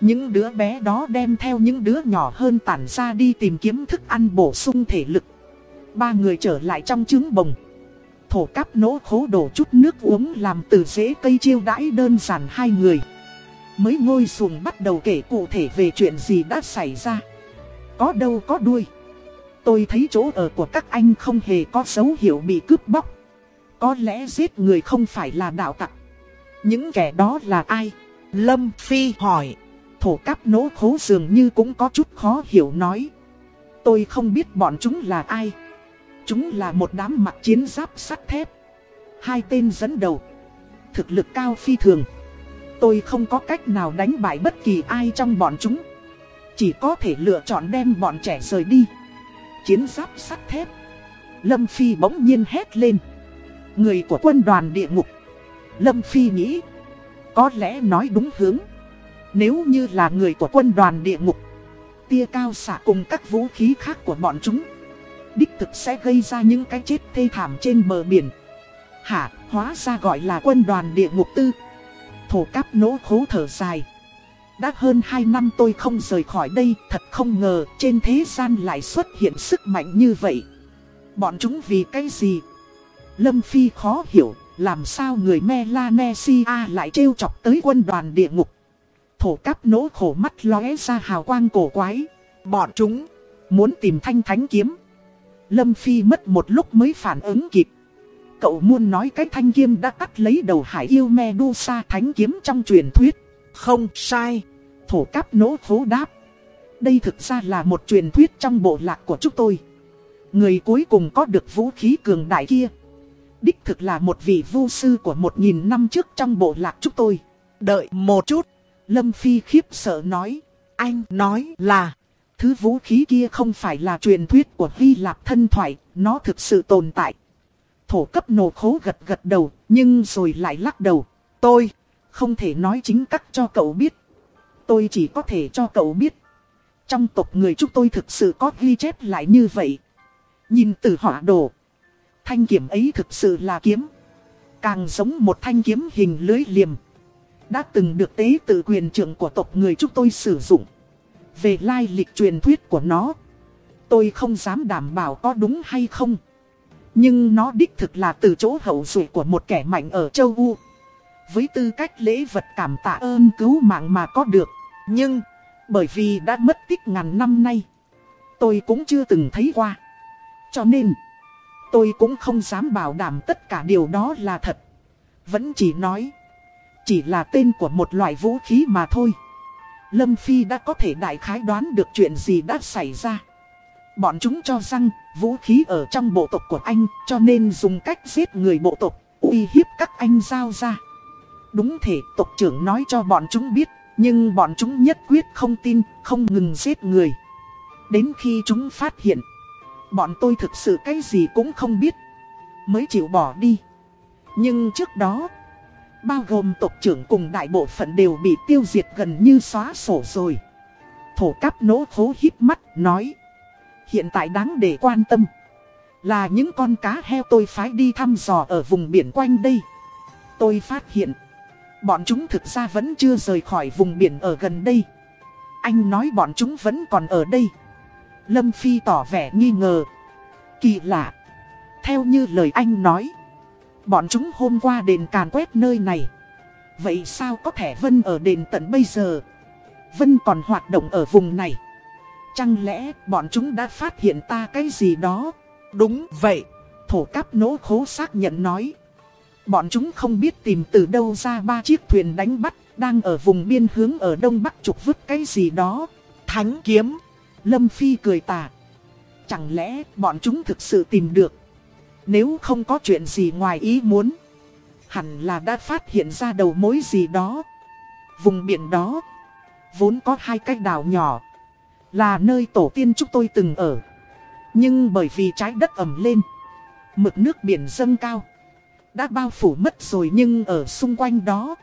[SPEAKER 1] Những đứa bé đó đem theo những đứa nhỏ hơn tản ra đi tìm kiếm thức ăn bổ sung thể lực. Ba người trở lại trong trứng bồng. Thổ cáp nỗ khố đổ chút nước uống làm từ rễ cây chiêu đãi đơn giản hai người. Mới ngồi xuồng bắt đầu kể cụ thể về chuyện gì đã xảy ra. Có đâu có đuôi. Tôi thấy chỗ ở của các anh không hề có dấu hiệu bị cướp bóc. Có lẽ giết người không phải là đạo tặc. Những kẻ đó là ai? Lâm Phi hỏi. Thổ cáp nỗ khố dường như cũng có chút khó hiểu nói. Tôi không biết bọn chúng là ai. Chúng là một đám mặc chiến giáp sắt thép. Hai tên dẫn đầu. Thực lực cao phi thường. Tôi không có cách nào đánh bại bất kỳ ai trong bọn chúng. Chỉ có thể lựa chọn đem bọn trẻ rời đi. Chiến giáp sắt thép. Lâm Phi bỗng nhiên hét lên. Người của quân đoàn địa ngục. Lâm Phi nghĩ. Có lẽ nói đúng hướng. Nếu như là người của quân đoàn địa ngục. Tia cao xạ cùng các vũ khí khác của bọn chúng. Đích thực sẽ gây ra những cái chết thê thảm trên bờ biển. Hả, hóa ra gọi là quân đoàn địa ngục tư. Thổ cáp nỗ khố thở dài. Đã hơn 2 năm tôi không rời khỏi đây, thật không ngờ trên thế gian lại xuất hiện sức mạnh như vậy. Bọn chúng vì cái gì? Lâm Phi khó hiểu, làm sao người Melanesia lại trêu chọc tới quân đoàn địa ngục. Thổ cáp nỗ khổ mắt lóe ra hào quang cổ quái. Bọn chúng muốn tìm thanh thánh kiếm. Lâm Phi mất một lúc mới phản ứng kịp. Cậu muốn nói cái thanh kiếm đã cắt lấy đầu hải yêu Medusa thánh kiếm trong truyền thuyết. Không sai. Thổ cáp nỗ khố đáp. Đây thực ra là một truyền thuyết trong bộ lạc của chúng tôi. Người cuối cùng có được vũ khí cường đại kia. Đích thực là một vị vu sư của một nghìn năm trước trong bộ lạc chúng tôi. Đợi một chút. Lâm Phi khiếp sợ nói. Anh nói là. Thứ vũ khí kia không phải là truyền thuyết của Hy Lạp thân thoại. Nó thực sự tồn tại. Thổ cấp nổ khố gật gật đầu. Nhưng rồi lại lắc đầu. Tôi, không thể nói chính cắt cho cậu biết. Tôi chỉ có thể cho cậu biết. Trong tộc người chúng tôi thực sự có ghi chép lại như vậy. Nhìn từ họa đồ. Thanh kiếm ấy thực sự là kiếm. Càng giống một thanh kiếm hình lưới liềm. Đã từng được tế tự quyền trưởng của tộc người chúng tôi sử dụng. Về lai lịch truyền thuyết của nó. Tôi không dám đảm bảo có đúng hay không. Nhưng nó đích thực là từ chỗ hậu duệ của một kẻ mạnh ở châu U. Với tư cách lễ vật cảm tạ ơn cứu mạng mà có được. Nhưng, bởi vì đã mất tích ngàn năm nay. Tôi cũng chưa từng thấy qua. Cho nên, tôi cũng không dám bảo đảm tất cả điều đó là thật. Vẫn chỉ nói, chỉ là tên của một loại vũ khí mà thôi. Lâm Phi đã có thể đại khái đoán được chuyện gì đã xảy ra. Bọn chúng cho rằng vũ khí ở trong bộ tộc của anh cho nên dùng cách giết người bộ tộc, uy hiếp các anh giao ra. Đúng thể tộc trưởng nói cho bọn chúng biết, nhưng bọn chúng nhất quyết không tin, không ngừng giết người. Đến khi chúng phát hiện, bọn tôi thực sự cái gì cũng không biết, mới chịu bỏ đi. Nhưng trước đó, bao gồm tộc trưởng cùng đại bộ phận đều bị tiêu diệt gần như xóa sổ rồi. Thổ cáp nỗ khố hít mắt, nói. Hiện tại đáng để quan tâm. Là những con cá heo tôi phái đi thăm dò ở vùng biển quanh đây. Tôi phát hiện. Bọn chúng thực ra vẫn chưa rời khỏi vùng biển ở gần đây. Anh nói bọn chúng vẫn còn ở đây. Lâm Phi tỏ vẻ nghi ngờ. Kỳ lạ. Theo như lời anh nói. Bọn chúng hôm qua đền càn quét nơi này. Vậy sao có thể Vân ở đền tận bây giờ? Vân còn hoạt động ở vùng này. Chẳng lẽ bọn chúng đã phát hiện ta cái gì đó? Đúng vậy. Thổ cáp nỗ khố xác nhận nói. Bọn chúng không biết tìm từ đâu ra ba chiếc thuyền đánh bắt, đang ở vùng biên hướng ở đông bắc trục vứt cái gì đó. Thánh kiếm. Lâm Phi cười tà. Chẳng lẽ bọn chúng thực sự tìm được? Nếu không có chuyện gì ngoài ý muốn, Hẳn là đã phát hiện ra đầu mối gì đó Vùng biển đó, Vốn có hai cái đảo nhỏ, Là nơi tổ tiên chúng tôi từng ở Nhưng bởi vì trái đất ẩm lên, Mực nước biển dâng cao, Đã bao phủ mất rồi nhưng ở xung quanh đó,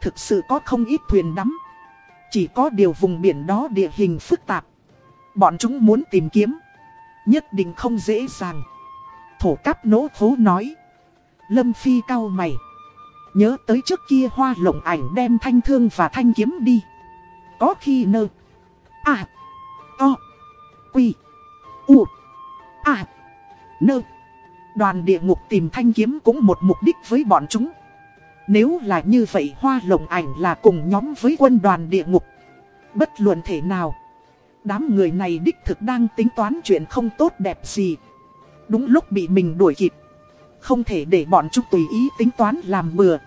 [SPEAKER 1] Thực sự có không ít thuyền đắm Chỉ có điều vùng biển đó địa hình phức tạp Bọn chúng muốn tìm kiếm. Nhất định không dễ dàng. Thổ cáp nỗ phố nói. Lâm Phi cao mày. Nhớ tới trước kia hoa lộng ảnh đem thanh thương và thanh kiếm đi. Có khi nơ. À O. Quy. U. À Nơ. Đoàn địa ngục tìm thanh kiếm cũng một mục đích với bọn chúng. Nếu là như vậy hoa lộng ảnh là cùng nhóm với quân đoàn địa ngục. Bất luận thể nào Đám người này đích thực đang tính toán chuyện không tốt đẹp gì. Đúng lúc bị mình đuổi kịp. Không thể để bọn chúng tùy ý tính toán làm bừa.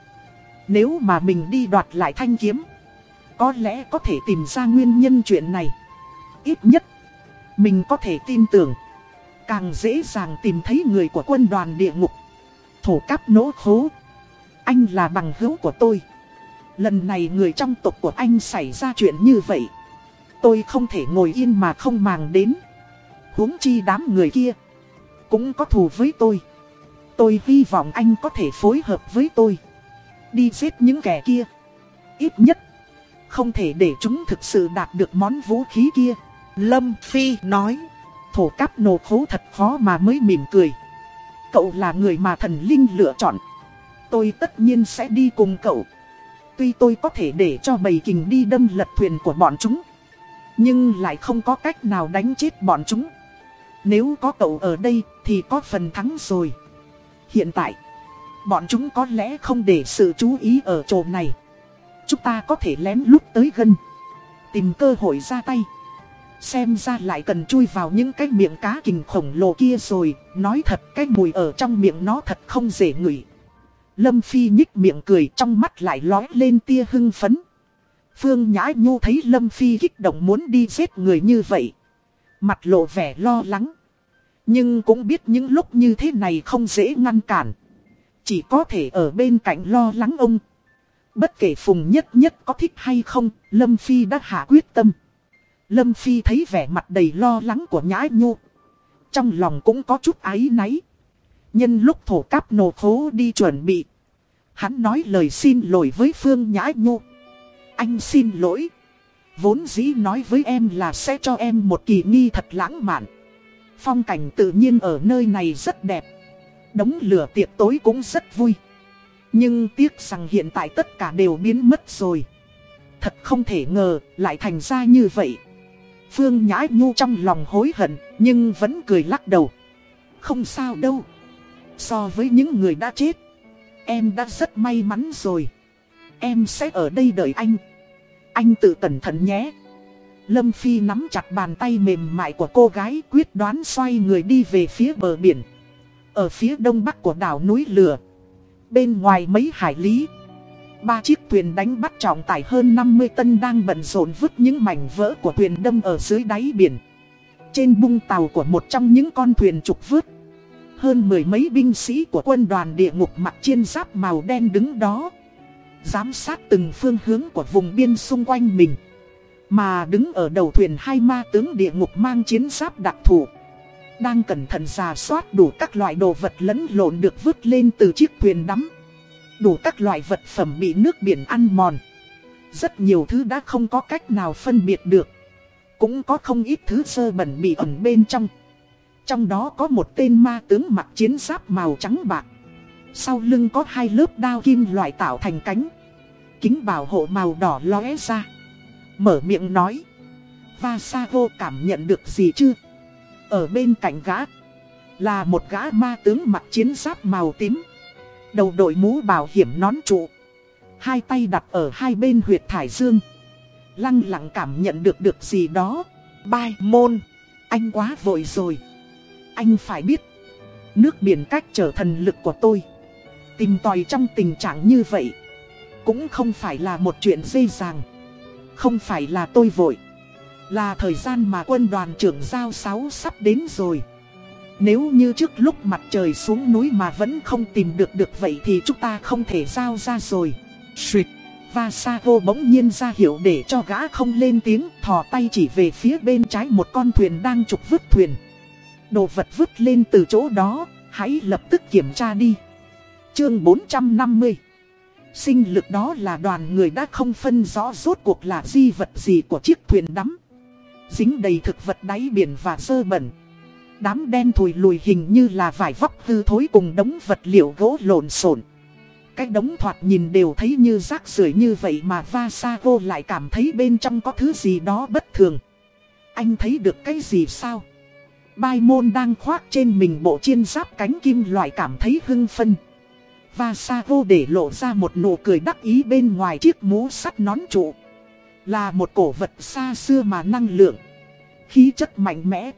[SPEAKER 1] Nếu mà mình đi đoạt lại thanh kiếm, Có lẽ có thể tìm ra nguyên nhân chuyện này. Ít nhất, Mình có thể tin tưởng. Càng dễ dàng tìm thấy người của quân đoàn địa ngục. Thổ cắp nỗ khố Anh là bằng hữu của tôi. Lần này người trong tộc của anh xảy ra chuyện như vậy. Tôi không thể ngồi yên mà không màng đến. Huống chi đám người kia Cũng có thù với tôi. Tôi hy vọng anh có thể phối hợp với tôi. Đi giết những kẻ kia. Ít nhất, Không thể để chúng thực sự đạt được món vũ khí kia. Lâm Phi nói, Thổ cáp nổ khố thật khó mà mới mỉm cười. Cậu là người mà thần linh lựa chọn. Tôi tất nhiên sẽ đi cùng cậu. Tuy tôi có thể để cho bầy kình đi đâm lật thuyền của bọn chúng nhưng lại không có cách nào đánh chết bọn chúng. Nếu có cậu ở đây thì có phần thắng rồi. Hiện tại, Bọn chúng có lẽ không để sự chú ý ở chỗ này. Chúng ta có thể lén lút tới gần. Tìm cơ hội ra tay. Xem ra lại cần chui vào những cái miệng cá kình khổng lồ kia rồi. Nói thật, cái mùi ở trong miệng nó thật không dễ ngửi. Lâm Phi nhích miệng cười, trong mắt lại lói lên tia hưng phấn. Phương Nhã Nhu thấy Lâm Phi kích động muốn đi giết người như vậy Mặt lộ vẻ lo lắng Nhưng cũng biết những lúc như thế này không dễ ngăn cản Chỉ có thể ở bên cạnh lo lắng ông Bất kể Phùng Nhất Nhất có thích hay không, Lâm Phi đã hạ quyết tâm Lâm Phi thấy vẻ mặt đầy lo lắng của Nhã Nhu. Trong lòng cũng có chút áy náy. Nhân lúc thổ cáp nổ khố đi chuẩn bị. Hắn nói lời xin lỗi với Phương Nhã Nhu. Anh xin lỗi. Vốn dĩ nói với em là sẽ cho em một kỳ nghi thật lãng mạn. Phong cảnh tự nhiên ở nơi này rất đẹp. Đống lửa tiệc tối cũng rất vui. Nhưng tiếc rằng hiện tại tất cả đều biến mất rồi. Thật không thể ngờ lại thành ra như vậy. Phương Nhã Nhu trong lòng hối hận, nhưng vẫn cười lắc đầu. Không sao đâu. So với những người đã chết, em đã rất may mắn rồi. Em sẽ ở đây đợi anh. Anh tự cẩn thận nhé. Lâm Phi nắm chặt bàn tay mềm mại của cô gái, quyết đoán xoay người đi về phía bờ biển. Ở phía đông bắc của đảo núi Lửa. Bên ngoài mấy hải lý. Ba chiếc thuyền đánh bắt trọng tải hơn 50 tân đang bận rộn vứt những mảnh vỡ của thuyền đâm ở dưới đáy biển. Trên bung tàu của một trong những con thuyền trục vứt. Hơn mười mấy binh sĩ của quân đoàn địa ngục mặc chiên giáp màu đen đứng đó. Giám sát từng phương hướng của vùng biên xung quanh mình. Mà đứng ở đầu thuyền hai ma tướng địa ngục mang chiến giáp đặc thù. Đang cẩn thận giả soát đủ các loại đồ vật lẫn lộn được vứt lên từ chiếc thuyền đắm đủ các loại vật phẩm bị nước biển ăn mòn. Rất nhiều thứ đã không có cách nào phân biệt được. Cũng có không ít thứ sơ bẩn bị ẩn bên trong. Trong đó có một tên ma tướng mặc chiến giáp màu trắng bạc. Sau lưng có hai lớp đao kim loại tạo thành cánh. Kính bảo hộ màu đỏ lóe ra. Mở miệng nói. Vasago cảm nhận được gì chưa? Ở bên cạnh gã là một gã ma tướng mặc chiến giáp màu tím. Đầu đội mũ bảo hiểm nón trụ Hai tay đặt ở hai bên huyệt thải dương Lăng lặng cảm nhận được được gì đó Bai môn Anh quá vội rồi Anh phải biết Nước biển cách trở thần lực của tôi Tìm tòi trong tình trạng như vậy Cũng không phải là một chuyện dễ dàng Không phải là tôi vội Là thời gian mà quân đoàn trưởng giao 6 sắp đến rồi Nếu như trước lúc mặt trời xuống núi mà vẫn không tìm được được vậy thì chúng ta không thể giao ra rồi. Suyệt. Vasago bỗng nhiên ra hiệu để cho gã không lên tiếng thò tay chỉ về phía bên trái một con thuyền đang trục vứt thuyền. Đồ vật vứt lên từ chỗ đó, hãy lập tức kiểm tra đi. Chương 450 Sinh lực đó là đoàn người đã không phân rõ rốt cuộc là di vật gì của chiếc thuyền đắm. Dính đầy thực vật đáy biển và sơ bẩn. Đám đen thùi lùi hình như là vải vóc hư thối cùng đống vật liệu gỗ lộn xộn. Cái đống thoạt nhìn đều thấy như rác rưởi như vậy mà Vasago lại cảm thấy bên trong có thứ gì đó bất thường. Anh thấy được cái gì sao? Bai môn đang khoác trên mình bộ chiên giáp cánh kim loại cảm thấy hưng phân. Vasago để lộ ra một nụ cười đắc ý bên ngoài chiếc mũ sắt nón trụ. Là một cổ vật xa xưa mà năng lượng. Khí chất mạnh mẽ.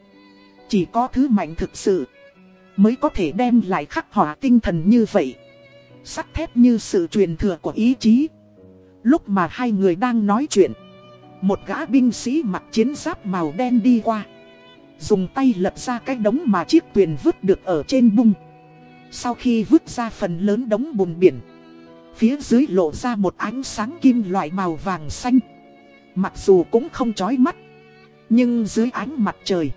[SPEAKER 1] Chỉ có thứ mạnh thực sự. Mới có thể đem lại khắc họa tinh thần như vậy. Sắt thép như sự truyền thừa của ý chí. Lúc mà hai người đang nói chuyện. Một gã binh sĩ mặc chiến giáp màu đen đi qua. Dùng tay lật ra cái đống mà chiếc thuyền vứt được ở trên bung. Sau khi vứt ra phần lớn đống bùn biển. Phía dưới lộ ra một ánh sáng kim loại màu vàng xanh. Mặc dù cũng không chói mắt. Nhưng dưới ánh mặt trời.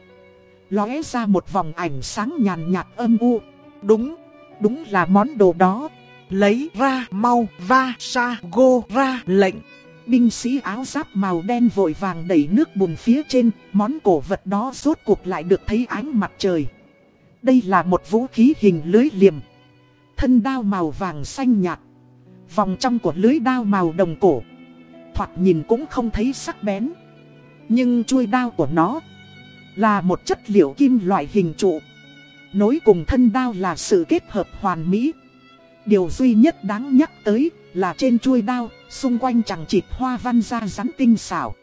[SPEAKER 1] Lóe ra một vòng ảnh sáng nhàn nhạt âm u. Đúng, đúng là món đồ đó. Lấy ra mau va sa go ra lệnh. Binh sĩ áo giáp màu đen vội vàng đẩy nước bùn phía trên, món cổ vật đó rốt cuộc lại được thấy ánh mặt trời. Đây là một vũ khí hình lưới liềm. Thân đao màu vàng xanh nhạt. Vòng trong của lưới đao màu đồng cổ. Thoạt nhìn cũng không thấy sắc bén. Nhưng chuôi đao của nó là một chất liệu kim loại hình trụ. Nối cùng thân đao là sự kết hợp hoàn mỹ. Điều duy nhất đáng nhắc tới là trên chuôi đao, xung quanh chẳng chịt hoa văn da rắn tinh xảo.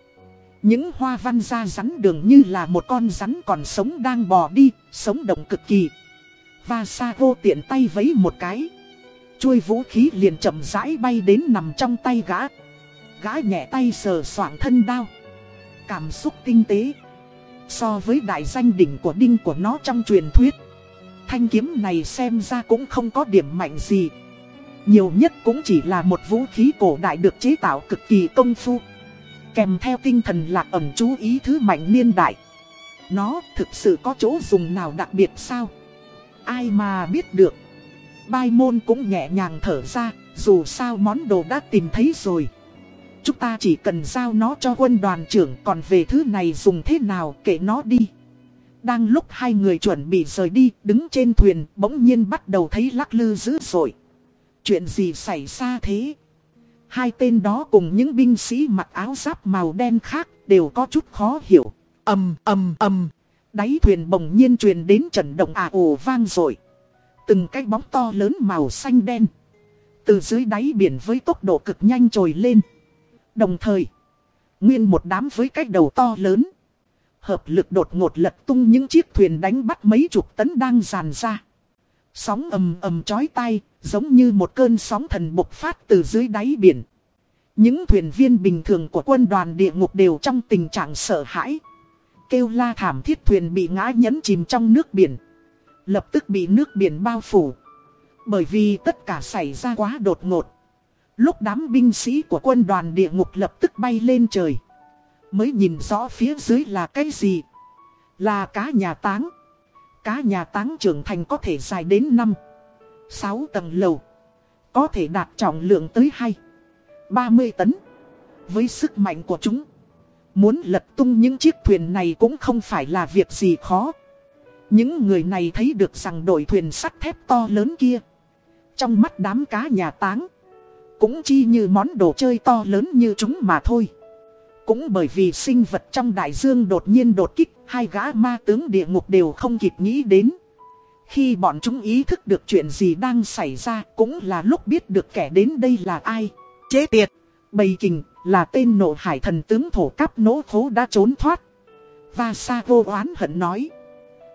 [SPEAKER 1] Những hoa văn da rắn đường như là một con rắn còn sống đang bò đi, sống động cực kỳ. Và Sago tiện tay vấy một cái. Chuôi vũ khí liền chậm rãi bay đến nằm trong tay gã. Gã nhẹ tay sờ soạng thân đao. Cảm xúc tinh tế. So với đại danh đỉnh của đinh của nó trong truyền thuyết. Thanh kiếm này xem ra cũng không có điểm mạnh gì. Nhiều nhất cũng chỉ là một vũ khí cổ đại được chế tạo cực kỳ công phu. Kèm theo tinh thần lạc ẩn chú ý thứ mạnh niên đại. Nó thực sự có chỗ dùng nào đặc biệt sao? Ai mà biết được. Bai môn cũng nhẹ nhàng thở ra, dù sao món đồ đã tìm thấy rồi. Chúng ta chỉ cần giao nó cho quân đoàn trưởng còn về thứ này dùng thế nào kệ nó đi. Đang lúc hai người chuẩn bị rời đi, đứng trên thuyền, bỗng nhiên bắt đầu thấy lắc lư dữ dội. Chuyện gì xảy ra thế? Hai tên đó cùng những binh sĩ mặc áo giáp màu đen khác đều có chút khó hiểu. ầm ầm ầm, đáy thuyền bỗng nhiên truyền đến trận động à ồ vang rồi. Từng cái bóng to lớn màu xanh đen. Từ dưới đáy biển với tốc độ cực nhanh trồi lên. Đồng thời, nguyên một đám với cái đầu to lớn. Hợp lực đột ngột lật tung những chiếc thuyền đánh bắt mấy chục tấn đang dàn ra. Sóng ầm ầm chói tay, giống như một cơn sóng thần bộc phát từ dưới đáy biển. Những thuyền viên bình thường của quân đoàn địa ngục đều trong tình trạng sợ hãi. Kêu la thảm thiết thuyền bị ngã nhấn chìm trong nước biển. Lập tức bị nước biển bao phủ. Bởi vì tất cả xảy ra quá đột ngột. Lúc đám binh sĩ của quân đoàn địa ngục lập tức bay lên trời. Mới nhìn rõ phía dưới là cái gì. Là cá nhà táng. Cá nhà táng trưởng thành có thể dài đến 5, 6 tầng lầu. Có thể đạt trọng lượng tới 2, 30 tấn. Với sức mạnh của chúng, muốn lật tung những chiếc thuyền này cũng không phải là việc gì khó. Những người này thấy được rằng đội thuyền sắt thép to lớn kia. Trong mắt đám cá nhà táng, cũng chi như món đồ chơi to lớn như chúng mà thôi. Cũng bởi vì sinh vật trong đại dương đột nhiên đột kích, hai gã ma tướng địa ngục đều không kịp nghĩ đến. Khi bọn chúng ý thức được chuyện gì đang xảy ra cũng là lúc biết được kẻ đến đây là ai. Chế tiệt, bầy kình là tên nộ hải thần tướng thổ cắp nỗ khố đã trốn thoát. Và Sa vô oán hận nói.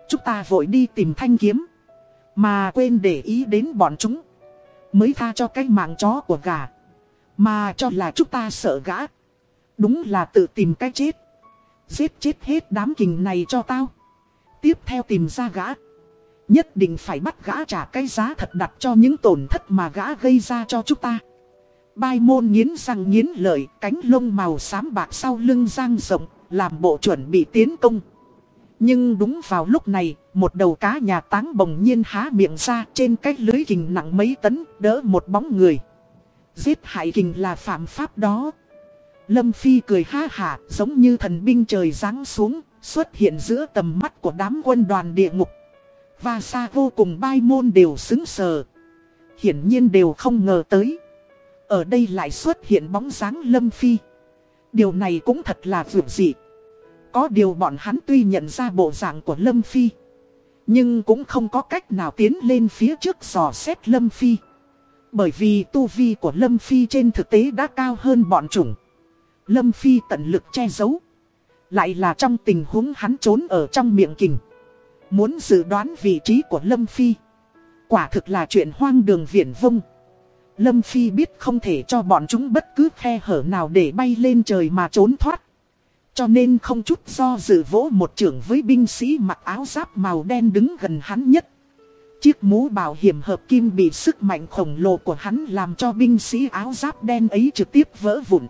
[SPEAKER 1] Chúng ta vội đi tìm thanh kiếm. Mà quên để ý đến bọn chúng. Mới tha cho cái mạng chó của gà. Mà cho là chúng ta sợ gã. Đúng là tự tìm cái chết. Giết chết hết đám kình này cho tao. Tiếp theo tìm ra gã. Nhất định phải bắt gã trả cái giá thật đặt cho những tổn thất mà gã gây ra cho chúng ta. Bai môn nghiến răng nghiến lợi, cánh lông màu xám bạc sau lưng giang rộng, làm bộ chuẩn bị tiến công. Nhưng đúng vào lúc này, một đầu cá nhà táng bồng nhiên há miệng ra trên cái lưới kình nặng mấy tấn, đỡ một bóng người. Giết hại kình là phạm pháp đó. Lâm Phi cười ha hả, giống như thần binh trời ráng xuống, xuất hiện giữa tầm mắt của đám quân đoàn địa ngục. Và xa vô cùng bai môn đều xứng sờ. Hiển nhiên đều không ngờ tới. Ở đây lại xuất hiện bóng dáng Lâm Phi. Điều này cũng thật là vượt dị. Có điều bọn hắn tuy nhận ra bộ dạng của Lâm Phi. Nhưng cũng không có cách nào tiến lên phía trước dò xét Lâm Phi. Bởi vì tu vi của Lâm Phi trên thực tế đã cao hơn bọn chủng. Lâm Phi tận lực che giấu. Lại là trong tình huống hắn trốn ở trong miệng kình. Muốn dự đoán vị trí của Lâm Phi. Quả thực là chuyện hoang đường viển vông. Lâm Phi biết không thể cho bọn chúng bất cứ khe hở nào để bay lên trời mà trốn thoát. Cho nên không chút do dự vỗ một trưởng với binh sĩ mặc áo giáp màu đen đứng gần hắn nhất. Chiếc mũ bảo hiểm hợp kim bị sức mạnh khổng lồ của hắn làm cho binh sĩ áo giáp đen ấy trực tiếp vỡ vụn.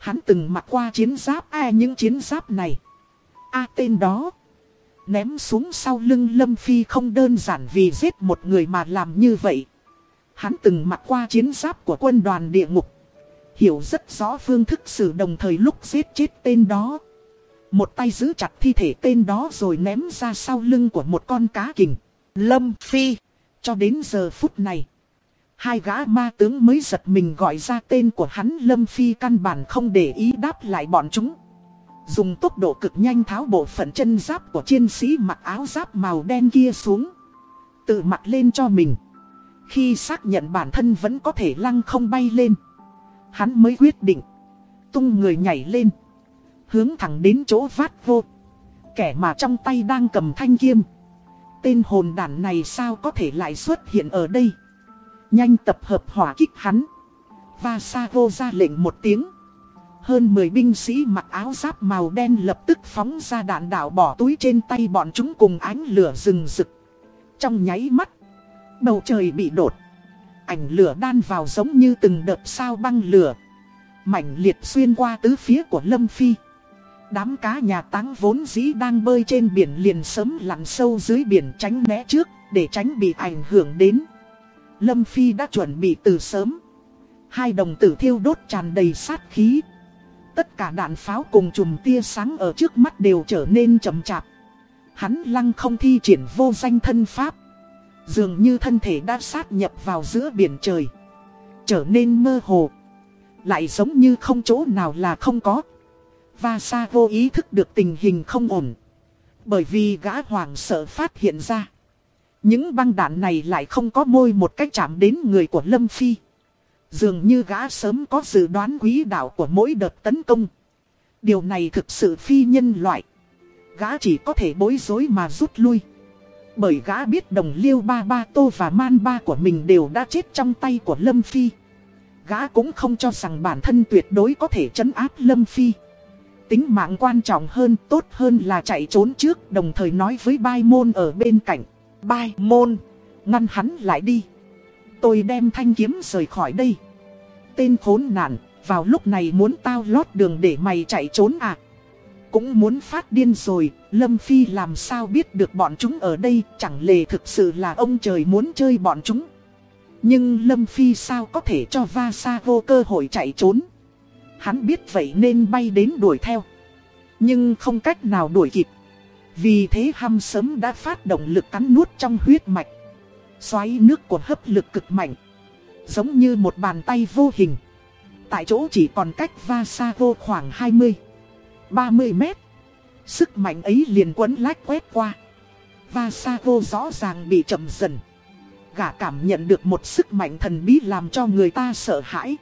[SPEAKER 1] Hắn từng mặc qua chiến giáp ai những chiến giáp này. A tên đó. Ném xuống sau lưng Lâm Phi không đơn giản vì giết một người mà làm như vậy. Hắn từng mặc qua chiến giáp của quân đoàn địa ngục. Hiểu rất rõ phương thức xử đồng thời lúc giết chết tên đó. Một tay giữ chặt thi thể tên đó rồi ném ra sau lưng của một con cá kình. Lâm Phi. Cho đến giờ phút này. Hai gã ma tướng mới giật mình gọi ra tên của hắn Lâm Phi căn bản không để ý đáp lại bọn chúng. Dùng tốc độ cực nhanh tháo bộ phận chân giáp của chiến sĩ mặc áo giáp màu đen kia xuống. Tự mặc lên cho mình. Khi xác nhận bản thân vẫn có thể lăng không bay lên. Hắn mới quyết định. Tung người nhảy lên. Hướng thẳng đến chỗ vát vô. Kẻ mà trong tay đang cầm thanh kiếm. Tên hồn đản này sao có thể lại xuất hiện ở đây. Nhanh tập hợp hỏa kích hắn. Và sa vô ra lệnh một tiếng. Hơn 10 binh sĩ mặc áo giáp màu đen lập tức phóng ra đạn đạo bỏ túi trên tay bọn chúng cùng ánh lửa rừng rực. Trong nháy mắt, bầu trời bị đột. Ảnh lửa đan vào giống như từng đợt sao băng lửa. Mảnh liệt xuyên qua tứ phía của Lâm Phi. Đám cá nhà táng vốn dĩ đang bơi trên biển liền sớm lặn sâu dưới biển tránh né trước để tránh bị ảnh hưởng đến. Lâm Phi đã chuẩn bị từ sớm. Hai đồng tử thiêu đốt tràn đầy sát khí. Tất cả đạn pháo cùng chùm tia sáng ở trước mắt đều trở nên chậm chạp. Hắn lăng không thi triển vô danh thân pháp. Dường như thân thể đã sát nhập vào giữa biển trời. Trở nên mơ hồ. Lại giống như không chỗ nào là không có. Và xa vô ý thức được tình hình không ổn. Bởi vì gã hoàng sợ phát hiện ra. Những băng đạn này lại không có môi một cách chạm đến người của Lâm Phi. Dường như gã sớm có dự đoán quý đạo của mỗi đợt tấn công. Điều này thực sự phi nhân loại. Gã chỉ có thể bối rối mà rút lui. Bởi gã biết đồng liêu ba ba tô và man ba của mình đều đã chết trong tay của Lâm Phi. Gã cũng không cho rằng bản thân tuyệt đối có thể chấn áp Lâm Phi. Tính mạng quan trọng hơn, tốt hơn là chạy trốn trước, đồng thời nói với bai môn ở bên cạnh. Bai môn, ngăn hắn lại đi. Tôi đem thanh kiếm rời khỏi đây. Tên khốn nạn, vào lúc này muốn tao lót đường để mày chạy trốn à? Cũng muốn phát điên rồi, Lâm Phi làm sao biết được bọn chúng ở đây, chẳng lẽ thực sự là ông trời muốn chơi bọn chúng. Nhưng Lâm Phi sao có thể cho Va Sa vô cơ hội chạy trốn. Hắn biết vậy nên bay đến đuổi theo. Nhưng không cách nào đuổi kịp. Vì thế hăm sớm đã phát động lực cắn nuốt trong huyết mạch. Xoáy nước của hấp lực cực mạnh. Giống như một bàn tay vô hình. Tại chỗ chỉ còn cách va xa vô khoảng 20, 30 mét. Sức mạnh ấy liền quấn lách quét qua. Va xa vô rõ ràng bị chậm dần. Gã cảm nhận được một sức mạnh thần bí làm cho người ta sợ hãi.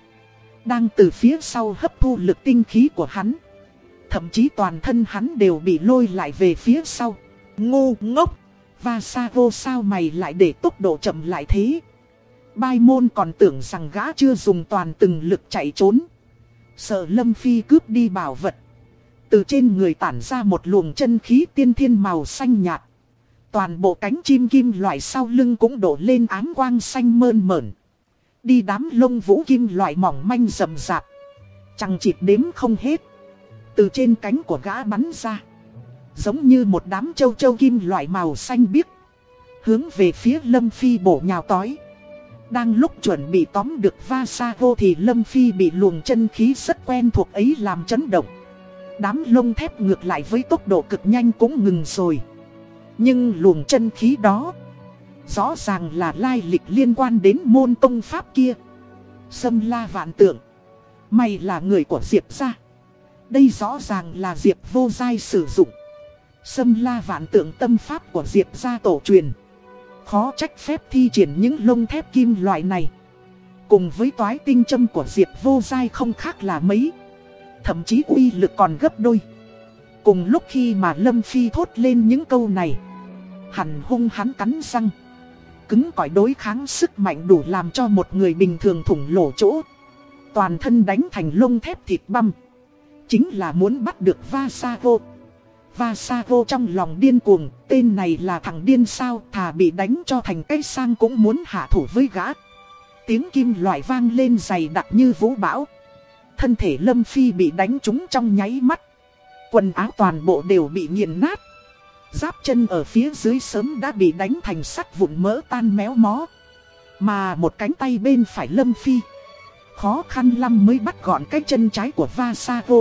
[SPEAKER 1] Đang từ phía sau hấp thu lực tinh khí của hắn. Thậm chí toàn thân hắn đều bị lôi lại về phía sau. Ngu ngốc. Và xa vô sao mày lại để tốc độ chậm lại thế. Bai môn còn tưởng rằng gã chưa dùng toàn từng lực chạy trốn. Sợ Lâm Phi cướp đi bảo vật. Từ trên người tản ra một luồng chân khí tiên thiên màu xanh nhạt. Toàn bộ cánh chim kim loại sau lưng cũng đổ lên áng quang xanh mơn mởn. Đi đám lông vũ kim loại mỏng manh rậm rạp. Chẳng chịt đếm không hết. Từ trên cánh của gã bắn ra. Giống như một đám châu châu kim loại màu xanh biếc. Hướng về phía Lâm Phi bổ nhào tói. Đang lúc chuẩn bị tóm được Vasago thì Lâm Phi bị luồng chân khí rất quen thuộc ấy làm chấn động. Đám lông thép ngược lại với tốc độ cực nhanh cũng ngừng rồi. Nhưng luồng chân khí đó, Rõ ràng là lai lịch liên quan đến môn công pháp kia Sâm la vạn tượng, Mày là người của Diệp gia đây rõ ràng là Diệp vô giai sử dụng. Xâm la vạn tượng tâm pháp của Diệp gia tổ truyền. Khó trách phép thi triển những lông thép kim loại này. Cùng với toái tinh châm của Diệp vô giai không khác là mấy. Thậm chí uy lực còn gấp đôi. Cùng lúc khi mà Lâm Phi thốt lên những câu này, Hẳn hung hắn cắn răng. Cứng cỏi đối kháng sức mạnh đủ làm cho một người bình thường thủng lỗ chỗ. Toàn thân đánh thành lông thép thịt băm. Chính là muốn bắt được Vasago Vasago trong lòng điên cuồng, Tên này là thằng điên sao, Thà bị đánh cho thành cây sang cũng muốn hạ thủ với gã Tiếng kim loại vang lên dày đặc như vũ bão Thân thể Lâm Phi bị đánh trúng trong nháy mắt Quần áo toàn bộ đều bị nghiền nát Giáp chân ở phía dưới sớm đã bị đánh thành sắt vụn mỡ tan méo mó. Mà một cánh tay bên phải lâm phi. Khó khăn lắm mới bắt gọn cái chân trái của Vasago.